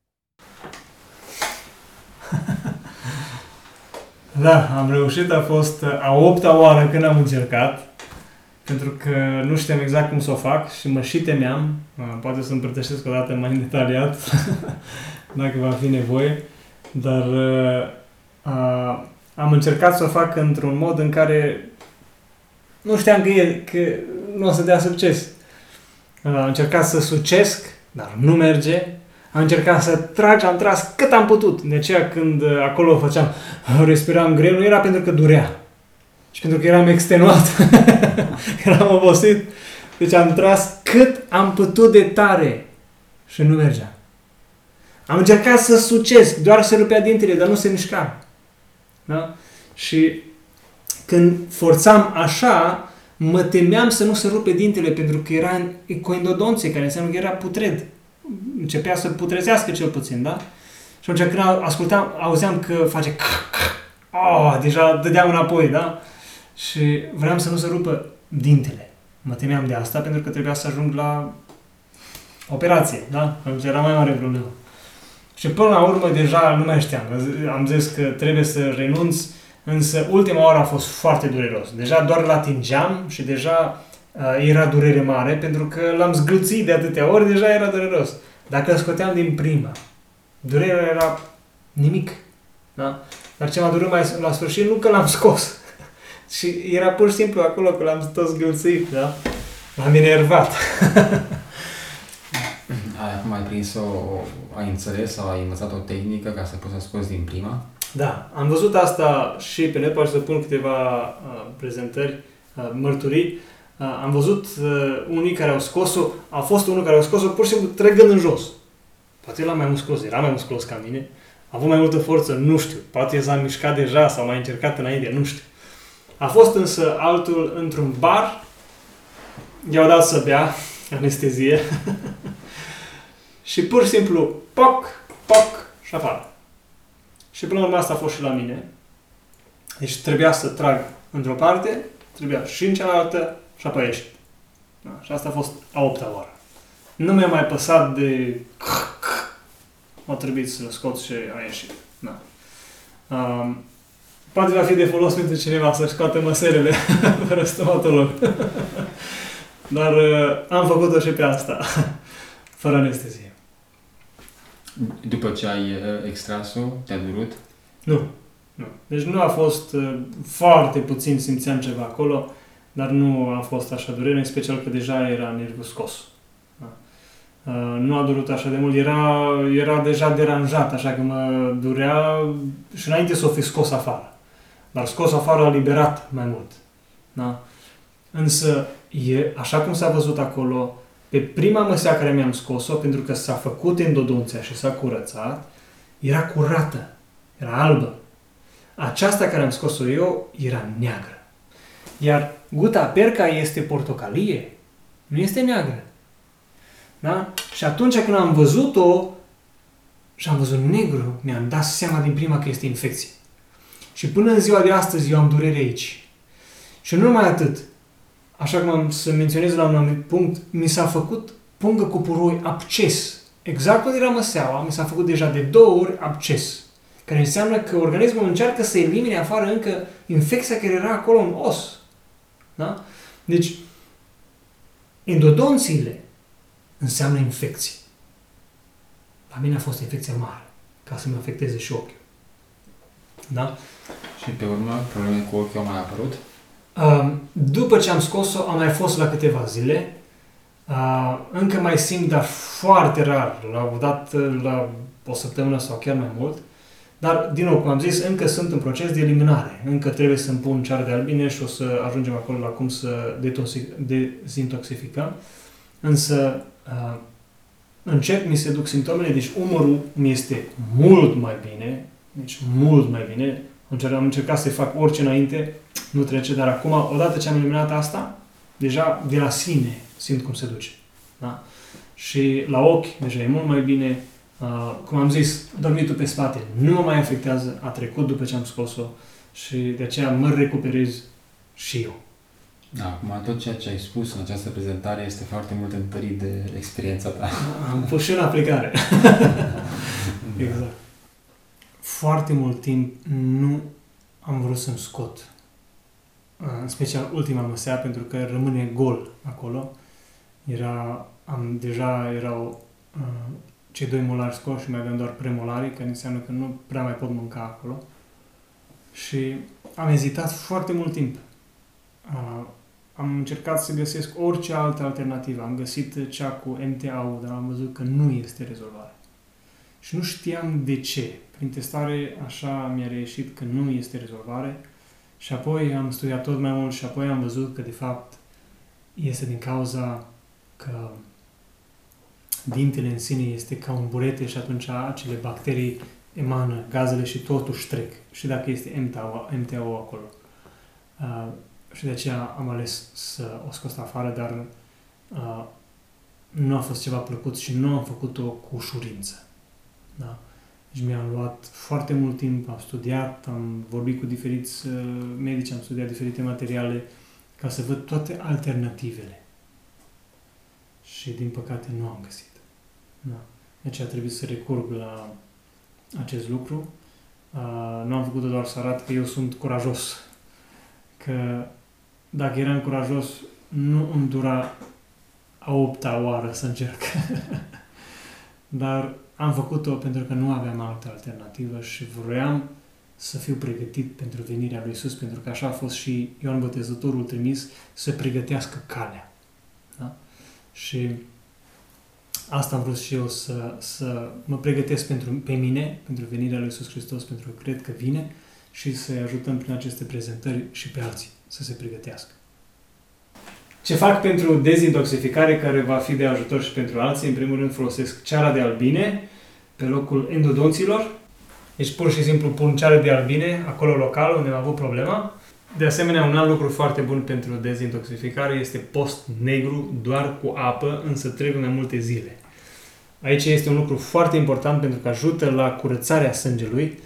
[SPEAKER 2] Da, am reușit, a fost a opta oară când am încercat pentru că nu știam exact cum să o fac și mă și temeam, poate să împărtășesc o dată mai în detaliat, dacă va fi nevoie, dar uh, am încercat să o fac într-un mod în care nu știam că, e, că nu o să dea succes. Uh, am încercat să sucesc, dar nu merge. Am încercat să trag, am tras cât am putut. De aceea când acolo făceam, respiram greu, nu era pentru că durea și pentru că eram extenuat, eram obosit, deci am tras cât am putut de tare și nu mergea. Am încercat să sucesc, doar să rupea dintele, dar nu se mișca. Da? Și când forțam așa, mă temeam să nu se rupe dintele, pentru că era coindodonție, care înseamnă că era putred. Începea să putrezească cel puțin, da? Și atunci când ascultam, auzeam că face oh, deja dădeam înapoi, da? și vreau să nu se rupă dintele. Mă temeam de asta pentru că trebuia să ajung la operație, da? Atunci era mai mare problemă. Și până la urmă deja nu mai știam. Am zis că trebuie să renunț, însă ultima oară a fost foarte dureros. Deja doar la atingeam și deja uh, era durere mare pentru că l-am zgâlțit de atâtea ori, deja era dureros. Dacă îl scoteam din prima, durerea era nimic. Da? Dar ce m-a durat mai la sfârșit, nu că l-am scos, și era pur și simplu acolo că l-am tot zgâlțit, da? M-am enervat.
[SPEAKER 1] ai acum ai prins-o, ai înțeles sau ai învățat o tehnică ca să poți să scoți din prima?
[SPEAKER 2] Da, am văzut asta și pe net, poate să pun câteva uh, prezentări, uh, mărturii. Uh, am văzut uh, unii care au scos-o, a fost unul care a scos-o pur și simplu trăgând în jos. Poate el mai musculos, era mai musculos ca mine, a avut mai multă forță, nu știu. Poate s-a mișcat deja sau mai încercat înainte, nu știu. A fost însă altul într-un bar, i-au dat să bea anestezie și pur și simplu, poc, poc și afară. Și până la urmă asta a fost și la mine. Deci trebuia să trag într-o parte, trebuia și în cealaltă și apoi ieși. Da? Și asta a fost a opta oară. Nu mi-a mai păsat de... M-a trebuit să scot și a ieșit. Da. Um, Poate va fi de folos pentru cineva să-și scoate măselele fără stomatolog. Dar uh, am făcut-o și pe asta, fără anestezie.
[SPEAKER 1] După ce ai uh, extras-o, te-a durut?
[SPEAKER 2] Nu. nu. Deci nu a fost uh, foarte puțin simțeam ceva acolo, dar nu a fost așa durere, în special că deja era nervul scos. Da. Uh, nu a durut așa de mult, era, era deja deranjat, așa că mă durea și înainte să o fi scos afară. Dar scos afară a liberat mai mult. Da? Însă, e, așa cum s-a văzut acolo, pe prima măsea care mi-am scos-o, pentru că s-a făcut endodonția și s-a curățat, era curată, era albă. Aceasta care am scos-o eu era neagră. Iar guta perca este portocalie, nu este neagră. Da? Și atunci când am văzut-o și am văzut negru, mi-am dat seama din prima că este infecție. Și până în ziua de astăzi eu am durere aici. Și nu numai atât. Așa cum am să menționez la un anumit punct, mi s-a făcut pungă cu puroi abces. Exact când era măseaua, mi s-a făcut deja de două ori abces. Care înseamnă că organismul încearcă să elimine afară încă infecția care era acolo în os. Da? Deci, endodonțiile înseamnă infecții. La mine a fost infecția mare, ca să-mi afecteze și ochiul. Da?
[SPEAKER 1] Și pe urmă, probleme cu ochiul au mai apărut?
[SPEAKER 2] După ce am scos-o, am mai fost la câteva zile. Încă mai simt, dar foarte rar, la o dată la o săptămână sau chiar mai mult. Dar, din nou, cum am zis, încă sunt în proces de eliminare. Încă trebuie să-mi pun ceară de albine și o să ajungem acolo la cum să dezintoxificăm. Însă, încep mi se duc simptomele, deci umărul mi este mult mai bine, deci mult mai bine. Am încercat să-i fac orice înainte, nu trece, dar acum, odată ce am eliminat asta, deja de la sine simt cum se duce. Da? Și la ochi, deja e mult mai bine. Uh, cum am zis, dormitul pe spate nu mă mai afectează, a trecut după ce am scos-o și de aceea mă recuperez și eu.
[SPEAKER 1] Da, acum tot ceea ce ai spus în această prezentare este foarte mult întărit de experiența ta.
[SPEAKER 2] Am pus și în aplicare. exact. Foarte mult timp nu am vrut să-mi scot în special ultima măsea, pentru că rămâne gol acolo. Era, am, deja erau uh, cei doi molari scoși și mai aveam doar premolarii, care înseamnă că nu prea mai pot mânca acolo. Și am ezitat foarte mult timp. Uh, am încercat să găsesc orice altă alternativă. Am găsit cea cu MTA-ul, dar am văzut că nu este rezolvare. Și nu știam de ce. Prin testare așa mi-a reieșit că nu este rezolvare și apoi am studiat tot mai mult și apoi am văzut că, de fapt, este din cauza că dintele în sine este ca un burete și atunci acele bacterii emană gazele și totuși trec. Și dacă este MTO, MTO acolo. Uh, și de aceea am ales să o scos afară, dar uh, nu a fost ceva plăcut și nu am făcut-o cu ușurință. Da? Deci mi-a luat foarte mult timp, am studiat, am vorbit cu diferiți uh, medici, am studiat diferite materiale ca să văd toate alternativele. Și din păcate nu am găsit. Da. Deci a trebuit să recurg la acest lucru. Uh, nu am făcut-o doar să arăt că eu sunt curajos. Că dacă eram curajos, nu îmi dura a opta oară să încerc. Dar am făcut-o pentru că nu aveam altă alternativă și vroiam să fiu pregătit pentru venirea lui Isus, pentru că așa a fost și Ioan Botezătorul trimis să pregătească calea. Da? Și asta am vrut și eu să, să mă pregătesc pentru, pe mine, pentru venirea lui Isus Hristos, pentru că cred că vine și să-i ajutăm prin aceste prezentări și pe alții să se pregătească. Ce fac pentru dezintoxificare, care va fi de ajutor și pentru alții, în primul rând folosesc ceara de albine pe locul endodonților. Deci pur și simplu pun ceară de albine acolo local unde am avut problema. De asemenea, un alt lucru foarte bun pentru dezintoxificare este post negru doar cu apă, însă trebuie mai multe zile. Aici este un lucru foarte important pentru că ajută la curățarea sângelui, Uh,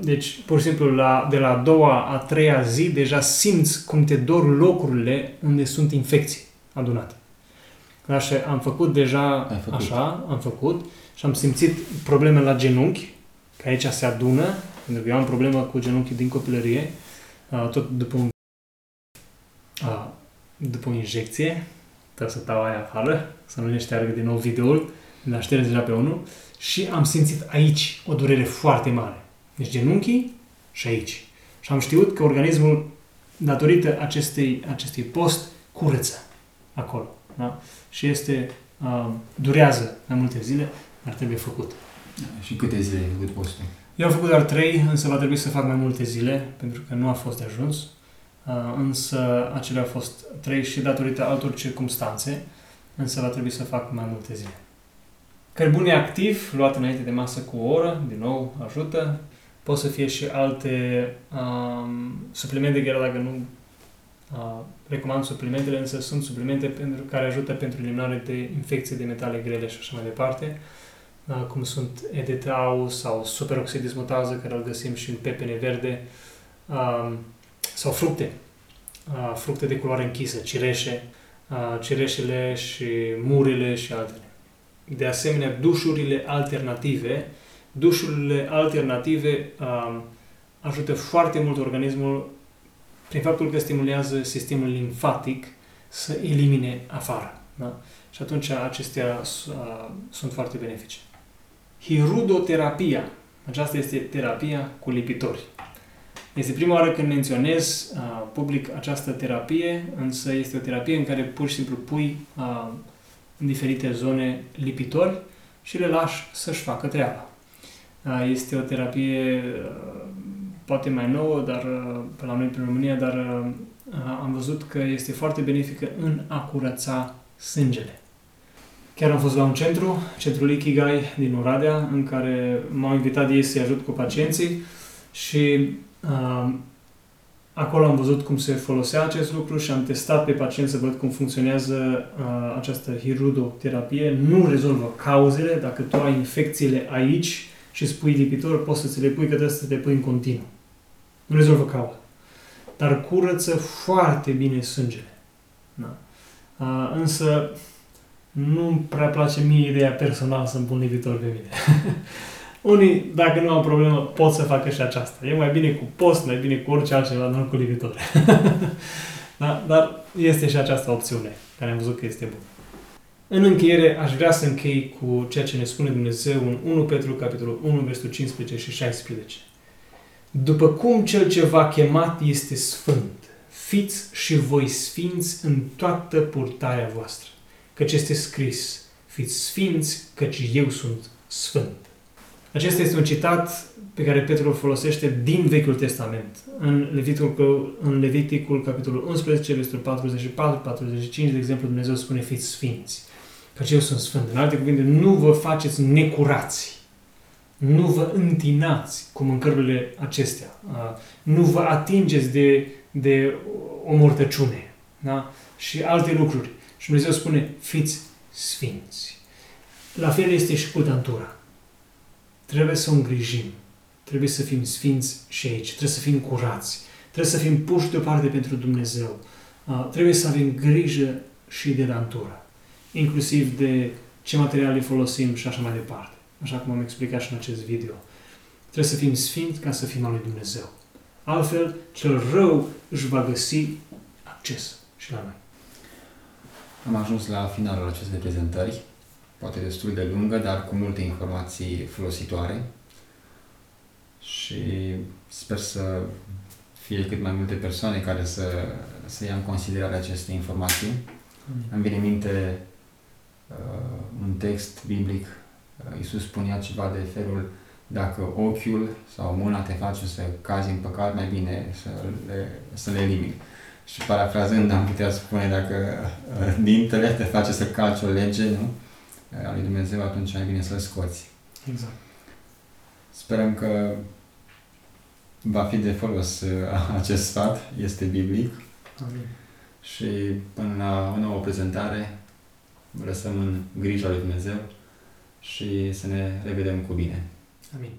[SPEAKER 2] deci, pur și simplu, la, de la a doua, a treia zi, deja simți cum te dor locurile unde sunt infecții adunate. Așa, am făcut deja făcut. așa, am făcut și am simțit probleme la genunchi, că aici se adună, pentru că eu am problemă cu genunchii din copilărie, uh, tot după un după o injecție, trebuie să dau aia afară, să nu ne șteargă din nou videoul, la ștergerea deja pe unul, și am simțit aici o durere foarte mare. Deci genunchii și aici. Și am știut că organismul, datorită acestei, acestui post, curăță acolo. Da? Și este, uh, durează mai multe zile, dar trebuie făcut.
[SPEAKER 1] Și câte zile ai făcut postul?
[SPEAKER 2] Eu am făcut doar trei, însă va trebui să fac mai multe zile, pentru că nu a fost de ajuns. Uh, însă acelea au fost trei și datorită altor circumstanțe, însă va trebui să fac mai multe zile. Cărbune activ, luat înainte de masă cu o oră, din nou ajută. Pot să fie și alte um, suplimente, chiar dacă nu uh, recomand suplimentele, însă sunt suplimente pentru care ajută pentru eliminare de infecții de metale grele și așa mai departe, uh, cum sunt EDTAU sau superoxidismutază, care îl găsim și în pepene verde, uh, sau fructe, uh, fructe de culoare închisă, cireșe, uh, cireșele și murile și altele. De asemenea, dușurile alternative, dușurile alternative uh, ajută foarte mult organismul prin faptul că stimulează sistemul limfatic să elimine afară. Da? Și atunci acestea uh, sunt foarte benefice. Hirudoterapia. Aceasta este terapia cu lipitori. Este prima oară când menționez uh, public această terapie, însă este o terapie în care pur și simplu pui uh, în diferite zone lipitori și le lași să-și facă treaba. Uh, este o terapie uh, poate mai nouă, dar uh, pe la noi prin România, dar uh, am văzut că este foarte benefică în a curăța sângele. Chiar am fost la un centru, centrul Ikigai din Oradea, în care m-au invitat ei să-i ajut cu pacienții și uh, acolo am văzut cum se folosea acest lucru și am testat pe pacient să văd cum funcționează uh, această hirudoterapie. Nu rezolvă cauzele, dacă tu ai infecțiile aici și spui lipitor, poți să ți le pui, că trebuie să te pui în continuu. Nu rezolvă cauza. Dar curăță foarte bine sângele. Da. Uh, însă nu prea place mie ideea personală să-mi pun lipitor pe mine. Unii, dacă nu au problemă, pot să facă și aceasta. E mai bine cu post, mai bine cu orice altceva, nu cu lipitor. da? Dar este și această opțiune, care am văzut că este bună. În încheiere, aș vrea să închei cu ceea ce ne spune Dumnezeu în 1 Petru, capitolul 1, versetul 15 și 16. După cum cel ce v-a chemat este sfânt, fiți și voi sfinți în toată purtarea voastră, căci este scris, fiți sfinți, căci eu sunt sfânt. Acesta este un citat pe care Petru îl folosește din Vechiul Testament. În Leviticul, în Leviticul capitolul 11, versetul 44-45, de exemplu, Dumnezeu spune fiți sfinți, căci eu sunt sfânt. În alte cuvinte, nu vă faceți necurați nu vă întinați cu mâncărurile acestea. Nu vă atingeți de, de o mortăciune. Da? Și alte lucruri. Și Dumnezeu spune, fiți sfinți. La fel este și cu dantura. Trebuie să o îngrijim. Trebuie să fim sfinți și aici. Trebuie să fim curați. Trebuie să fim puși deoparte pentru Dumnezeu. Trebuie să avem grijă și de dantura. Inclusiv de ce materiale folosim și așa mai departe așa cum am explicat și în acest video. Trebuie să fim sfinți ca să fim al lui Dumnezeu. Altfel, cel rău își va găsi acces și la noi.
[SPEAKER 1] Am ajuns la finalul acestei prezentări, poate destul de lungă, dar cu multe informații folositoare și sper să fie cât mai multe persoane care să, să ia în considerare aceste informații. Mm. Îmi vine în minte uh, un text biblic Uh, Iisus spunea ceva de felul dacă ochiul sau mâna te face să cazi în păcat, mai bine să le, să le elimini. Și parafrazând, am putea spune dacă uh, dintele te face să calci o lege, nu? Uh, a lui Dumnezeu, atunci mai bine să-l scoți.
[SPEAKER 2] Exact.
[SPEAKER 1] Sperăm că va fi de folos acest sfat, este biblic.
[SPEAKER 2] Amin.
[SPEAKER 1] Și până la o nouă prezentare, lăsăm în grija lui Dumnezeu și să ne revedem cu bine.
[SPEAKER 2] Amin.